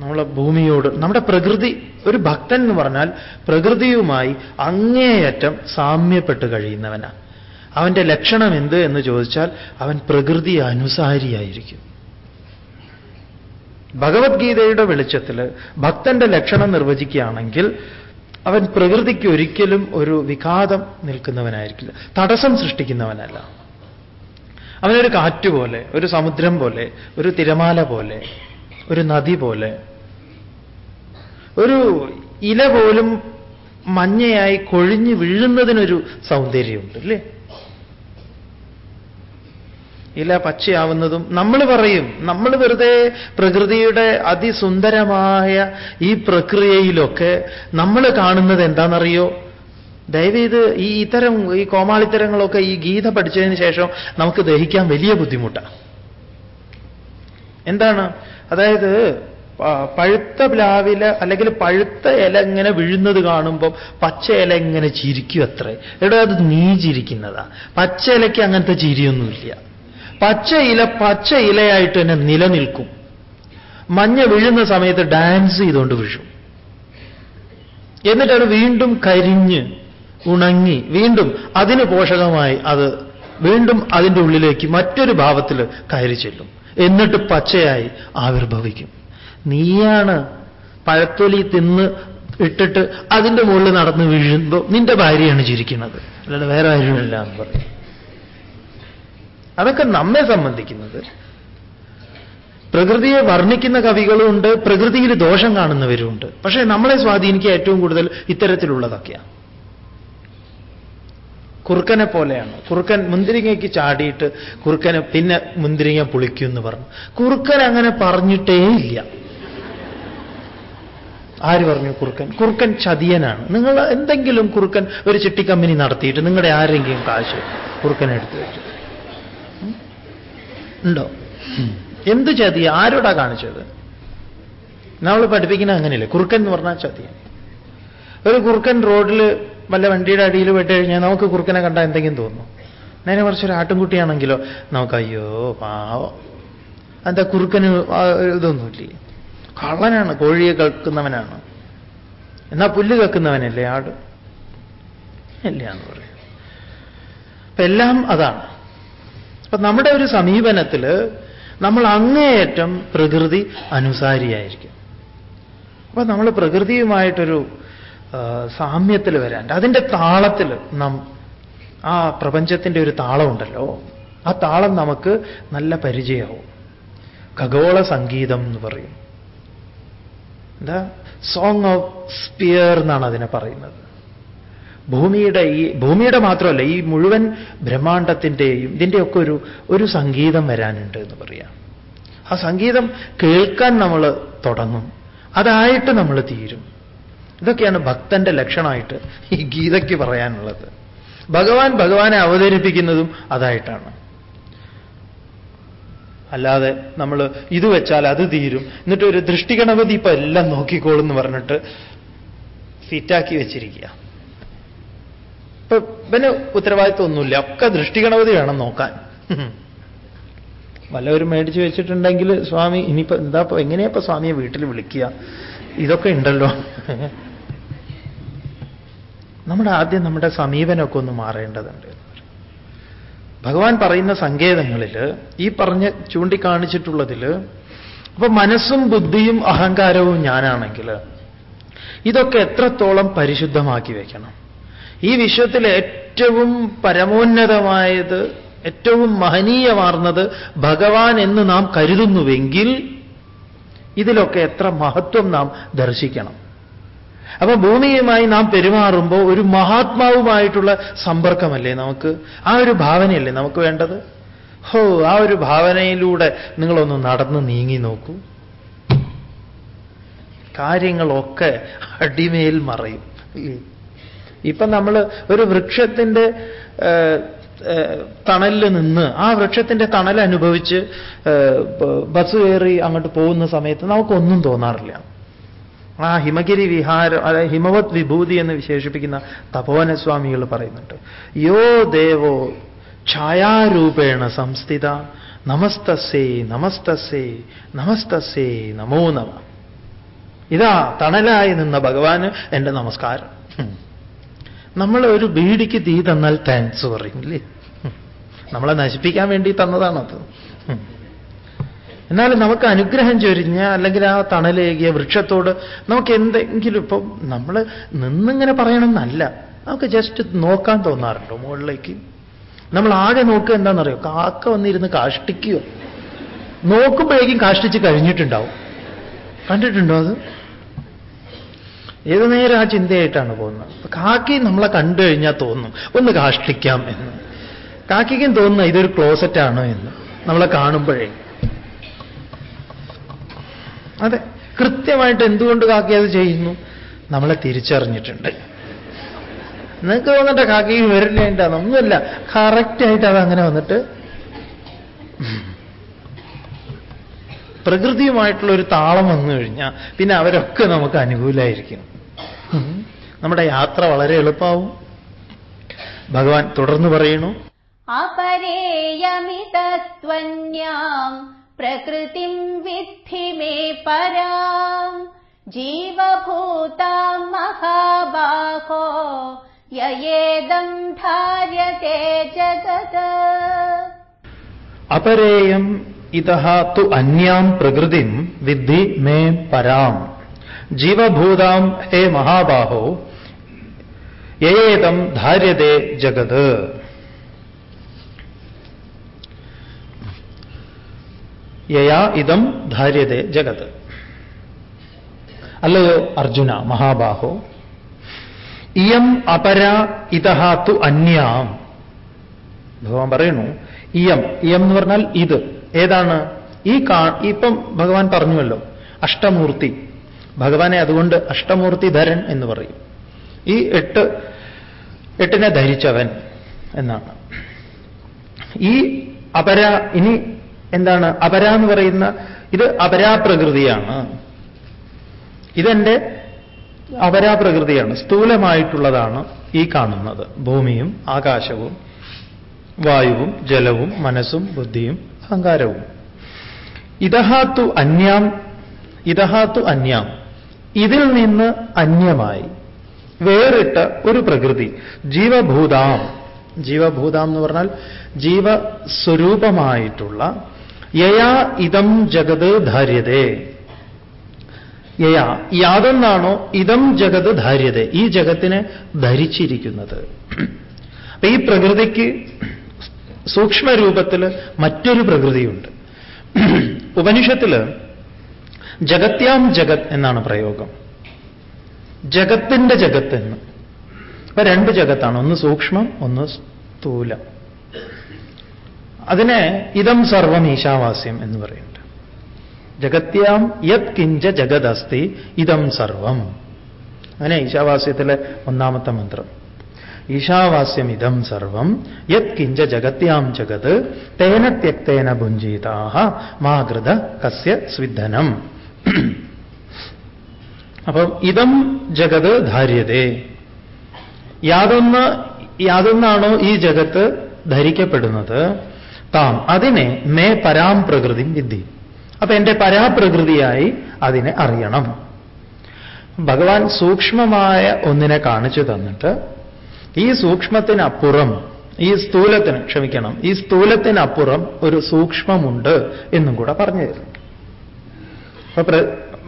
നമ്മളെ ഭൂമിയോട് നമ്മുടെ പ്രകൃതി ഒരു ഭക്തൻ എന്ന് പറഞ്ഞാൽ പ്രകൃതിയുമായി അങ്ങേയറ്റം സാമ്യപ്പെട്ട് കഴിയുന്നവനാണ് അവന്റെ ലക്ഷണം എന്ത് എന്ന് ചോദിച്ചാൽ അവൻ പ്രകൃതി അനുസാരിയായിരിക്കും. ഭഗവത്ഗീതയുടെ വെളിച്ചത്തിൽ ഭക്തന്റെ ലക്ഷണം നിർവചിക്കുകയാണെങ്കിൽ അവൻ പ്രകൃതിക്ക് ഒരിക്കലും ഒരു വിഘാതം നിൽക്കുന്നവനായിരിക്കില്ല. തടസ്സം സൃഷ്ടിക്കുന്നവനല്ല. അവനൊരു കാറ്റ് പോലെ ഒരു സമുദ്രം പോലെ ഒരു തിരമാല പോലെ ഒരു നദി പോലെ. ഒരു ഇല പോലും മഞ്ഞയായി കൊഴിഞ്ഞു വീഴുന്നതിനൊരു സൗന്ദര്യമുണ്ട് അല്ലേ? ഇല പച്ചയാവുന്നതും നമ്മൾ പറയും നമ്മൾ വെറുതെ പ്രകൃതിയുടെ അതിസുന്ദരമായ ഈ പ്രക്രിയയിലൊക്കെ നമ്മൾ കാണുന്നത് എന്താണെന്നറിയോ? ദയവ് ഇത് ഈ ഇത്തരം ഈ കോമാളിത്തരങ്ങളൊക്കെ ഈ ഗീത പഠിച്ചതിന് ശേഷം നമുക്ക് ദഹിക്കാൻ വലിയ ബുദ്ധിമുട്ടാണ് എന്താണ്? അതായത് പഴുത്ത പ്ലാവില അല്ലെങ്കിൽ പഴുത്ത ഇല ഇങ്ങനെ വീഴുന്നത് കാണുമ്പോൾ പച്ച ഇല ഇങ്ങനെ ചിരിക്കും അത്രേ. എവിടെ അത് നീ ചിരിക്കുന്നതാ. പച്ച ഇലയ്ക്ക് അങ്ങനത്തെ ചിരിയൊന്നുമില്ല. പച്ച ഇല പച്ച ഇലയായിട്ട് തന്നെ നിലനിൽക്കും. മഞ്ഞ വീഴുന്ന സമയത്ത് ഡാൻസ് ചെയ്തുകൊണ്ട് വീഴും എന്നിട്ട് അത് വീണ്ടും കരിഞ്ഞ് ഉണങ്ങി വീണ്ടും അതിന് പോഷകമായി അത് വീണ്ടും അതിന്റെ ഉള്ളിലേക്ക് മറ്റൊരു ഭാവത്തിൽ കയറി ചെല്ലും. എന്നിട്ട് പച്ചയായി ആവിർഭവിക്കും. നീയാണ് പഴത്തൊലി തിന്ന് ഇട്ടിട്ട് അതിന്റെ മുകളിൽ നടന്ന് വീഴുമ്പോൾ നിന്റെ ഭാര്യയാണ് ചിരിക്കുന്നത്. അല്ലാതെ വേറെ ആരുമില്ല എന്ന് പറയും. അതൊക്കെ നമ്മെ സംബന്ധിക്കുന്നത്. പ്രകൃതിയെ വർണിക്കുന്ന കവികളുമുണ്ട് പ്രകൃതിയിൽ ദോഷം കാണുന്നവരുമുണ്ട്. പക്ഷേ നമ്മളെ സ്വാധീനിക്കുക ഏറ്റവും കൂടുതൽ ഇത്തരത്തിലുള്ളതൊക്കെയാണ്. കുറുക്കനെ പോലെയാണ്. കുറുക്കൻ മുന്തിരിങ്ങയ്ക്ക് ചാടിയിട്ട് കുറുക്കനെ പിന്നെ മുന്തിരിങ്ങ പുളിക്കും എന്ന് പറഞ്ഞു. കുറുക്കൻ അങ്ങനെ പറഞ്ഞിട്ടേ ഇല്ല. ആര് പറഞ്ഞു കുറുക്കൻ? കുറുക്കൻ ചതിയനാണ്. നിങ്ങൾ എന്തെങ്കിലും കുറുക്കൻ ഒരു ചിട്ടി കമ്പനി നടത്തിയിട്ട് നിങ്ങളുടെ ആരെങ്കിലും കാശ് കുറുക്കൻ എടുത്തു വെച്ചു? ഉണ്ടോ. എന്ത് ചതി? ആരോടാ കാണിച്ചത്? നമ്മൾ പഠിപ്പിക്കുന്ന അങ്ങനെയല്ലേ. കുറുക്കൻ എന്ന് പറഞ്ഞാൽ ചതിയൻ ഒരു കുറുക്കൻ റോഡിൽ വല്ല വണ്ടിയുടെ അടിയിൽ പെട്ട് കഴിഞ്ഞാൽ നമുക്ക് കുറുക്കനെ കണ്ടാൽ എന്തെങ്കിലും തോന്നും നേരെ കുറച്ചൊരു ഒരു ആട്ടിൻകുട്ടിയാണെങ്കിലോ നമുക്ക് അയ്യോ പാവം. എന്താ കുറുക്കന് ഇതൊന്നുമില്ലേ? കള്ളനാണ് കോഴിയെ കേൾക്കുന്നവനാണ്. എന്നാ പുല്ല് കേൾക്കുന്നവനല്ലേ ആട്? ഇല്ല എന്ന് പറയും. അപ്പൊ എല്ലാം അതാണ്. അപ്പൊ നമ്മുടെ ഒരു സമീപനത്തിൽ നമ്മൾ അങ്ങേയറ്റം പ്രകൃതി അനുസാരിയായിരിക്കും. അപ്പൊ നമ്മൾ പ്രകൃതിയുമായിട്ടൊരു സാമ്യത്തിൽ വരാണ്ട് അതിന്റെ താളത്തിൽ നാം ആ പ്രപഞ്ചത്തിന്റെ ഒരു താളമുണ്ടല്ലോ. ആ താളം നമുക്ക് നല്ല പരിചയമാവും. ഖഗോള സംഗീതം എന്ന് പറയും. എന്താ? സോങ് ഓഫ് സ്പിയർ എന്നാണ് അതിനെ പറയുന്നത്. ഭൂമിയുടെ ഈ ഭൂമിയുടെ മാത്രമല്ല ഈ മുഴുവൻ ബ്രഹ്മാണ്ടത്തിന്റെയും ഇതിന്റെയൊക്കെ ഒരു ഒരു സംഗീതം വരാനുണ്ട് എന്ന് പറയാം. ആ സംഗീതം കേൾക്കാൻ നമ്മൾ തുടങ്ങും. അതായിട്ട് നമ്മൾ തീരും. ഇതൊക്കെയാണ് ഭക്തന്റെ ലക്ഷണമായിട്ട് ഈ ഗീതയ്ക്ക് പറയാനുള്ളത്. ഭഗവാൻ ഭഗവാനെ അവതരിപ്പിക്കുന്നതും അതായിട്ടാണ്. അല്ലാതെ നമ്മൾ ഇത് വെച്ചാൽ അത് തീരും. എന്നിട്ട് ഒരു ദൃഷ്ടിഗണപതി ഇപ്പൊ എല്ലാം നോക്കിക്കോളും എന്ന് പറഞ്ഞിട്ട് ഫിറ്റാക്കി വെച്ചിരിക്കുക. ഇപ്പൊ പിന്നെ ഉത്തരവാദിത്വം ഒന്നുമില്ല ഒക്കെ ദൃഷ്ടിഗണപതി വേണം നോക്കാൻ. വല്ലവരും മേടിച്ചു വെച്ചിട്ടുണ്ടെങ്കിൽ സ്വാമി ഇനിയിപ്പോ എന്താ ഇപ്പൊ എങ്ങനെയാ സ്വാമിയെ വീട്ടിൽ വിളിക്കുക? ഇതൊക്കെ ഉണ്ടല്ലോ. നമ്മുടെ ആദ്യം നമ്മുടെ സമീപനമൊക്കെ ഒന്ന് മാറേണ്ടതുണ്ട്. ഭഗവാൻ പറയുന്ന സങ്കേതങ്ങളിൽ ഈ പറഞ്ഞ് ചൂണ്ടിക്കാണിച്ചിട്ടുള്ളതിൽ അപ്പൊ മനസ്സും ബുദ്ധിയും അഹങ്കാരവും ഞാനാണെങ്കിൽ ഇതൊക്കെ എത്രത്തോളം പരിശുദ്ധമാക്കി വയ്ക്കണം ഈ വിശ്വത്തിൽ ഏറ്റവും പരമോന്നതമായത് ഏറ്റവും മഹനീയമാർന്നത് ഭഗവാൻ എന്ന് നാം കരുതുന്നുവെങ്കിൽ ഇതിലൊക്കെ എത്ര മഹത്വം നാം ദർശിക്കണം. അപ്പൊ ഭൂമിയുമായി നാം പെരുമാറുമ്പോൾ ഒരു മഹാത്മാവുമായിട്ടുള്ള സമ്പർക്കമല്ലേ നമുക്ക്? ആ ഒരു ഭാവനയല്ലേ നമുക്ക് വേണ്ടത്? ഹോ ആ ഒരു ഭാവനയിലൂടെ നിങ്ങളൊന്ന് നടന്ന് നീങ്ങി നോക്കൂ. കാര്യങ്ങളൊക്കെ അടിമേൽ മറയും. ഇപ്പൊ നമ്മൾ ഒരു വൃക്ഷത്തിന്റെ തണലിൽ നിന്ന് ആ വൃക്ഷത്തിന്റെ തണൽ അനുഭവിച്ച് ബസ് കയറി അങ്ങോട്ട് പോകുന്ന സമയത്ത് നമുക്കൊന്നും തോന്നാറില്ല. ആ ഹിമഗിരി വിഹാരം ഹിമവത് വിഭൂതി എന്ന് വിശേഷിപ്പിക്കുന്ന തപോവനസ്വാമികൾ പറയുന്നുണ്ട്. യോ ദേവോ ഛായാരൂപേണ സംസ്ഥിത നമസ്തസേ നമസ്തസേ നമസ്തസേ നമോ നമ. ഇതാ തണലായി നിന്ന ഭഗവാന് എന്റെ നമസ്കാരം. നമ്മൾ ഒരു ബീഡിക്ക് തീ തന്നാൽ താങ്ക്സ് പറയും ഇല്ലേ? നമ്മളെ നശിപ്പിക്കാൻ വേണ്ടി തന്നതാണത്. എന്നാലും നമുക്ക് അനുഗ്രഹം ചൊരിഞ്ഞ അല്ലെങ്കിൽ ആ തണലേകിയ വൃക്ഷത്തോട് നമുക്ക് എന്തെങ്കിലും ഇപ്പം നമ്മൾ നിന്നിങ്ങനെ പറയണമെന്നല്ല. നമുക്ക് ജസ്റ്റ് നോക്കാൻ തോന്നാറുണ്ടോ മുകളിലേക്ക്. നമ്മൾ ആകെ നോക്കുക എന്താണെന്നറിയോ? കാക്ക വന്നിരുന്ന് കാഷ്ടിക്കുകയോ നോക്കുമ്പോഴേക്കും കാഷ്ടിച്ച് കഴിഞ്ഞിട്ടുണ്ടാവും. കണ്ടിട്ടുണ്ടോ അത്? ഏതു നേരം ആ ചിന്തയായിട്ടാണ് പോകുന്നത്? കാക്കി നമ്മളെ കണ്ടു കഴിഞ്ഞാൽ തോന്നും ഒന്ന് കാഷ്ടിക്കാം എന്ന്. കാക്കിക്കും തോന്നുന്നു ഇതൊരു ക്ലോസറ്റ് ആണ് എന്ന് നമ്മളെ കാണുമ്പോഴേ. അതെ. കൃത്യമായിട്ട് എന്തുകൊണ്ട് കാക്കി അത് ചെയ്യുന്നു? നമ്മളെ തിരിച്ചറിഞ്ഞിട്ടുണ്ട്. നിങ്ങൾക്ക് വന്നിട്ട് കാക്കി വരില്ലേണ്ട ഒന്നുമില്ല. കറക്റ്റായിട്ട് അത് അങ്ങനെ വന്നിട്ട് പ്രകൃതിയുമായിട്ടുള്ള ഒരു താളം വന്നു കഴിഞ്ഞാൽ പിന്നെ അവരൊക്കെ നമുക്ക് അനുകൂലമായിരിക്കും നമ്മുടെ യാത്ര വളരെ എളുപ്പമാവും ഭഗവാൻ തുടർന്ന് പറയണു. അപരേയമിതത്വന്യാം प्रकृतिम् विद्धि मे पराम् जीवभूताम् महाबाहो ययेदम् धार्यते जगत् അപരേയം ഇതഃ തു അന്യാം പ്രകൃതിം വിദ്ധി മേ പരാം ജീവഭൂതാം ഹേ മഹാബാഹോ യേതം ധാര്യതേ ജഗത് യയാ ഇതം ധാര്യതേ ജഗത്. അല്ലയോ അർജുന മഹാബാഹോ. ഇയം അപര ഇതഃ തു അന്യാം. ഭഗവാൻ പറയുന്നു ഇയം ഇയം എന്ന് പറഞ്ഞാൽ ഇത്. ഏതാണ്? ഈ കാ ഇപ്പം ഭഗവാൻ പറഞ്ഞുവല്ലോ അഷ്ടമൂർത്തി. ഭഗവാനെ അതുകൊണ്ട് അഷ്ടമൂർത്തി ധരൻ എന്ന് പറയും. ഈ എട്ട് എട്ടിനെ ധരിച്ചവൻ എന്നാണ്. ഈ അപര ഇനി എന്താണ് അപര എന്ന് പറയുന്ന ഇത് അപരാപ്രകൃതിയാണ്. ഇതെന്റെ അപരാപ്രകൃതിയാണ് സ്ഥൂലമായിട്ടുള്ളതാണ് ഈ കാണുന്നത്. ഭൂമിയും ആകാശവും വായുവും ജലവും മനസ്സും ബുദ്ധിയും അഹങ്കാരവും. ഇതഹാത്തു അന്യാം ഇതഹാത്തു അന്യാം. ഇതിൽ നിന്ന് അന്യമായി വേറിട്ട ഒരു പ്രകൃതി ജീവഭൂതാം. ജീവഭൂതാം എന്ന് പറഞ്ഞാൽ ജീവസ്വരൂപമായിട്ടുള്ള യയാ ഇതം ജഗത് ധാര്യതേ. യയാ യാതൊന്നാണോ ഇതം ജഗത് ധാര്യത. ഈ ജഗത്തിനെ ധരിച്ചിരിക്കുന്നത്. അപ്പൊ ഈ പ്രകൃതിക്ക് സൂക്ഷ്മരൂപത്തിൽ മറ്റൊരു പ്രകൃതിയുണ്ട്. ഉപനിഷത്തിൽ ജഗത്യാം ജഗത് എന്നാണ് പ്രയോഗം. ജഗത്തിന്റെ ജഗത്ത് എന്ന്. അപ്പൊ രണ്ട് ജഗത്താണ്. ഒന്ന് സൂക്ഷ്മം ഒന്ന് സ്ഥൂലം. അതിനെ ഇതം സർവം ഈശാവാസ്യം എന്ന് പറയുന്നുണ്ട്. ജഗത്യാം യത് കിഞ്ച ജഗദസ്തി ഇതം സർവം. അങ്ങനെ ഈശാവാസ്യത്തിലെ ഒന്നാമത്തെ മന്ത്രം. ഈശാവാസ്യം ഇതം സർവം യത് കിഞ്ച ജഗത്യാം ജഗത് തേന ത്യക്തേന ഭുഞ്ചീതാഹ മാകൃത കസ്യ സ്വിദ്ധനം. അപ്പം ഇതം ജഗത് ധാര്യതേ. യാതൊന്ന് യാതൊന്നാണോ ഈ ജഗത്ത് ധരിക്കപ്പെടുന്നത്? താം അതിനെ മേ പരാം പ്രകൃതി വിദ്ധി അപ്പൊ എന്റെ പരാപ്രകൃതിയായി അതിനെ അറിയണം. ഭഗവാൻ സൂക്ഷ്മമായ ഒന്നിനെ കാണിച്ചു തന്നിട്ട് ഈ സൂക്ഷ്മത്തിനപ്പുറം ഈ സ്ഥൂലത്തിന് ക്ഷമിക്കണം ഈ സ്ഥൂലത്തിനപ്പുറം ഒരു സൂക്ഷ്മമുണ്ട് എന്നും കൂടെ പറഞ്ഞു തരുന്നു അപ്പൊ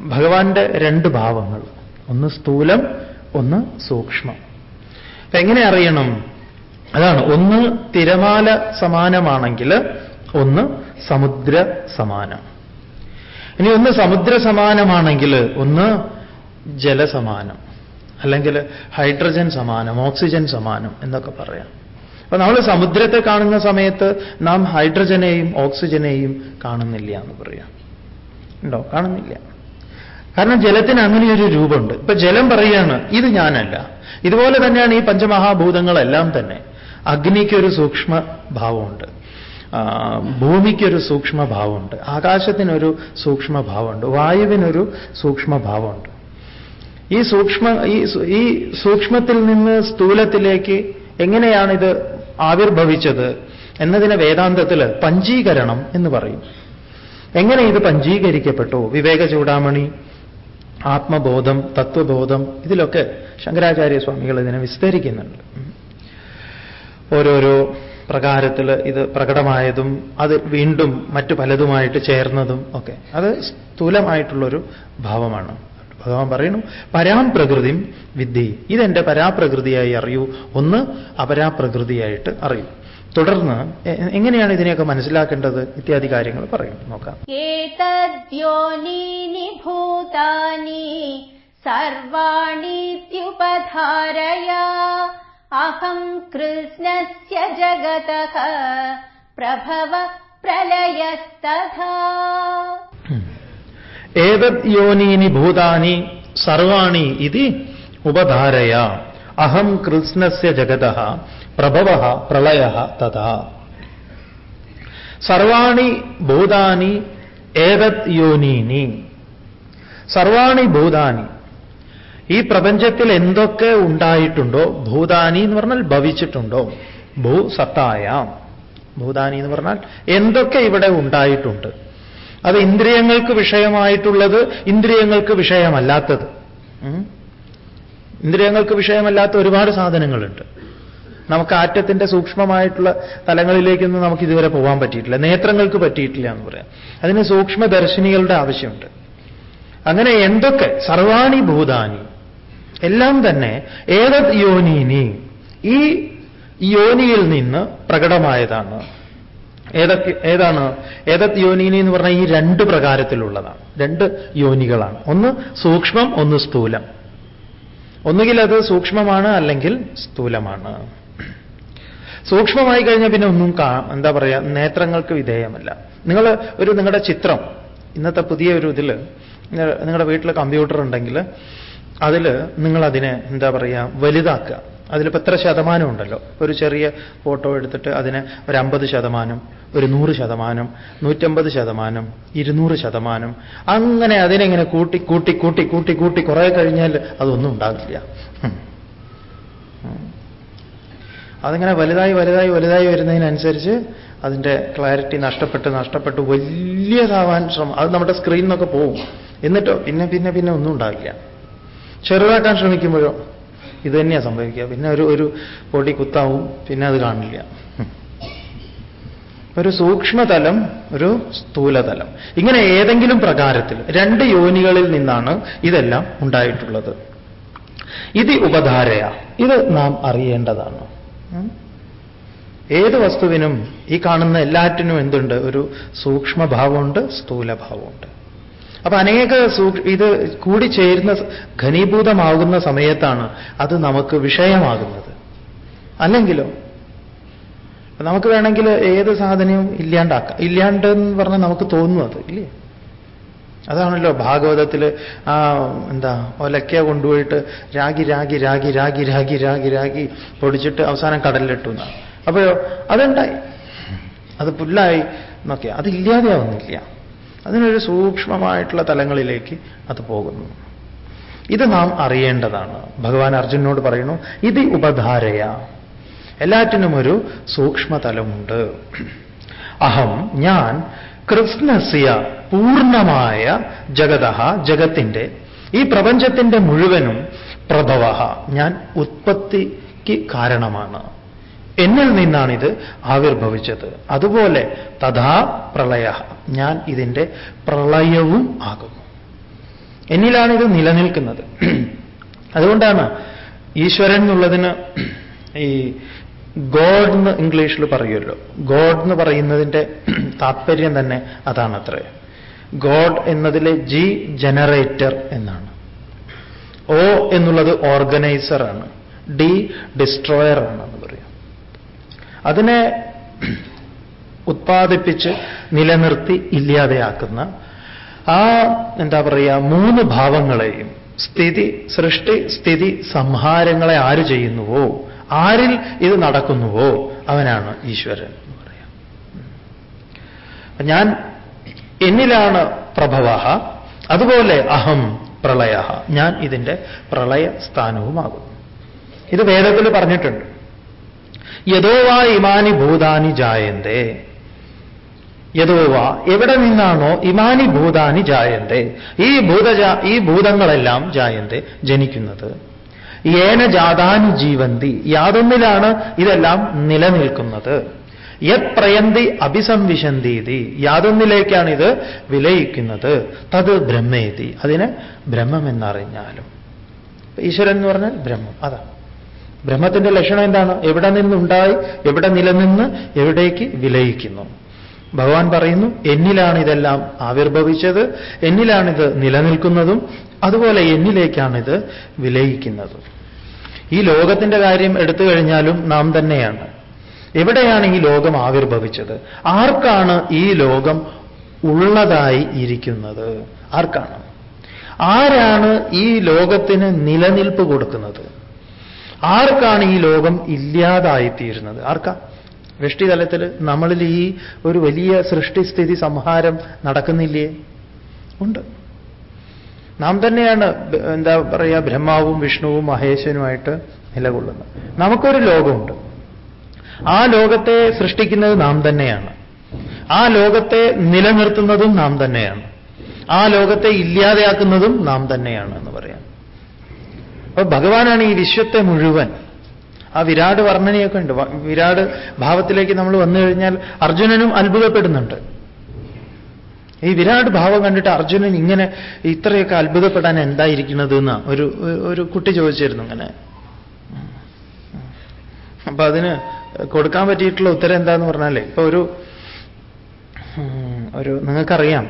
ഭഗവാന്റെ രണ്ട് ഭാവങ്ങൾ. ഒന്ന് സ്ഥൂലം ഒന്ന് സൂക്ഷ്മം. എങ്ങനെ അറിയണം? അതാണ് ഒന്ന് തിരമാല സമാനമാണെങ്കിൽ ഒന്ന് സമുദ്ര സമാനം. ഇനി ഒന്ന് സമുദ്ര സമാനമാണെങ്കിൽ ഒന്ന് ജലസമാനം അല്ലെങ്കിൽ ഹൈഡ്രജൻ സമാനം ഓക്സിജൻ സമാനം എന്നൊക്കെ പറയാം. അപ്പൊ നമ്മൾ സമുദ്രത്തെ കാണുന്ന സമയത്ത് നാം ഹൈഡ്രജനെയും ഓക്സിജനെയും കാണുന്നില്ല എന്ന് പറയാം. ഉണ്ടോ? കാണുന്നില്ല. കാരണം ജലത്തിന് അങ്ങനെയൊരു രൂപമുണ്ട്. ഇപ്പൊ ജലം പറയുകയാണ് ഇത് ഞാനല്ല. ഇതുപോലെ തന്നെയാണ് ഈ പഞ്ചമഹാഭൂതങ്ങളെല്ലാം തന്നെ. അഗ്നിക്കൊരു സൂക്ഷ്മ ഭാവമുണ്ട്. ഭൂമിക്കൊരു സൂക്ഷ്മ ഭാവമുണ്ട്. ആകാശത്തിനൊരു സൂക്ഷ്മ ഭാവമുണ്ട്. വായുവിനൊരു സൂക്ഷ്മ ഭാവമുണ്ട്. ഈ സൂക്ഷ്മ ഈ ഈ സൂക്ഷ്മത്തിൽ നിന്ന് സ്ഥൂലത്തിലേക്ക് എങ്ങനെയാണിത് ആവിർഭവിച്ചത് എന്നതിനെ വേദാന്തത്തിൽ പഞ്ചീകരണം എന്ന് പറയും. എങ്ങനെ ഇത് പഞ്ചീകരിക്കപ്പെട്ടു? വിവേക ചൂടാമണി ആത്മബോധം തത്വബോധം ഇതിലൊക്കെ ശങ്കരാചാര്യ സ്വാമികൾ ഇതിനെ വിസ്തരിക്കുന്നുണ്ട്. ഓരോരോ പ്രകാരത്തിൽ ഇത് പ്രകടമായതും അത് വീണ്ടും മറ്റു പലതുമായിട്ട് ചേർന്നതും ഒക്കെ. അത് സ്ഥൂലമായിട്ടുള്ളൊരു ഭാവമാണ്. ഭഗവാൻ പറയുന്നു പരാം പ്രകൃതി വിദ്ധി. ഇതെന്റെ പരാപ്രകൃതിയായി അറിയൂ. ഒന്ന് അപരാപ്രകൃതിയായിട്ട് അറിയൂ. തുടർന്ന് എങ്ങനെയാണ് ഇതിനെയൊക്കെ മനസ്സിലാക്കേണ്ടത്? ഇത്യാദി കാര്യങ്ങൾ പറയും. നോക്കാം. ഭൂതാനി സർവാണീത്യുപധാരയാ अहं कृष्णस्य जगतः प्रभव प्रलयस्तथा एतत् योनीनि भूतानि सर्वाणि इति उपधारय अहं कृष्णस्य जगतः प्रभवः प्रलयः तथा सर्वाणि भूतानि एतत् योनीनि सर्वाणि भूतानि ഈ പ്രപഞ്ചത്തിൽ എന്തൊക്കെ ഉണ്ടായിട്ടുണ്ടോ? ഭൂതാനി എന്ന് പറഞ്ഞാൽ ഭവിച്ചിട്ടുണ്ടോ? ഭൂസത്തായാം. ഭൂതാനി എന്ന് പറഞ്ഞാൽ എന്തൊക്കെ ഇവിടെ ഉണ്ടായിട്ടുണ്ട്? അത് ഇന്ദ്രിയങ്ങൾക്ക് വിഷയമായിട്ടുള്ളത് ഇന്ദ്രിയങ്ങൾക്ക് വിഷയമല്ലാത്തത്. ഇന്ദ്രിയങ്ങൾക്ക് വിഷയമല്ലാത്ത ഒരുപാട് സാധനങ്ങളുണ്ട്. നമുക്ക് ആറ്റത്തിന്റെ സൂക്ഷ്മമായിട്ടുള്ള തലങ്ങളിലേക്കൊന്നും നമുക്ക് ഇതുവരെ പോകാൻ പറ്റിയിട്ടില്ല. നേത്രങ്ങൾക്ക് പറ്റിയിട്ടില്ല എന്ന് പറയാം. അതിന് സൂക്ഷ്മദർശിനികളുടെ ആവശ്യമുണ്ട്. അങ്ങനെ എന്തൊക്കെ? സർവാണി ഭൂതാനി. എല്ലാം തന്നെ ഏതത് യോനീനി? ഈ യോനിയിൽ നിന്ന് പ്രകടമായതാണ്. ഏതൊക്കെ ഏതാണ്? ഏതത് യോനീനി എന്ന് പറഞ്ഞാൽ ഈ രണ്ട് പ്രകാരത്തിലുള്ളതാണ്. രണ്ട് യോനികളാണ്. ഒന്ന് സൂക്ഷ്മം ഒന്ന് സ്ഥൂലം. ഒന്നുകിൽ അത് സൂക്ഷ്മമാണ് അല്ലെങ്കിൽ സ്ഥൂലമാണ്. സൂക്ഷ്മമായി കഴിഞ്ഞാൽ പിന്നെ ഒന്നും കാ എന്താ പറയുക നേത്രങ്ങൾക്ക് വിധേയമല്ല. നിങ്ങൾ ഒരു നിങ്ങളുടെ ചിത്രം ഇന്നത്തെ പുതിയ ഒരു ഇതിൽ നിങ്ങളുടെ വീട്ടിൽ കമ്പ്യൂട്ടർ ഉണ്ടെങ്കിൽ അതിൽ നിങ്ങൾ അതിനെ എന്താ പറയുക വലുതാക്കുക. അതിലിപ്പോൾ എത്ര ശതമാനം ഉണ്ടല്ലോ? ഒരു ചെറിയ ഫോട്ടോ എടുത്തിട്ട് അതിനെ ഒരു അമ്പത് ശതമാനം ഒരു നൂറ് ശതമാനം നൂറ്റമ്പത് ശതമാനം ഇരുന്നൂറ് ശതമാനം. അങ്ങനെ അതിനെങ്ങനെ കൂട്ടി കൂട്ടി കൂട്ടി കൂട്ടി കൂട്ടി കുറേ കഴിഞ്ഞാൽ അതൊന്നും ഉണ്ടാകില്ല. അതിങ്ങനെ വലുതായി വലുതായി വലുതായി വരുന്നതിനനുസരിച്ച് അതിന്റെ ക്ലാരിറ്റി നഷ്ടപ്പെട്ട് നഷ്ടപ്പെട്ട് വലിയതാവാൻ ശ്രമം. അത് നമ്മുടെ സ്ക്രീനിൽ നിന്നൊക്കെ പോവും എന്നിട്ടോ? പിന്നെ പിന്നെ പിന്നെ ഒന്നും ഉണ്ടാവില്ല. ചെറുതാക്കാൻ ശ്രമിക്കുമ്പോഴോ ഇത് തന്നെയാണ് സംഭവിക്കുക. പിന്നെ ഒരു ഒരു പൊടി കുത്താവും പിന്നെ അത് കാണില്ല. ഒരു സൂക്ഷ്മതലം ഒരു സ്ഥൂലതലം. ഇങ്ങനെ ഏതെങ്കിലും പ്രകാരത്തിൽ രണ്ട് യോനികളിൽ നിന്നാണ് ഇതെല്ലാം ഉണ്ടായിട്ടുള്ളത്. ഇത് ഉപധാരയ. ഇത് നാം അറിയേണ്ടതാണ്. ഏത് വസ്തുവിനും ഈ കാണുന്ന എല്ലാറ്റിനും എന്തുണ്ട്? ഒരു സൂക്ഷ്മഭാവമുണ്ട് സ്ഥൂലഭാവമുണ്ട്. അപ്പൊ അനേക ഇത് കൂടിച്ചേരുന്ന ഘനീഭൂതമാകുന്ന സമയത്താണ് അത് നമുക്ക് വിഷയമാകുന്നത്. അല്ലെങ്കിലോ നമുക്ക് വേണമെങ്കിൽ ഏത് സാധനവും ഇല്ലാണ്ടാക്കാം. ഇല്ലാണ്ട് എന്ന് പറഞ്ഞാൽ നമുക്ക് തോന്നുന്നത് ഇല്ലേ? അതാണല്ലോ ഭാഗവതത്തിൽ ആ എന്താ ഒലക്ക കൊണ്ടുപോയിട്ട് രാഗി രാഗി രാഗി രാഗി രാഗി രാഗി രാഗി പൊടിച്ചിട്ട് അവസാനം കടലിലിട്ടു എന്നാണ് അപ്പോഴോ അതുണ്ടായി. അത് പുല്ലായി. എന്നൊക്കെ അതില്ലാതെയാവുന്നില്ല അതിനൊരു സൂക്ഷ്മമായിട്ടുള്ള തലങ്ങളിലേക്ക് അത് പോകുന്നു. ഇത് നാം അറിയേണ്ടതാണ്. ഭഗവാൻ അർജുനോട് പറയുന്നു ഇത് ഉപധാരയ. എല്ലാറ്റിനും ഒരു സൂക്ഷ്മതലമുണ്ട്. അഹം ഞാൻ കൃഷ്ണസ്യ പൂർണമായ ജഗത ജഗത്തിന്റെ ഈ പ്രപഞ്ചത്തിന്റെ മുഴുവനും പ്രഭവ ഞാൻ ഉത്പത്തിക്ക് കാരണമാണ്. എന്നിൽ നിന്നാണിത് ആവിർഭവിച്ചത്. അതുപോലെ തഥാ പ്രളയ. ഞാൻ ഇതിന്റെ പ്രളയവും ആകുന്നു. എന്നിലാണ് ഇത് നിലനിൽക്കുന്നത്. അതുകൊണ്ടാണ് ഈശ്വരൻ എന്നുള്ളതിന് ഈ ഗോഡ് എന്ന് ഇംഗ്ലീഷിൽ പറയുമല്ലോ. ഗോഡ് എന്ന് പറയുന്നതിന്റെ താത്പര്യം തന്നെ അതാണത്രേ. ഗോഡ് എന്നതിലെ ജി ജനറേറ്റർ എന്നാണ്. ഓ എന്നുള്ളത് ഓർഗനൈസറാണ്. ഡി ഡിസ്ട്രോയർ ആണ് അതിനെ ഉത്പാദിപ്പിച്ച് നിലനിർത്തി ഇല്ലാതെയാക്കുന്ന ആ എന്താ പറയുക മൂന്ന് ഭാവങ്ങളെയും സ്ഥിതി സൃഷ്ടി സ്ഥിതി സംഹാരങ്ങളെ ആര് ചെയ്യുന്നുവോ ആരിൽ ഇത് നടക്കുന്നുവോ അവനാണ് ഈശ്വരൻ എന്ന് പറയാം. ഞാൻ എന്നിലാണ് പ്രഭവ അതുപോലെ അഹം പ്രളയ ഞാൻ ഇതിന്റെ പ്രളയ സ്ഥാനവുമാകുന്നു ഇത് വേദത്തിൽ പറഞ്ഞിട്ടുണ്ട്. യഥോവാ ഇമാനി ഭൂതാനി ജായന്തേ. യഥോവ എവിടെ നിന്നാണോ ഇമാനി ഭൂതാനി ജായന്തേ. ഈ ഭൂതജ ഈ ഭൂതങ്ങളെല്ലാം ജായന്തേ ജനിക്കുന്നത്. ഏന ജാതാനി ജീവന്തി യാതൊന്നിലാണ് ഇതെല്ലാം നിലനിൽക്കുന്നത്. യത് പ്രയന്തി അഭിസംവിശന്തീതി യാതൊന്നിലേക്കാണ് ഇത് വിലയിക്കുന്നത്. തത് ബ്രഹ്മേതി അതിന് ബ്രഹ്മം എന്നറിഞ്ഞാലും. ഈശ്വരൻ എന്ന് പറഞ്ഞാൽ ബ്രഹ്മം അതാണ്. ബ്രഹ്മത്തിന്റെ ലക്ഷണം എന്താണ്? എവിടെ നിന്നുണ്ടായി? എവിടെ നിലനിന്ന്? എവിടേക്ക് വിലയിക്കുന്നു. ഭഗവാൻ പറയുന്നു എന്നിലാണ് ഇതെല്ലാം ആവിർഭവിച്ചത് എന്നിലാണിത് നിലനിൽക്കുന്നതും അതുപോലെ എന്നിലേക്കാണിത് വിലയിക്കുന്നതും. ഈ ലോകത്തിന്റെ കാര്യം എടുത്തു കഴിഞ്ഞാലും നാം തന്നെയാണ്. എവിടെയാണ് ഈ ലോകം ആവിർഭവിച്ചത്? ആർക്കാണ് ഈ ലോകം ഉള്ളതായി ഇരിക്കുന്നത്? ആർക്കാണ്? ആരാണ് ഈ ലോകത്തിന് നിലനിൽപ്പ് കൊടുക്കുന്നത്? ആർക്കാണ് ഈ ലോകം ഇല്ലാതായിത്തീരുന്നത്? ആർക്കാ? വൃഷ്ടിതലത്തിൽ നമ്മളിൽ ഈ ഒരു വലിയ സൃഷ്ടിസ്ഥിതി സംഹാരം നടക്കുന്നില്ലേ? ഉണ്ട്. നാം തന്നെയാണ് എന്താ പറയുക ബ്രഹ്മാവും വിഷ്ണുവും മഹേശ്വനുമായിട്ട് നിലകൊള്ളുന്നത്. നമുക്കൊരു ലോകമുണ്ട്. ആ ലോകത്തെ സൃഷ്ടിക്കുന്നത് നാം തന്നെയാണ്. ആ ലോകത്തെ നിലനിർത്തുന്നതും നാം തന്നെയാണ്. ആ ലോകത്തെ ഇല്ലാതെയാക്കുന്നതും നാം തന്നെയാണ് എന്ന് പറയാം. അപ്പൊ ഭഗവാനാണ് ഈ വിശ്വത്തെ മുഴുവൻ. ആ വിരാട് വർണനയൊക്കെ ഉണ്ട്. വിരാട് ഭാവത്തിലേക്ക് നമ്മൾ വന്നു കഴിഞ്ഞാൽ അർജുനനും അത്ഭുതപ്പെടുന്നുണ്ട്. ഈ വിരാട് ഭാവം കണ്ടിട്ട് അർജുനൻ ഇങ്ങനെ ഇത്രയൊക്കെ അത്ഭുതപ്പെടാൻ എന്തായിരിക്കുന്നത് എന്ന് ഒരു ഒരു കുട്ടി ചോദിച്ചിരുന്നു അങ്ങനെ അപ്പൊ അതിന് കൊടുക്കാൻ പറ്റിയിട്ടുള്ള ഉത്തരം എന്താന്ന് പറഞ്ഞാലേ ഇപ്പൊ ഒരു ഒരു നിങ്ങൾക്കറിയാം.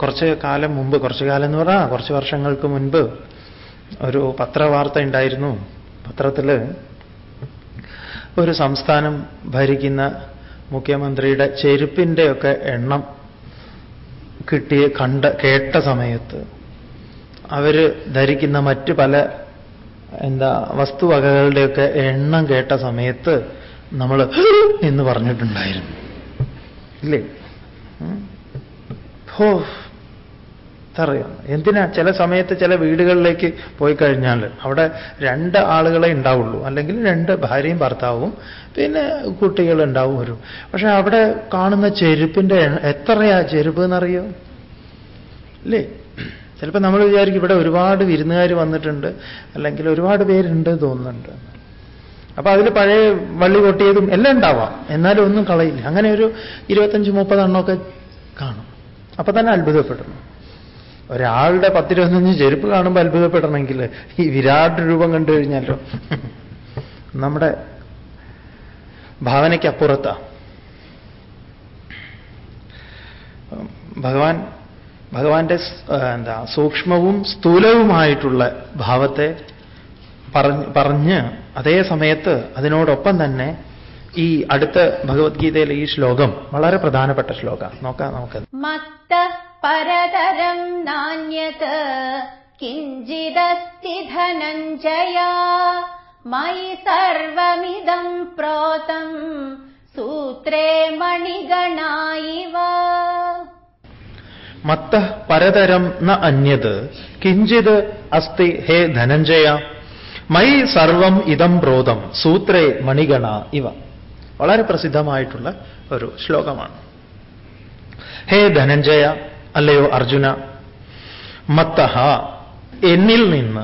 കുറച്ച് കാലം മുമ്പ് കുറച്ച് കാലം എന്ന് പറഞ്ഞാൽ കുറച്ച് വർഷങ്ങൾക്ക് മുൻപ് ഒരു പത്രവാർത്ത ഉണ്ടായിരുന്നു. പത്രത്തിൽ ഒരു സംസ്ഥാനം ഭരിക്കുന്ന മുഖ്യമന്ത്രിയുടെ ചെരുപ്പിന്റെയൊക്കെ എണ്ണം കിട്ടിയ കണ്ട കേട്ട സമയത്ത് അവർ ധരിക്കുന്ന മറ്റ് പല എന്താ വസ്തുവകകളുടെയൊക്കെ എണ്ണം കേട്ട സമയത്ത് നമ്മൾ എന്ന് പറഞ്ഞിട്ടുണ്ടായിരുന്നു. ഇല്ലേ? ഹോ. അറിയാം എന്തിനാ? ചില സമയത്ത് ചില വീടുകളിലേക്ക് പോയി കഴിഞ്ഞാൽ അവിടെ രണ്ട് ആളുകളെ ഉണ്ടാവുള്ളൂ. അല്ലെങ്കിൽ രണ്ട് ഭാര്യയും ഭർത്താവും പിന്നെ കുട്ടികൾ ഉണ്ടാവും ഒരു പക്ഷെ അവിടെ കാണുന്ന ചെരുപ്പിന്റെ എത്രയാ ചെരുപ്പ് എന്നറിയോ? അല്ലേ ചിലപ്പോൾ നമ്മൾ വിചാരിക്കും ഇവിടെ ഒരുപാട് വിരുന്നുകാർ വന്നിട്ടുണ്ട് അല്ലെങ്കിൽ ഒരുപാട് പേരുണ്ട് തോന്നുന്നുണ്ട്. അപ്പൊ അതിൽ പഴയ വള്ളി കൊട്ടിയതും എല്ലാം ഉണ്ടാവാം. എന്നാലും ഒന്നും കളയില്ല. അങ്ങനെ ഒരു ഇരുപത്തഞ്ച് മുപ്പതെണ്ണമൊക്കെ കാണും. അപ്പൊ തന്നെ അത്ഭുതപ്പെടുന്നു. ഒരാളുടെ പത്തിരുപത്തഞ്ച് ചെരുപ്പ് കാണുമ്പോൾ അത്ഭുതപ്പെടണമെങ്കിൽ ഈ വിരാട് രൂപം കണ്ടു കഴിഞ്ഞാലോ? നമ്മുടെ ഭാവനയ്ക്കപ്പുറത്താ ഭഗവാൻ ഭഗവാന്റെ എന്താ സൂക്ഷ്മവും സ്ഥൂലവുമായിട്ടുള്ള ഭാവത്തെ പറഞ്ഞ് പറഞ്ഞ് അതേ സമയത്ത് അതിനോടൊപ്പം തന്നെ ഈ അടുത്ത ഭഗവത്ഗീതയിലെ ഈ ശ്ലോകം വളരെ പ്രധാനപ്പെട്ട ശ്ലോക. നോക്കാം നമുക്ക്. മത്ത പരതരം നാണ്യത് കിഞ്ചിദസ്തി ധനഞ്ജയ മയി സർവമിദം പ്രോതം സൂത്രേ മണിഗണായിവ. മത്ത പരതരം ന അന്യത് കിഞ്ചിത് അസ്തി ഹേ ധനഞ്ജയ മൈ സർവം ഇതം പ്രോതം സൂത്രേ മണിഗണ ഇവ വളരെ പ്രസിദ്ധമായിട്ടുള്ള ഒരു ശ്ലോകമാണ്. ഹേ ധനഞ്ജയ അല്ലയോ അർജുന? മത്തഹ എന്നിൽ നിന്ന്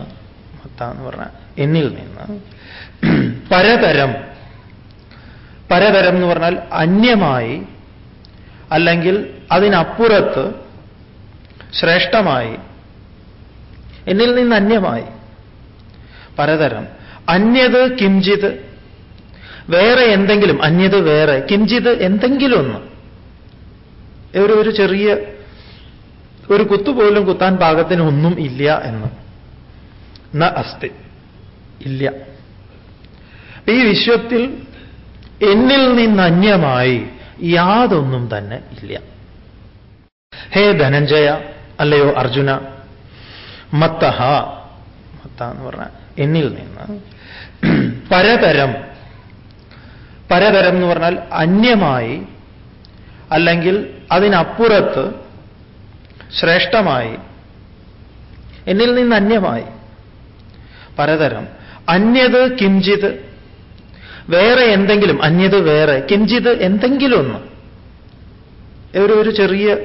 മത്ത എന്ന് പറഞ്ഞാൽ എന്നിൽ നിന്ന് പരതരം പരതരം എന്ന് പറഞ്ഞാൽ അന്യമായി അല്ലെങ്കിൽ അതിനപ്പുറത്ത് ശ്രേഷ്ഠമായി എന്നിൽ നിന്ന് അന്യമായി. പരതരം. അന്യത് കിഞ്ചിത് വേറെ എന്തെങ്കിലും അന്യത് വേറെ കിഞ്ചിത് എന്തെങ്കിലും ഒന്ന്. ഒരു ഒരു ചെറിയ ഒരു കുത്തുപോലും കുത്താൻ പാകത്തിന് ഒന്നും ഇല്ല എന്ന്. ന അസ്തി. ഇല്ല. ഈ വിശ്വത്തിൽ എന്നിൽ നിന്ന് അന്യമായി യാതൊന്നും തന്നെ ഇല്ല. ഹേ ധനഞ്ജയ അല്ലയോ അർജുന മത്തഹ മത്ത എന്ന് പറഞ്ഞാൽ എന്നിൽ നിന്ന്. പരതരം പരതരം എന്ന് പറഞ്ഞാൽ അന്യമായി അല്ലെങ്കിൽ അതിനപ്പുറത്ത് ശ്രേഷ്ഠമായി എന്നിൽ നിന്ന് അന്യമായി. പരതരം അന്യത് കിഞ്ചിത്. വേറെ എന്തെങ്കിലും അന്യത് വേറെ കിഞ്ചിത് എന്തെങ്കിലും ഒന്ന്. ഒരു ഒരു ചെറിയ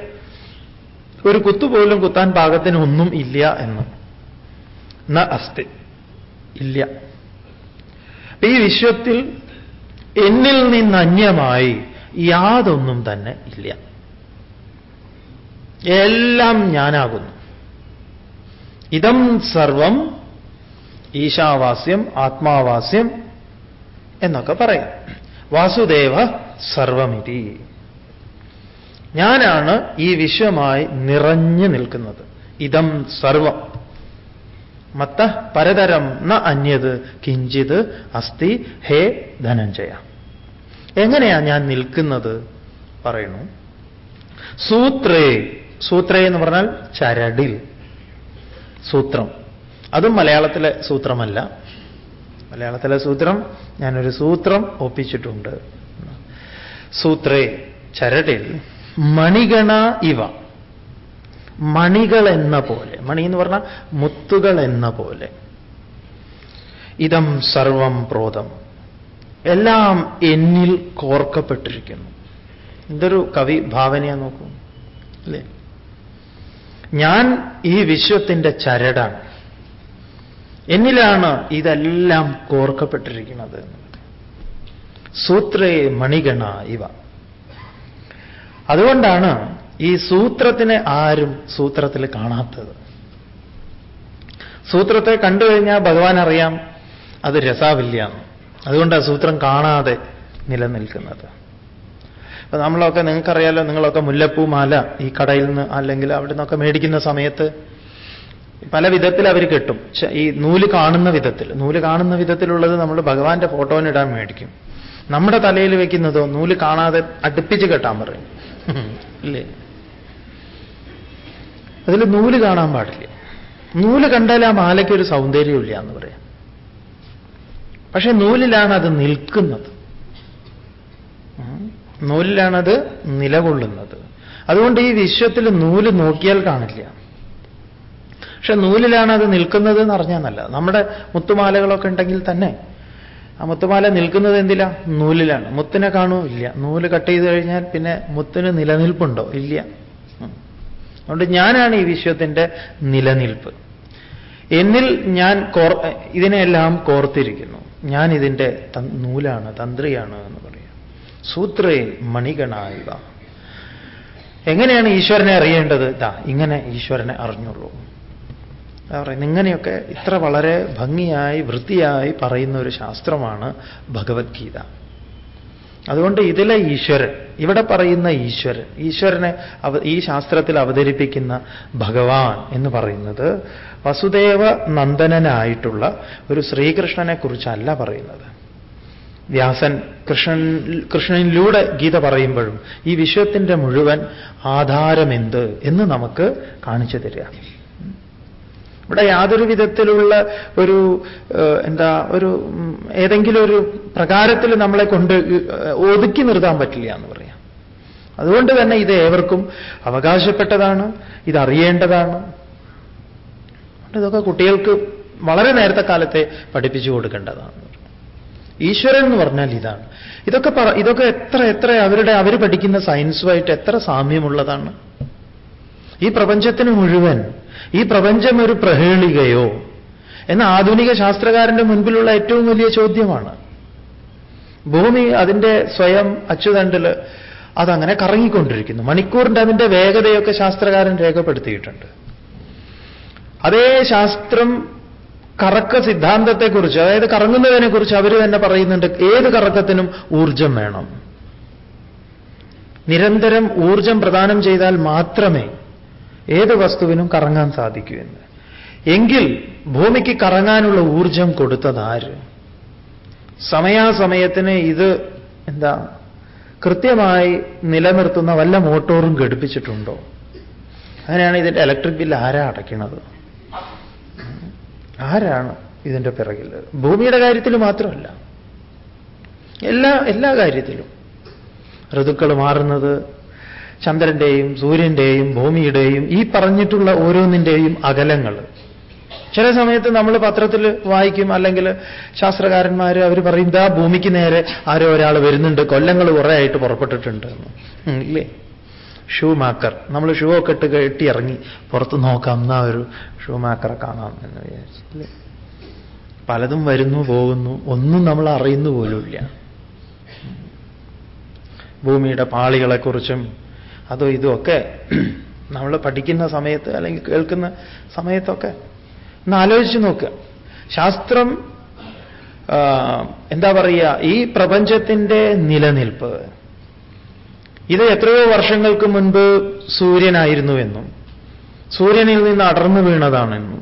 ഒരു കുത്തുപോലും കുത്താൻ പാകത്തിന് ഒന്നും ഇല്ല എന്ന്. ന അസ്തി. ഇല്ല. ഈ വിശ്വത്തിൽ എന്നിൽ നിന്ന് അന്യമായി യാതൊന്നും തന്നെ ഇല്ല. എല്ലാം ഞാനാകുന്നു. ഇതം സർവം ഈശാവാസ്യം ആത്മാവാസ്യം എന്നൊക്കെ പറയാം. വാസുദേവ സർവമിതി. ഞാനാണ് ഈ വിശ്വമായി നിറഞ്ഞു നിൽക്കുന്നത്. ഇതം സർവം. മത്ത പരതരം ന അന്യത് കിഞ്ചിത് അസ്തി ഹേ ധനഞ്ജയ. എങ്ങനെയാ ഞാൻ നിൽക്കുന്നത്? പറയുന്നു. സൂത്രേ സൂത്രേ എന്ന് പറഞ്ഞാൽ ചരടിൽ. സൂത്രം. അതും മലയാളത്തിലെ സൂത്രമല്ല. മലയാളത്തിലെ സൂത്രം ഞാനൊരു സൂത്രം ഒപ്പിച്ചിട്ടുണ്ട്. സൂത്രേ ചരടിൽ മണിഗണ ഇവ. മണികൾ എന്ന പോലെ. മണി എന്ന് പറഞ്ഞാൽ മുത്തുകൾ എന്ന പോലെ. ഇതം സർവം പ്രോതം. എല്ലാം എന്നിൽ കോർക്കപ്പെട്ടിരിക്കുന്നു. എന്തൊരു കവി ഭാവനയാ നോക്കൂ. അല്ലേ? ഞാൻ ഈ വിശ്വത്തിന്റെ ചരടാണ്. എന്നിലാണ് ഇതെല്ലാം കോർക്കപ്പെട്ടിരിക്കുന്നത്. സൂത്രേ മണിഗണ ഇവ. അതുകൊണ്ടാണ് ഈ സൂത്രത്തിനെ ആരും സൂത്രത്തിൽ കാണാത്തത്. സൂത്രത്തെ കണ്ടു കഴിഞ്ഞാൽ ഭഗവാൻ അറിയാം അത് രസാവില്ല അതുകൊണ്ട് ആ സൂത്രം കാണാതെ നിലനിൽക്കുന്നത്. അപ്പൊ നമ്മളൊക്കെ നിങ്ങൾക്കറിയാലോ നിങ്ങളൊക്കെ മുല്ലപ്പൂ മാല ഈ കടയിൽ നിന്ന് അല്ലെങ്കിൽ അവിടെ നിന്നൊക്കെ മേടിക്കുന്ന സമയത്ത് പല വിധത്തിൽ അവർ കെട്ടും. ഈ നൂൽ കാണുന്ന വിധത്തിൽ നൂൽ കാണുന്ന വിധത്തിലുള്ളത് നമ്മൾ ഭഗവാന്റെ ഫോട്ടോനിടാൻ മേടിക്കും. നമ്മുടെ തലയിൽ വെക്കുന്നതോ നൂൽ കാണാതെ അടുപ്പിച്ച് കെട്ടാൻ പറയും. ഇല്ലേ? അതിൽ നൂൽ കാണാൻ പാടില്ല. നൂൽ കണ്ടാൽ ആ മാലയ്ക്ക് ഒരു സൗന്ദര്യമില്ല എന്ന് പറയാം. പക്ഷെ നൂലിലാണ് അത് നിൽക്കുന്നത്. നൂലിലാണത് നിലകൊള്ളുന്നത്. അതുകൊണ്ട് ഈ വിശ്വത്തിൽ നൂൽ നോക്കിയാൽ കാണില്ല. പക്ഷെ നൂലിലാണ് അത് നിൽക്കുന്നത് എന്ന് അറിഞ്ഞാൽ നല്ല നമ്മുടെ മുത്തുമാലകളൊക്കെ ഉണ്ടെങ്കിൽ തന്നെ. ആ മുത്തുമാല നിൽക്കുന്നത് എന്തില്ല നൂലിലാണ്. മുത്തിനെ കാണൂ ഇല്ല. നൂൽ കട്ട് ചെയ്ത് കഴിഞ്ഞാൽ പിന്നെ മുത്തിന് നിലനിൽപ്പുണ്ടോ? ഇല്ല. അതുകൊണ്ട് ഞാനാണ് ഈ വിശ്വത്തിന്റെ നിലനിൽപ്പ്. എന്നിൽ ഞാൻ ഇതിനെല്ലാം കോർത്തിരിക്കുന്നു. ഞാൻ ഇതിന്റെ നൂലാണ് തന്ത്രിയാണ് എന്ന് പറയാം. സൂത്രേ മണികണായിവ എങ്ങനെയാണ് ഈശ്വരനെ അറിയേണ്ടത്? ഇതാ ഇങ്ങനെ ഈശ്വരനെ അറിഞ്ഞുള്ളൂ. പറയുന്നത് ഇങ്ങനെയൊക്കെ ഇത്ര വളരെ ഭംഗിയായി വൃത്തിയായി പറയുന്ന ഒരു ശാസ്ത്രമാണ് ഭഗവത്ഗീത. അതുകൊണ്ട് ഇതിലെ ഈശ്വരൻ ഇവിടെ പറയുന്ന ഈശ്വരൻ ഈശ്വരനെ ഈ ശാസ്ത്രത്തിൽ അവതരിപ്പിക്കുന്ന ഭഗവാൻ എന്ന് പറയുന്നത് വസുദേവ നന്ദനനായിട്ടുള്ള ഒരു ശ്രീകൃഷ്ണനെക്കുറിച്ചല്ല പറയുന്നത്. വ്യാസൻ കൃഷ്ണൻ കൃഷ്ണനിലൂടെ ഗീത പറയുമ്പോഴും ഈ വിശ്വത്തിന്റെ മുഴുവൻ ആധാരമെന്ത് എന്ന് നമുക്ക് കാണിച്ചു തരിക. ഇവിടെ യാതൊരു വിധത്തിലുള്ള ഒരു എന്താ ഒരു ഏതെങ്കിലും ഒരു പ്രകാരത്തിൽ നമ്മളെ കൊണ്ട് ഒതുക്കി നിർത്താൻ പറ്റില്ല എന്ന് പറയാം. അതുകൊണ്ട് തന്നെ ഇത് ഏവർക്കും അവകാശപ്പെട്ടതാണ് ഇതറിയേണ്ടതാണ് ഇതൊക്കെ കുട്ടികൾക്ക് വളരെ നേരത്തെ കാലത്തെ പഠിപ്പിച്ചു കൊടുക്കേണ്ടതാണ്. ഈശ്വരൻ എന്ന് പറഞ്ഞാൽ ഇതാണ്. ഇതൊക്കെ പറ ഇതൊക്കെ എത്ര എത്ര അവരുടെ അവർ പഠിക്കുന്ന സയൻസുമായിട്ട് എത്ര സാമ്യമുള്ളതാണ്. ഈ പ്രപഞ്ചത്തിന് മുഴുവൻ ഈ പ്രപഞ്ചം ഒരു പ്രഹേളികയോ എന്ന ആധുനിക ശാസ്ത്രകാരന്റെ മുൻപിലുള്ള ഏറ്റവും വലിയ ചോദ്യമാണ്. ഭൂമി അതിന്റെ സ്വയം അച്ചുതണ്ടിൽ അതങ്ങനെ കറങ്ങിക്കൊണ്ടിരിക്കുന്നു. മണിക്കൂറിന്റെ അതിന്റെ വേഗതയൊക്കെ ശാസ്ത്രകാരൻ രേഖപ്പെടുത്തിയിട്ടുണ്ട്. അതേ ശാസ്ത്രം കറക്ക സിദ്ധാന്തത്തെക്കുറിച്ച് അതായത് കറങ്ങുന്നതിനെക്കുറിച്ച് അവർ തന്നെ പറയുന്നുണ്ട് ഏത് കറക്കത്തിനും ഊർജം വേണം. നിരന്തരം ഊർജം പ്രദാനം ചെയ്താൽ മാത്രമേ ഏത് വസ്തുവിനും കറങ്ങാൻ സാധിക്കൂ എന്ന്. എങ്കിൽ ഭൂമിക്ക് കറങ്ങാനുള്ള ഊർജം കൊടുത്തതാര് സമയാസമയത്തിന് ഇത് എന്താ കൃത്യമായി നിലനിർത്തുന്ന വല്ല മോട്ടോറും ഘടിപ്പിച്ചിട്ടുണ്ടോ? അങ്ങനെയാണ് ഇതിന്റെ ഇലക്ട്രിക് ബില്ല് ആരാ അടയ്ക്കണത്? ആരാണ് ഇതിന്റെ പിറകിൽ? ഭൂമിയുടെ കാര്യത്തിൽ മാത്രമല്ല. എല്ലാ എല്ലാ കാര്യത്തിലും. ഋതുക്കൾ മാറുന്നത് ചന്ദ്രന്റെയും സൂര്യന്റെയും ഭൂമിയുടെയും ഈ പറഞ്ഞിട്ടുള്ള ഓരോന്നിന്റെയും അകലങ്ങൾ. ചില സമയത്ത് നമ്മൾ പത്രത്തിൽ വായിക്കും അല്ലെങ്കിൽ ശാസ്ത്രകാരന്മാർ അവർ പറയും ഇതാ ഭൂമിക്ക് നേരെ ആരോ ഒരാൾ വരുന്നുണ്ട് കൊല്ലങ്ങൾ കുറേ ആയിട്ട് പുറപ്പെട്ടിട്ടുണ്ട്. എന്ന് ഇല്ലേ? ഷൂ മാക്കർ നമ്മൾ ഷൂ ഒക്കെ ഇട്ട് കെട്ടി ഇറങ്ങി പുറത്ത് നോക്കാം എന്നാ ഒരു ഷൂ മാക്കറെ കാണാം എന്ന് വിചാരിച്ചില്ലേ പലതും വരുന്നു പോകുന്നു. ഒന്നും നമ്മൾ അറിയുന്നു പോലുമില്ല ഭൂമിയുടെ പാളികളെക്കുറിച്ചും അതോ ഇതുമൊക്കെ നമ്മൾ പഠിക്കുന്ന സമയത്ത് അല്ലെങ്കിൽ കേൾക്കുന്ന സമയത്തൊക്കെ ഒന്ന് ആലോചിച്ച് നോക്കുക. ശാസ്ത്രം എന്താ പറയുക ഈ പ്രപഞ്ചത്തിന്റെ നിലനിൽപ്പ് ഇത് എത്രയോ വർഷങ്ങൾക്ക് മുൻപ് സൂര്യനായിരുന്നു എന്നും സൂര്യനിൽ നിന്ന് അടർന്നു വീണതാണെന്നും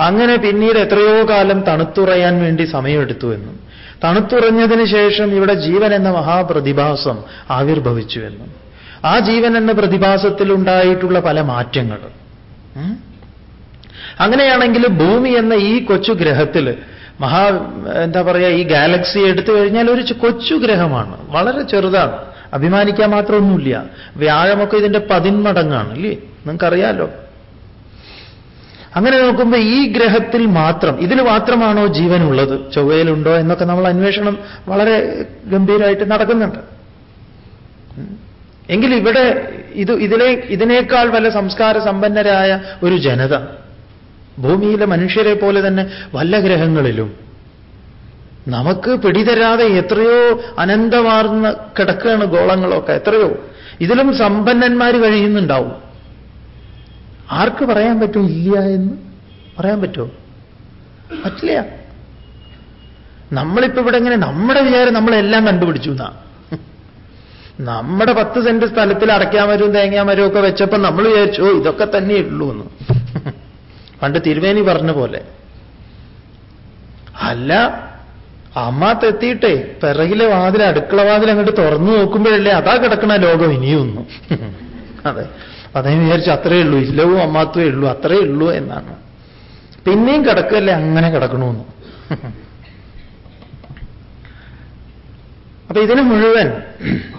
അങ്ങനെ പിന്നീട് എത്രയോ കാലം തണുത്തുറയാൻ വേണ്ടി സമയമെടുത്തുവെന്നും തണുത്തുറഞ്ഞതിന് ശേഷം ഇവിടെ ജീവൻ എന്ന മഹാപ്രതിഭാസം ആവിർഭവിച്ചു എന്നും ആ ജീവൻ എന്ന പ്രതിഭാസത്തിൽ ഉണ്ടായിട്ടുള്ള പല മാറ്റങ്ങൾ? അങ്ങനെയാണെങ്കിൽ ഭൂമി എന്ന ഈ കൊച്ചു ഗ്രഹത്തിൽ മഹാ എന്താ പറയുക ഈ ഗാലക്സി എടുത്തു കഴിഞ്ഞാൽ ഒരു കൊച്ചു ഗ്രഹമാണ് വളരെ ചെറുതാണ് അഭിമാനിക്കാൻ മാത്രമൊന്നുമില്ല. വ്യാഴമൊക്കെ ഇതിന്റെ പതിന്മടങ്ങാണ് ഇല്ലേ? നിങ്ങൾക്കറിയാലോ? അങ്ങനെ നോക്കുമ്പോൾ ഈ ഗ്രഹത്തിൽ മാത്രം ഇതിൽ മാത്രമാണോ ജീവനുള്ളത്? ചൊവ്വയിലുണ്ടോ എന്നൊക്കെ നമ്മൾ അന്വേഷണം വളരെ ഗംഭീരമായിട്ട് നടക്കുന്നുണ്ട്. എങ്കിൽ ഇവിടെ ഇത് ഇതിലെ ഇതിനേക്കാൾ വല്ല സംസ്കാര സമ്പന്നരായ ഒരു ജനത ഭൂമിയിലെ മനുഷ്യരെ പോലെ തന്നെ വല്ല ഗ്രഹങ്ങളിലും നമുക്ക് പിടിതരാതെ എത്രയോ അനന്തമാർന്ന കിടക്കുകയാണ് ഗോളങ്ങളൊക്കെ എത്രയോ. ഇതിലും സമ്പന്നന്മാർ കഴിയുന്നുണ്ടാവും. ആർക്ക് പറയാൻ പറ്റും ഇല്ല എന്ന്? പറയാൻ പറ്റുമോ? പറ്റില്ല. നമ്മളിപ്പോ ഇവിടെ ഇങ്ങനെ നമ്മുടെ വിചാരം നമ്മളെല്ലാം കണ്ടുപിടിച്ചു എന്നാ. നമ്മുടെ പത്ത് സെന്റ് സ്ഥലത്തിൽ അടയ്ക്കാമരും തേങ്ങാമരും ഒക്കെ വെച്ചപ്പോൾ നമ്മൾ വിചാരിച്ചു "ഓ, ഇതൊക്കെ തന്നെ ഉള്ളൂ എന്ന്. പണ്ട് തിരുവേനി പറഞ്ഞ പോലെ. അല്ല അമ്മാത്തെത്തിയിട്ടേ പിറകിലെ വാതിൽ അടുക്കള വാതിൽ അങ്ങോട്ട് തുറന്നു നോക്കുമ്പോഴല്ലേ അതാ കിടക്കണ ലോകം ഇനിയൊന്നും. അതെ. അതേ വിചാരിച്ചു അത്രയേ ഉള്ളൂ. ഇല്ലവും അമ്മാത്തേ ഉള്ളൂ. അത്രേ ഉള്ളൂ എന്നാണ്. പിന്നെയും കിടക്കല്ലേ അങ്ങനെ കിടക്കണമെന്ന് അപ്പൊ ഇതിന് മുഴുവൻ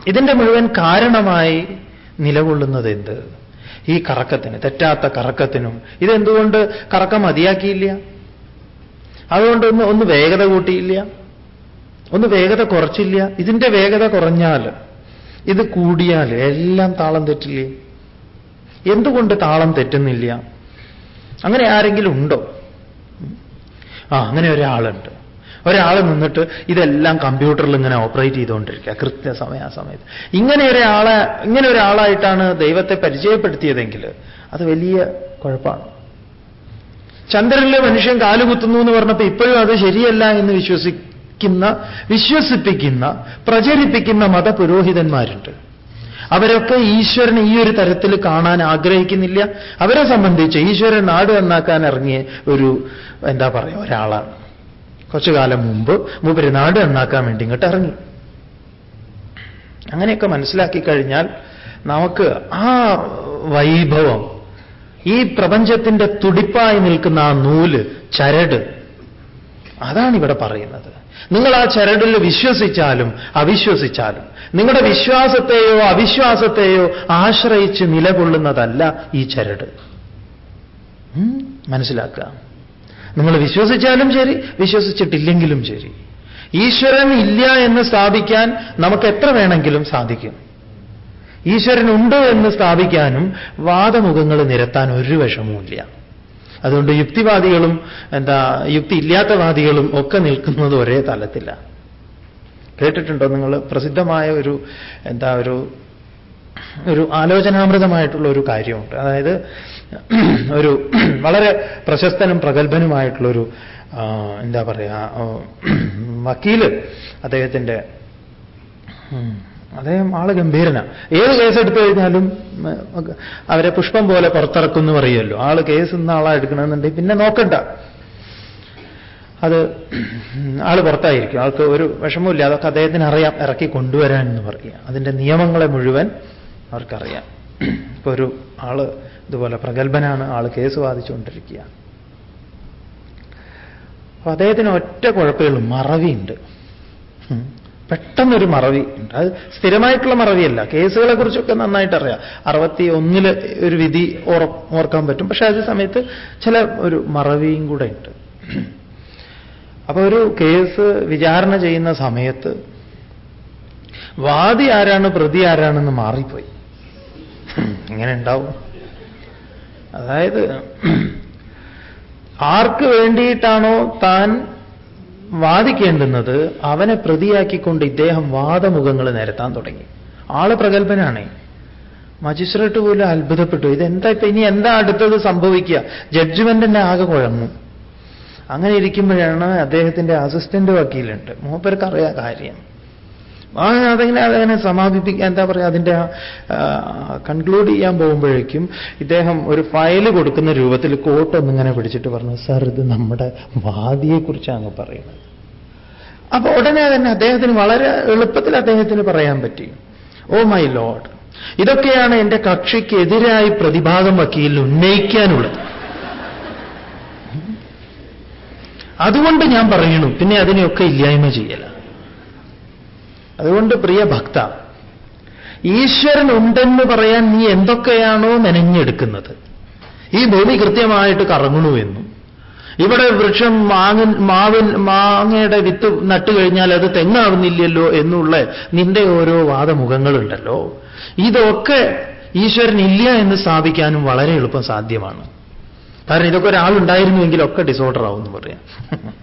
ഇതിന്റെ മുഴുവൻ കാരണമായി നിലകൊള്ളുന്നത് എന്ത് ഈ കറക്കത്തിന് തെറ്റാത്ത കറക്കത്തിനും. ഇതെന്തുകൊണ്ട് കറക്കം മതിയാക്കിയില്ല? അതുകൊണ്ട് ഒന്ന് ഒന്ന് വേഗത കൂട്ടിയില്ല? ഒന്ന് വേഗത കുറച്ചില്ല. ഇതിന്റെ വേഗത കുറഞ്ഞാൽ ഇത് കൂടിയാൽ എല്ലാം താളം തെറ്റില്ലേ? എന്തുകൊണ്ട് താളം തെറ്റുന്നില്ല? അങ്ങനെ ആരെങ്കിലും ഉണ്ടോ? ആ അങ്ങനെ ഒരാളുണ്ട്. ഒരാൾ നിന്നിട്ട് ഇതെല്ലാം കമ്പ്യൂട്ടറിൽ ഇങ്ങനെ ഓപ്പറേറ്റ് ചെയ്തുകൊണ്ടിരിക്കുക കൃത്യസമയ ആ സമയത്ത്. ഇങ്ങനെ ഒരാളെ ഇങ്ങനെ ഒരാളായിട്ടാണ് ദൈവത്തെ പരിചയപ്പെടുത്തിയതെങ്കിൽ അത് വലിയ കുഴപ്പമാണ്. ചന്ദ്രനിലെ മനുഷ്യൻ കാലുകുത്തുന്നു എന്ന് പറഞ്ഞപ്പോൾ ഇപ്പോഴും അത് ശരിയല്ല എന്ന് വിശ്വസിക്കുന്ന വിശ്വസിപ്പിക്കുന്ന പ്രചരിപ്പിക്കുന്ന മതപുരോഹിതന്മാരുണ്ട്. അവരൊക്കെ ഈശ്വരനെ ഈ ഒരു തരത്തിൽ കാണാൻ ആഗ്രഹിക്കുന്നില്ല. അവരെ സംബന്ധിച്ച് ഈശ്വരൻ നാട് നന്നാക്കാൻ ഇറങ്ങിയ ഒരു എന്താ പറയുക ഒരാളാണ്. കുറച്ചു കാലം മുമ്പ് മൂപ്പര് നാട് നന്നാക്കാൻ വേണ്ടി ഇങ്ങോട്ട് ഇറങ്ങി. അങ്ങനെയൊക്കെ മനസ്സിലാക്കി കഴിഞ്ഞാൽ നമുക്ക് ആ വൈഭവം ഈ പ്രപഞ്ചത്തിന്റെ തുടിപ്പായി നിൽക്കുന്ന ആ നൂൽ ചരട് അതാണ് ഇവിടെ പറയുന്നത്. നിങ്ങൾ ആ ചരടിൽ വിശ്വസിച്ചാലും അവിശ്വസിച്ചാലും നിങ്ങളുടെ വിശ്വാസത്തെയോ അവിശ്വാസത്തെയോ ആശ്രയിച്ച് നിലകൊള്ളുന്നതല്ല ഈ ചരട്. മനസ്സിലാക്കുക. നിങ്ങൾ വിശ്വസിച്ചാലും ശരി വിശ്വസിച്ചിട്ടില്ലെങ്കിലും ശരി. ഈശ്വരൻ ഇല്ല എന്ന് സ്ഥാപിക്കാൻ നമുക്ക് എത്ര വേണമെങ്കിലും സാധിക്കും. ഈശ്വരൻ ഉണ്ട് എന്ന് സ്ഥാപിക്കാനും വാദമുഖങ്ങൾ നിരത്താൻ ഒരു വിഷമവുമില്ല അതുകൊണ്ട് യുക്തിവാദികളും എന്താ യുക്തി ഇല്ലാത്തവാദികളും ഒക്കെ നിൽക്കുന്നത് ഒരേ തലത്തില്ല കേട്ടിട്ടുണ്ടോ നിങ്ങൾ? പ്രസിദ്ധമായ ഒരു എന്താ ഒരു ഒരു ആലോചനാമൃതമായിട്ടുള്ള ഒരു കാര്യമുണ്ട്. അതായത് ഒരു വളരെ പ്രശസ്തനും പ്രഗത്ഭനുമായിട്ടുള്ളൊരു എന്താ പറയുക വക്കീൽ അദ്ദേഹത്തിന്റെ അദ്ദേഹം ആൾ ഗംഭീരനാണ് ഏത് കേസ് എടുത്തു കഴിഞ്ഞാലും അവരെ പുഷ്പം പോലെ പുറത്തിറക്കുമെന്ന് പറയുമല്ലോ. ആൾ കേസ് ഇന്ന ആളാ എടുക്കണമെന്നുണ്ടെങ്കിൽ പിന്നെ നോക്കണ്ട. അത് ആൾ പുറത്തായിരിക്കും. ആൾക്ക് ഒരു വിഷമമില്ല അതൊക്കെ അദ്ദേഹത്തിന് അറിയാം. ഇറക്കി കൊണ്ടുവരാൻ എന്ന് പറയുക. അതിന്റെ നിയമങ്ങളെ മുഴുവൻ അവർക്കറിയാം. ഇപ്പൊ ഒരു ആൾ ഇതുപോലെ പ്രഗത്ഭനാണ്. ആൾ കേസ് വാദിച്ചുകൊണ്ടിരിക്കുക. അപ്പൊ അദ്ദേഹത്തിന് ഒറ്റ കുഴപ്പമുള്ളൂ മറവിയുണ്ട്. പെട്ടെന്നൊരു മറവി ഉണ്ട്. അത് സ്ഥിരമായിട്ടുള്ള മറവിയല്ല. കേസുകളെ കുറിച്ചൊക്കെ നന്നായിട്ട് അറിയാം അറുപത്തി ഒന്നിൽ ഒരു വിധി ഓർ ഓർക്കാൻ പറ്റും. പക്ഷെ അതേ സമയത്ത് ചില ഒരു മറവിയും കൂടെ ഉണ്ട്. അപ്പൊ ഒരു കേസ് വിചാരണ ചെയ്യുന്ന സമയത്ത് വാദി ആരാണ് പ്രതി ആരാണെന്ന് മാറിപ്പോയി. ഇങ്ങനെ ഉണ്ടാവും. അതായത് ആർക്ക് വേണ്ടിയിട്ടാണോ താൻ വാദിക്കേണ്ടുന്നത് അവനെ പ്രതിയാക്കിക്കൊണ്ട് ഇദ്ദേഹം വാദമുഖങ്ങൾ നിരത്താൻ തുടങ്ങി. ആൾ പ്രഗത്ഭനാണേ. മജിസ്ട്രേറ്റ് പോലും അത്ഭുതപ്പെട്ടു. ഇതെന്താ ഇപ്പൊ ഇനി എന്താ അടുത്തത് സംഭവിക്കുക? ജഡ്ജ്മെന്റിന്റെ ആകെ കുഴങ്ങും അങ്ങനെ ഇരിക്കുമ്പോഴാണ് അദ്ദേഹത്തിന്റെ അസിസ്റ്റന്റ് വക്കീലുണ്ട്. മൂപ്പർക്ക് അറിയാ കാര്യം. ആ അതെങ്ങനെ സമാപിപ്പിക്കാൻ എന്താ പറയുക അതിന്റെ കൺക്ലൂഡ് ചെയ്യാൻ പോകുമ്പോഴേക്കും ഇദ്ദേഹം ഒരു ഫയൽ കൊടുക്കുന്ന രൂപത്തിൽ കോട്ടൊന്നിങ്ങനെ പിടിച്ചിട്ട് പറഞ്ഞു സാർ ഇത് നമ്മുടെ വാദിയെക്കുറിച്ചാണ് പറയുന്നത്. അപ്പൊ ഉടനെ തന്നെ അദ്ദേഹത്തിന് വളരെ എളുപ്പത്തിൽ അദ്ദേഹത്തിന് പറയാൻ പറ്റി. ഓ മൈ ലോഡ് ഇതൊക്കെയാണ് എന്റെ കക്ഷിക്കെതിരായി പ്രതിഭാഗം വക്കീലിന് ഉന്നയിക്കാനുള്ളത്. അതുകൊണ്ട് ഞാൻ പറയണു പിന്നെ അതിനെയൊക്കെ ഇല്ലായ്മ ചെയ്യല. അതുകൊണ്ട് പ്രിയ ഭക്ത ഈശ്വരൻ ഉണ്ടെന്ന് പറയാൻ നീ എന്തൊക്കെയാണോ മെനഞ്ഞെടുക്കുന്നത്? ഈ ഭൂമി കൃത്യമായിട്ട് കറങ്ങണമെന്നും ഇവിടെ വൃക്ഷം മാങ്ങൻ മാവിൻ മാങ്ങയുടെ വിത്ത് നട്ടു കഴിഞ്ഞാൽ അത് തെങ്ങാവുന്നില്ലല്ലോ എന്നുള്ള നിന്റെ ഓരോ വാദമുഖങ്ങളുണ്ടല്ലോ. ഇതൊക്കെ ഈശ്വരൻ ഇല്ല എന്ന് സ്ഥാപിക്കാനും വളരെ എളുപ്പം സാധ്യമാണ്. കാരണം ഇതൊക്കെ ഒരാളുണ്ടായിരുന്നുവെങ്കിലൊക്കെ ഡിസോർഡർ ആവും എന്ന് പറയാം.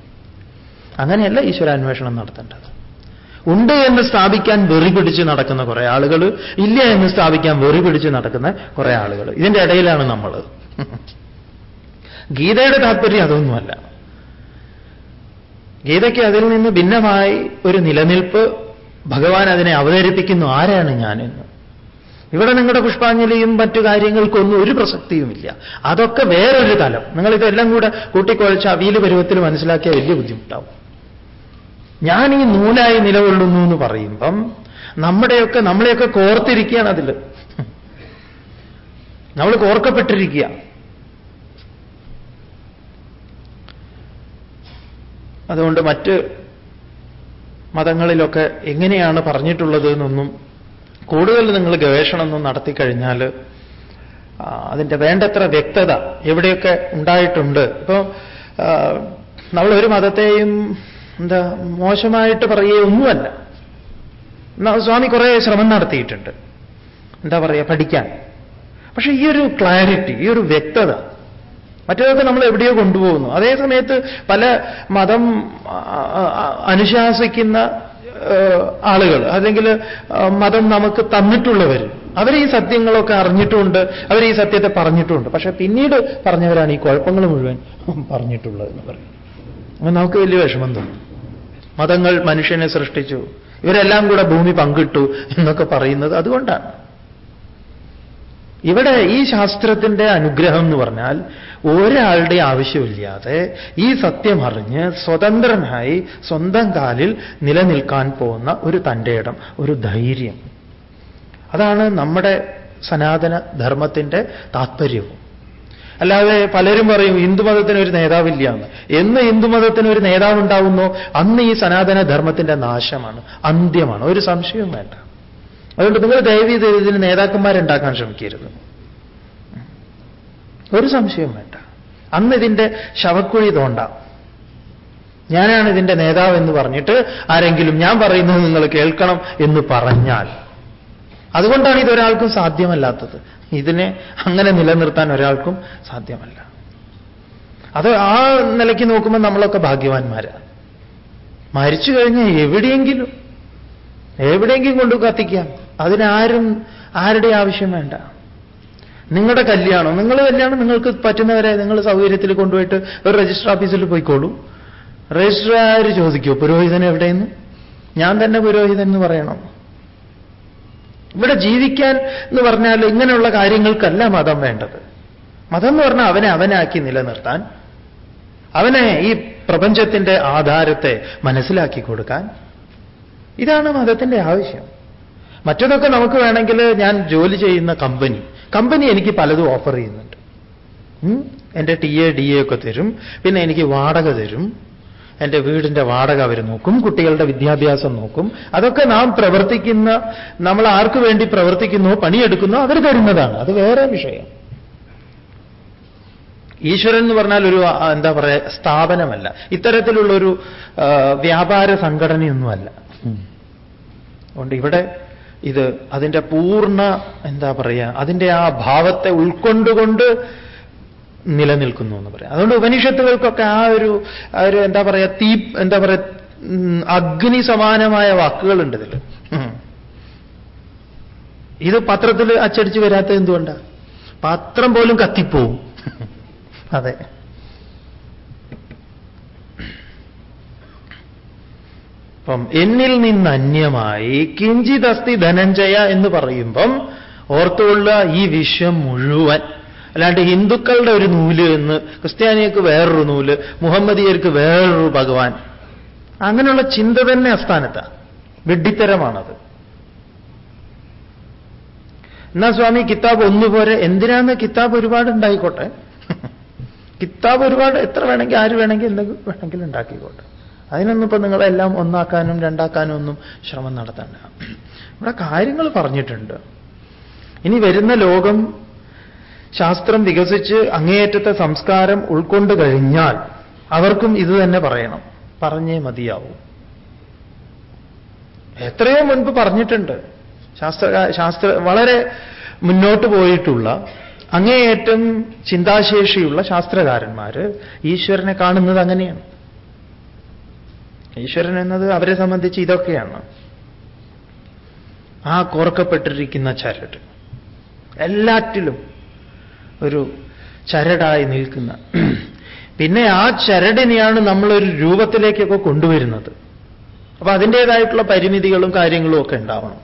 അങ്ങനെയല്ല ഈശ്വരാന്വേഷണം നടത്തേണ്ടത്. ഉണ്ട് എന്ന് സ്ഥാപിക്കാൻ വെറി പിടിച്ച് നടക്കുന്ന കുറെ ആളുകൾ ഇല്ല എന്ന് സ്ഥാപിക്കാൻ വെറി പിടിച്ച് നടക്കുന്ന കുറെ ആളുകൾ. ഇതിന്റെ ഇടയിലാണ് നമ്മൾ. ഗീതയുടെ താല്പര്യം അതൊന്നുമല്ല. ഗീതയ്ക്ക് അതിൽ നിന്ന് ഭിന്നമായി ഒരു നിലനിൽപ്പ് ഭഗവാൻ അതിനെ അവതരിപ്പിക്കുന്നു. ആരാണ് ഞാനെന്ന് ഇവിടെ നിങ്ങളുടെ പുഷ്പാഞ്ജലിയും മറ്റു കാര്യങ്ങൾക്കൊന്നും ഒരു പ്രസക്തിയുമില്ല. അതൊക്കെ വേറൊരു തലം. നിങ്ങളിതെല്ലാം കൂടെ കൂട്ടിക്കുഴച്ച് അവീൽ പരുവത്തിൽ മനസ്സിലാക്കിയ വലിയ ബുദ്ധിമുട്ടാവും. ഞാൻ ഈ നൂലായി നിലകൊള്ളുന്നു എന്ന് പറയുമ്പം നമ്മുടെയൊക്കെ നമ്മളെയൊക്കെ കോർത്തിരിക്കുകയാണ് അതിൽ നമ്മൾ കോർക്കപ്പെട്ടിരിക്കുക. അതുകൊണ്ട് മറ്റ് മതങ്ങളിലൊക്കെ എങ്ങനെയാണ് പറഞ്ഞിട്ടുള്ളത് എന്നൊന്നും കൂടുതൽ നിങ്ങൾ ഗവേഷണമൊന്നും നടത്തിക്കഴിഞ്ഞാൽ അതിന്റെ വേണ്ടത്ര വ്യക്തത എവിടെയൊക്കെ ഉണ്ടായിട്ടുണ്ട്. ഇപ്പോൾ നമ്മൾ ഒരു മതത്തെയും എന്താ മോശമായിട്ട് പറയുകയൊന്നുമല്ല സ്വാമി കുറേ ശ്രമം നടത്തിയിട്ടുണ്ട്. എന്താ പറയുക പഠിക്കാൻ. പക്ഷെ ഈ ഒരു ക്ലാരിറ്റി ഈ ഒരു വ്യക്തത മറ്റേതൊക്കെ നമ്മൾ എവിടെയോ കൊണ്ടുപോകുന്നു. അതേ സമയത്ത് പല മതം അനുശാസിക്കുന്ന ആളുകൾ അല്ലെങ്കിൽ മതം നമുക്ക് തന്നിട്ടുള്ളവർ അവർ ഈ സത്യങ്ങളൊക്കെ അറിഞ്ഞിട്ടുണ്ട് അവർ ഈ സത്യത്തെ പറഞ്ഞിട്ടുണ്ട്. പക്ഷേ പിന്നീട് പറഞ്ഞവരാണ് ഈ കുഴപ്പങ്ങൾ മുഴുവൻ പറഞ്ഞിട്ടുള്ളത് എന്ന് പറയും നമുക്ക് വലിയ വിഷമം തോന്നും. മതങ്ങൾ മനുഷ്യനെ സൃഷ്ടിച്ചു. ഇവരെല്ലാം കൂടെ ഭൂമി പങ്കിട്ടു എന്നൊക്കെ പറയുന്നത് അതുകൊണ്ടാണ്. ഇവിടെ ഈ ശാസ്ത്രത്തിന്റെ അനുഗ്രഹം എന്ന് പറഞ്ഞാൽ ഒരാളുടെ ആവശ്യമില്ലാതെ ഈ സത്യം അറിഞ്ഞ് സ്വതന്ത്രനായി സ്വന്തം കാലിൽ നിലനിൽക്കാൻ പോകുന്ന ഒരു തന്റെ ഇടം ഒരു ധൈര്യം. അതാണ് നമ്മുടെ സനാതന ധർമ്മത്തിന്റെ താത്പര്യവും. അല്ലാതെ പലരും പറയും ഹിന്ദുമതത്തിന് ഒരു നേതാവില്ല എന്ന്. എന്ന് ഹിന്ദുമതത്തിന് ഒരു നേതാവ് ഉണ്ടാവുന്നോ അന്ന് ഈ സനാതന ധർമ്മത്തിന്റെ നാശമാണ് അന്ത്യമാണ്. ഒരു സംശയവും വേണ്ട. അതുകൊണ്ട് നിങ്ങൾ ദയവീത് ഇതിന് നേതാക്കന്മാരുണ്ടാക്കാൻ ശ്രമിക്കരുത്. ഒരു സംശയവും വേണ്ട. അന്ന് ഇതിന്റെ ശവക്കുഴി തോണ്ടാം. ഞാനാണ് ഇതിന്റെ നേതാവ് എന്ന് പറഞ്ഞിട്ട് ആരെങ്കിലും ഞാൻ പറയുന്നത് നിങ്ങൾ കേൾക്കണം എന്ന് പറഞ്ഞാൽ അതുകൊണ്ടാണ് ഇതൊരാൾക്കും സാധ്യമല്ലാത്തത്. ഇതിനെ അങ്ങനെ നിലനിർത്താൻ ഒരാൾക്കും സാധ്യമല്ല. അത് ആ നിലയ്ക്ക് നോക്കുമ്പോൾ നമ്മളൊക്കെ ഭാഗ്യവാന്മാരാണ് മരിച്ചു കഴിഞ്ഞാൽ എവിടെയെങ്കിലും എവിടെയെങ്കിലും കൊണ്ട് കത്തിക്കാം. അതിനാരും ആരുടെ ആവശ്യം വേണ്ട. നിങ്ങളുടെ കല്യാണം നിങ്ങൾ കല്യാണം നിങ്ങൾക്ക് പറ്റുന്നവരെ നിങ്ങൾ സൗകര്യത്തിൽ കൊണ്ടുപോയിട്ട് ഒരു രജിസ്റ്റർ ഓഫീസിൽ പോയിക്കോളൂ. രജിസ്റ്റർ ആര് ചോദിക്കൂ പുരോഹിതൻ എവിടെയെന്ന്? ഞാൻ തന്നെ പുരോഹിതൻ എന്ന് പറയണം. ഇവിടെ ജീവിക്കാൻ എന്ന് പറഞ്ഞാൽ ഇങ്ങനെയുള്ള കാര്യങ്ങൾക്കല്ല മതം വേണ്ടത്. മതം എന്ന് പറഞ്ഞാൽ അവനെ അവനാക്കി നിലനിർത്താൻ അവനെ ഈ പ്രപഞ്ചത്തിന്റെ ആധാരത്തെ മനസ്സിലാക്കി കൊടുക്കാൻ. ഇതാണ് മതത്തിന്റെ ആവശ്യം. മറ്റതൊക്കെ നമുക്ക് വേണമെങ്കിൽ ഞാൻ ജോലി ചെയ്യുന്ന കമ്പനി കമ്പനി എനിക്ക് പലതും ഓഫർ ചെയ്യുന്നുണ്ട്. എന്റെ ടി എ ഡി എ ഒക്കെ തരും പിന്നെ എനിക്ക് വാടക തരും. എന്റെ വീടിന്റെ വാടക അവർ നോക്കും കുട്ടികളുടെ വിദ്യാഭ്യാസം നോക്കും. അതൊക്കെ നാം പ്രവർത്തിക്കുന്ന നമ്മൾ ആർക്കു വേണ്ടി പ്രവർത്തിക്കുന്നു പണിയെടുക്കുന്നു അവർ തരുന്നതാണ്. അത് വേറെ വിഷയം. ഈശ്വരൻ എന്ന് പറഞ്ഞാൽ ഒരു എന്താ പറയുക സ്ഥാപനമല്ല. ഇത്തരത്തിലുള്ളൊരു വ്യാപാര സംഘടനയൊന്നുമല്ല. അതുകൊണ്ട് ഇവിടെ ഇത് അതിന്റെ പൂർണ എന്താ പറയുക അതിന്റെ ആ ഭാവത്തെ ഉൾക്കൊണ്ടുകൊണ്ട് നിലനിൽക്കുന്നു എന്ന് പറയാം. അതുകൊണ്ട് ഉപനിഷത്തുകൾക്കൊക്കെ ആ ഒരു ഒരു എന്താ പറയുക തീ എന്താ പറയുക അഗ്നി സമാനമായ വാക്കുകളുണ്ട് ഇതിൽ ഇത് പത്രത്തിൽ അച്ചടിച്ച് വരാത്തത് എന്തുകൊണ്ടാ? പത്രം പോലും കത്തിപ്പോവും. അതെ. അപ്പം എന്നിൽ നിന്ന് അന്യമായി കിഞ്ചിതസ്തി ധനഞ്ജയ എന്ന് പറയുമ്പം ഓർത്തുകൊള്ളുക ഈ വിശ്വം മുഴുവൻ. അല്ലാണ്ട് ഹിന്ദുക്കളുടെ ഒരു നൂൽ എന്ന് ക്രിസ്ത്യാനികൾക്ക് വേറൊരു നൂൽ മുഹമ്മദിയർക്ക് വേറൊരു ഭഗവാൻ. അങ്ങനെയുള്ള ചിന്ത തന്നെ അസ്ഥാനത്താണ് വിഡ്ഢിത്തരമാണത്. എന്നാ സ്വാമി കിതാബ് ഒന്നുപോലെ എന്തിനാന്ന് കിതാബ് ഒരുപാട് ഉണ്ടായിക്കോട്ടെ. കിതാബ് ഒരുപാട് എത്ര വേണമെങ്കിൽ ആര് വേണമെങ്കിൽ എന്തെങ്കിലും വേണമെങ്കിൽ ഉണ്ടാക്കിക്കോട്ടെ. അതിനൊന്നും ഇപ്പൊ നിങ്ങളെല്ലാം ഒന്നാക്കാനും രണ്ടാക്കാനും ഒന്നും ശ്രമം നടത്തണ്ട. ഇവിടെ കാര്യങ്ങൾ പറഞ്ഞിട്ടുണ്ട്. ഇനി വരുന്ന ലോകം ശാസ്ത്രം വികസിച്ച് അങ്ങേയറ്റത്തെ സംസ്കാരം ഉൾക്കൊണ്ട് കഴിഞ്ഞാൽ അവർക്കും ഇത് തന്നെ പറയണം. പറഞ്ഞേ മതിയാവൂ. എത്രയോ മുൻപ് പറഞ്ഞിട്ടുണ്ട്. ശാസ്ത്ര ശാസ്ത്ര വളരെ മുന്നോട്ട് പോയിട്ടുള്ള അങ്ങേയറ്റം ചിന്താശേഷിയുള്ള ശാസ്ത്രകാരന്മാര് ഈശ്വരനെ കാണുന്നത് അങ്ങനെയാണ്. ഈശ്വരൻ എന്നത് അവരെ സംബന്ധിച്ച് ഇതൊക്കെയാണ്. ആ കോർക്കപ്പെട്ടിരിക്കുന്ന ചരട്. എല്ലാറ്റിലും ഒരു ചരടായി നിൽക്കുന്ന. പിന്നെ ആ ചരടിനെയാണ് നമ്മളൊരു രൂപത്തിലേക്കൊക്കെ കൊണ്ടുവരുന്നത്. അപ്പൊ അതിന്റെതായിട്ടുള്ള പരിമിതികളും കാര്യങ്ങളും ഒക്കെ ഉണ്ടാവണം.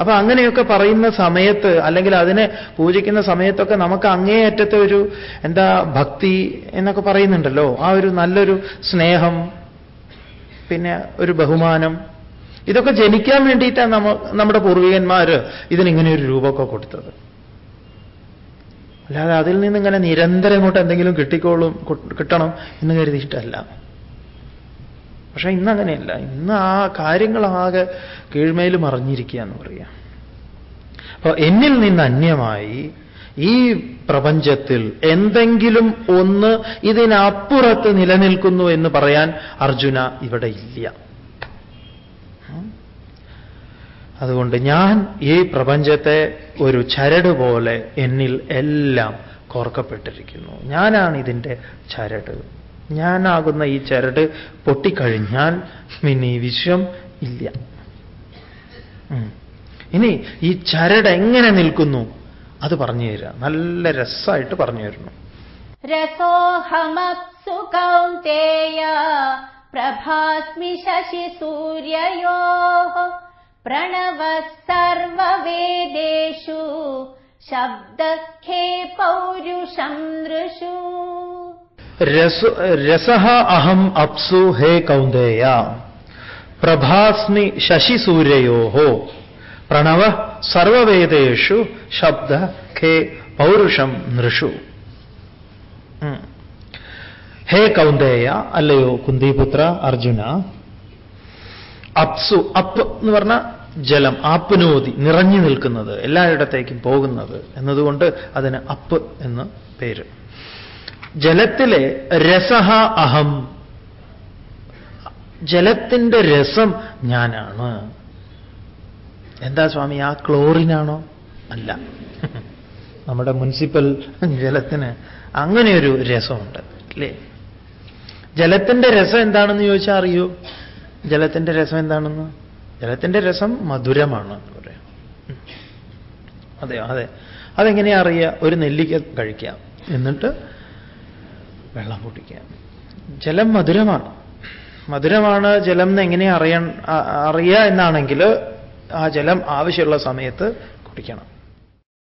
അപ്പൊ അങ്ങനെയൊക്കെ പറയുന്ന സമയത്ത് അല്ലെങ്കിൽ അതിനെ പൂജിക്കുന്ന സമയത്തൊക്കെ നമുക്ക് അങ്ങേയറ്റത്തെ ഒരു എന്താ ഭക്തി എന്നൊക്കെ പറയുന്നുണ്ടല്ലോ. ആ ഒരു നല്ലൊരു സ്നേഹം പിന്നെ ഒരു ബഹുമാനം. ഇതൊക്കെ ജനിക്കാൻ വേണ്ടിയിട്ടാണ് നമ്മ നമ്മുടെ പൂർവികന്മാർ ഇതിനിങ്ങനെ ഒരു രൂപമൊക്കെ കൊടുത്തത്. അല്ലാതെ അതിൽ നിന്ന് ഇങ്ങനെ നിരന്തരം ഇങ്ങോട്ട് എന്തെങ്കിലും കിട്ടിക്കോളും കിട്ടണം എന്ന് കരുതിയിട്ടല്ല പക്ഷെ ഇന്ന് അങ്ങനെയല്ല ഇന്ന് ആ കാര്യങ്ങളാകെ കീഴ്മയിൽ മറിഞ്ഞിരിക്കുക എന്ന് പറയാം. അപ്പൊ എന്നിൽ നിന്ന് അന്യമായി ഈ പ്രപഞ്ചത്തിൽ എന്തെങ്കിലും ഒന്ന് ഇതിനപ്പുറത്ത് നിലനിൽക്കുന്നു എന്ന് പറയാൻ അർജുന ഇവിടെ ഇല്ല. അതുകൊണ്ട് ഞാൻ ഈ പ്രപഞ്ചത്തെ ഒരു ചരട് പോലെ എന്നിൽ എല്ലാം കോർക്കപ്പെട്ടിരിക്കുന്നു. ഞാനാണ് ഇതിന്റെ ചരട്. ഞാനാകുന്ന ഈ ചരട് പൊട്ടിക്കഴിഞ്ഞാൽ പിന്നെ ഈ വിശ്വം ഇല്ല. ഇനി ഈ ചരട് എങ്ങനെ നിൽക്കുന്നു? അത് പറഞ്ഞു തരിക നല്ല രസമായിട്ട് പറഞ്ഞു തരുന്നു. രസോഹമത്സു പ്രഭാസ്മി ശശി സൂര്യയോ प्रणवः सर्ववेदेषु शब्दखे पौरुषम् नृषु രസ രസഃ അഹം അപ്സു ഹേ കൗന്ദേയ പ്രഭാസ്മി ശശിസൂര്യയോ പ്രണവ സർവവേദേഷു ശബ്ദ ഖേ പൗരുഷം നൃഷു ഉം. ഹേ കൗന്ദേയ അല്ലയോ കുന്തിപുത്ര അർജുന അപ്സു അപ്പ് എന്ന് പറഞ്ഞ ജലം ആപ്നോതി നിറഞ്ഞു നിൽക്കുന്നത് എല്ലായിടത്തേക്കും പോകുന്നത് എന്നതുകൊണ്ട് അതിന് അപ്പ് എന്ന് പേര്. ജലത്തിലെ രസഹ അഹം ജലത്തിന്റെ രസം ഞാനാണ്. എന്താ സ്വാമി ആ ക്ലോറിനാണോ? അല്ല. നമ്മുടെ മുനിസിപ്പൽ ജലത്തിന് അങ്ങനെയൊരു രസമുണ്ട് അല്ലേ? ജലത്തിന്റെ രസം എന്താണെന്ന് ചോദിച്ചാൽ അറിയൂ. ജലത്തിന്റെ രസം എന്താണെന്ന്? ജലത്തിന്റെ രസം മധുരമാണ് പറയാം. അതെ അതെ. അതെങ്ങനെയാ അറിയുക ഒരു നെല്ലിക്ക കഴിക്കാം. എന്നിട്ട് വെള്ളം കുടിക്കാം ജലം മധുരമാണ്. മധുരമാണ് ജലം എന്ന് എങ്ങനെ അറിയ അറിയുക എന്നാണെങ്കിൽ ആ ജലം ആവശ്യമുള്ള സമയത്ത് കുടിക്കണം.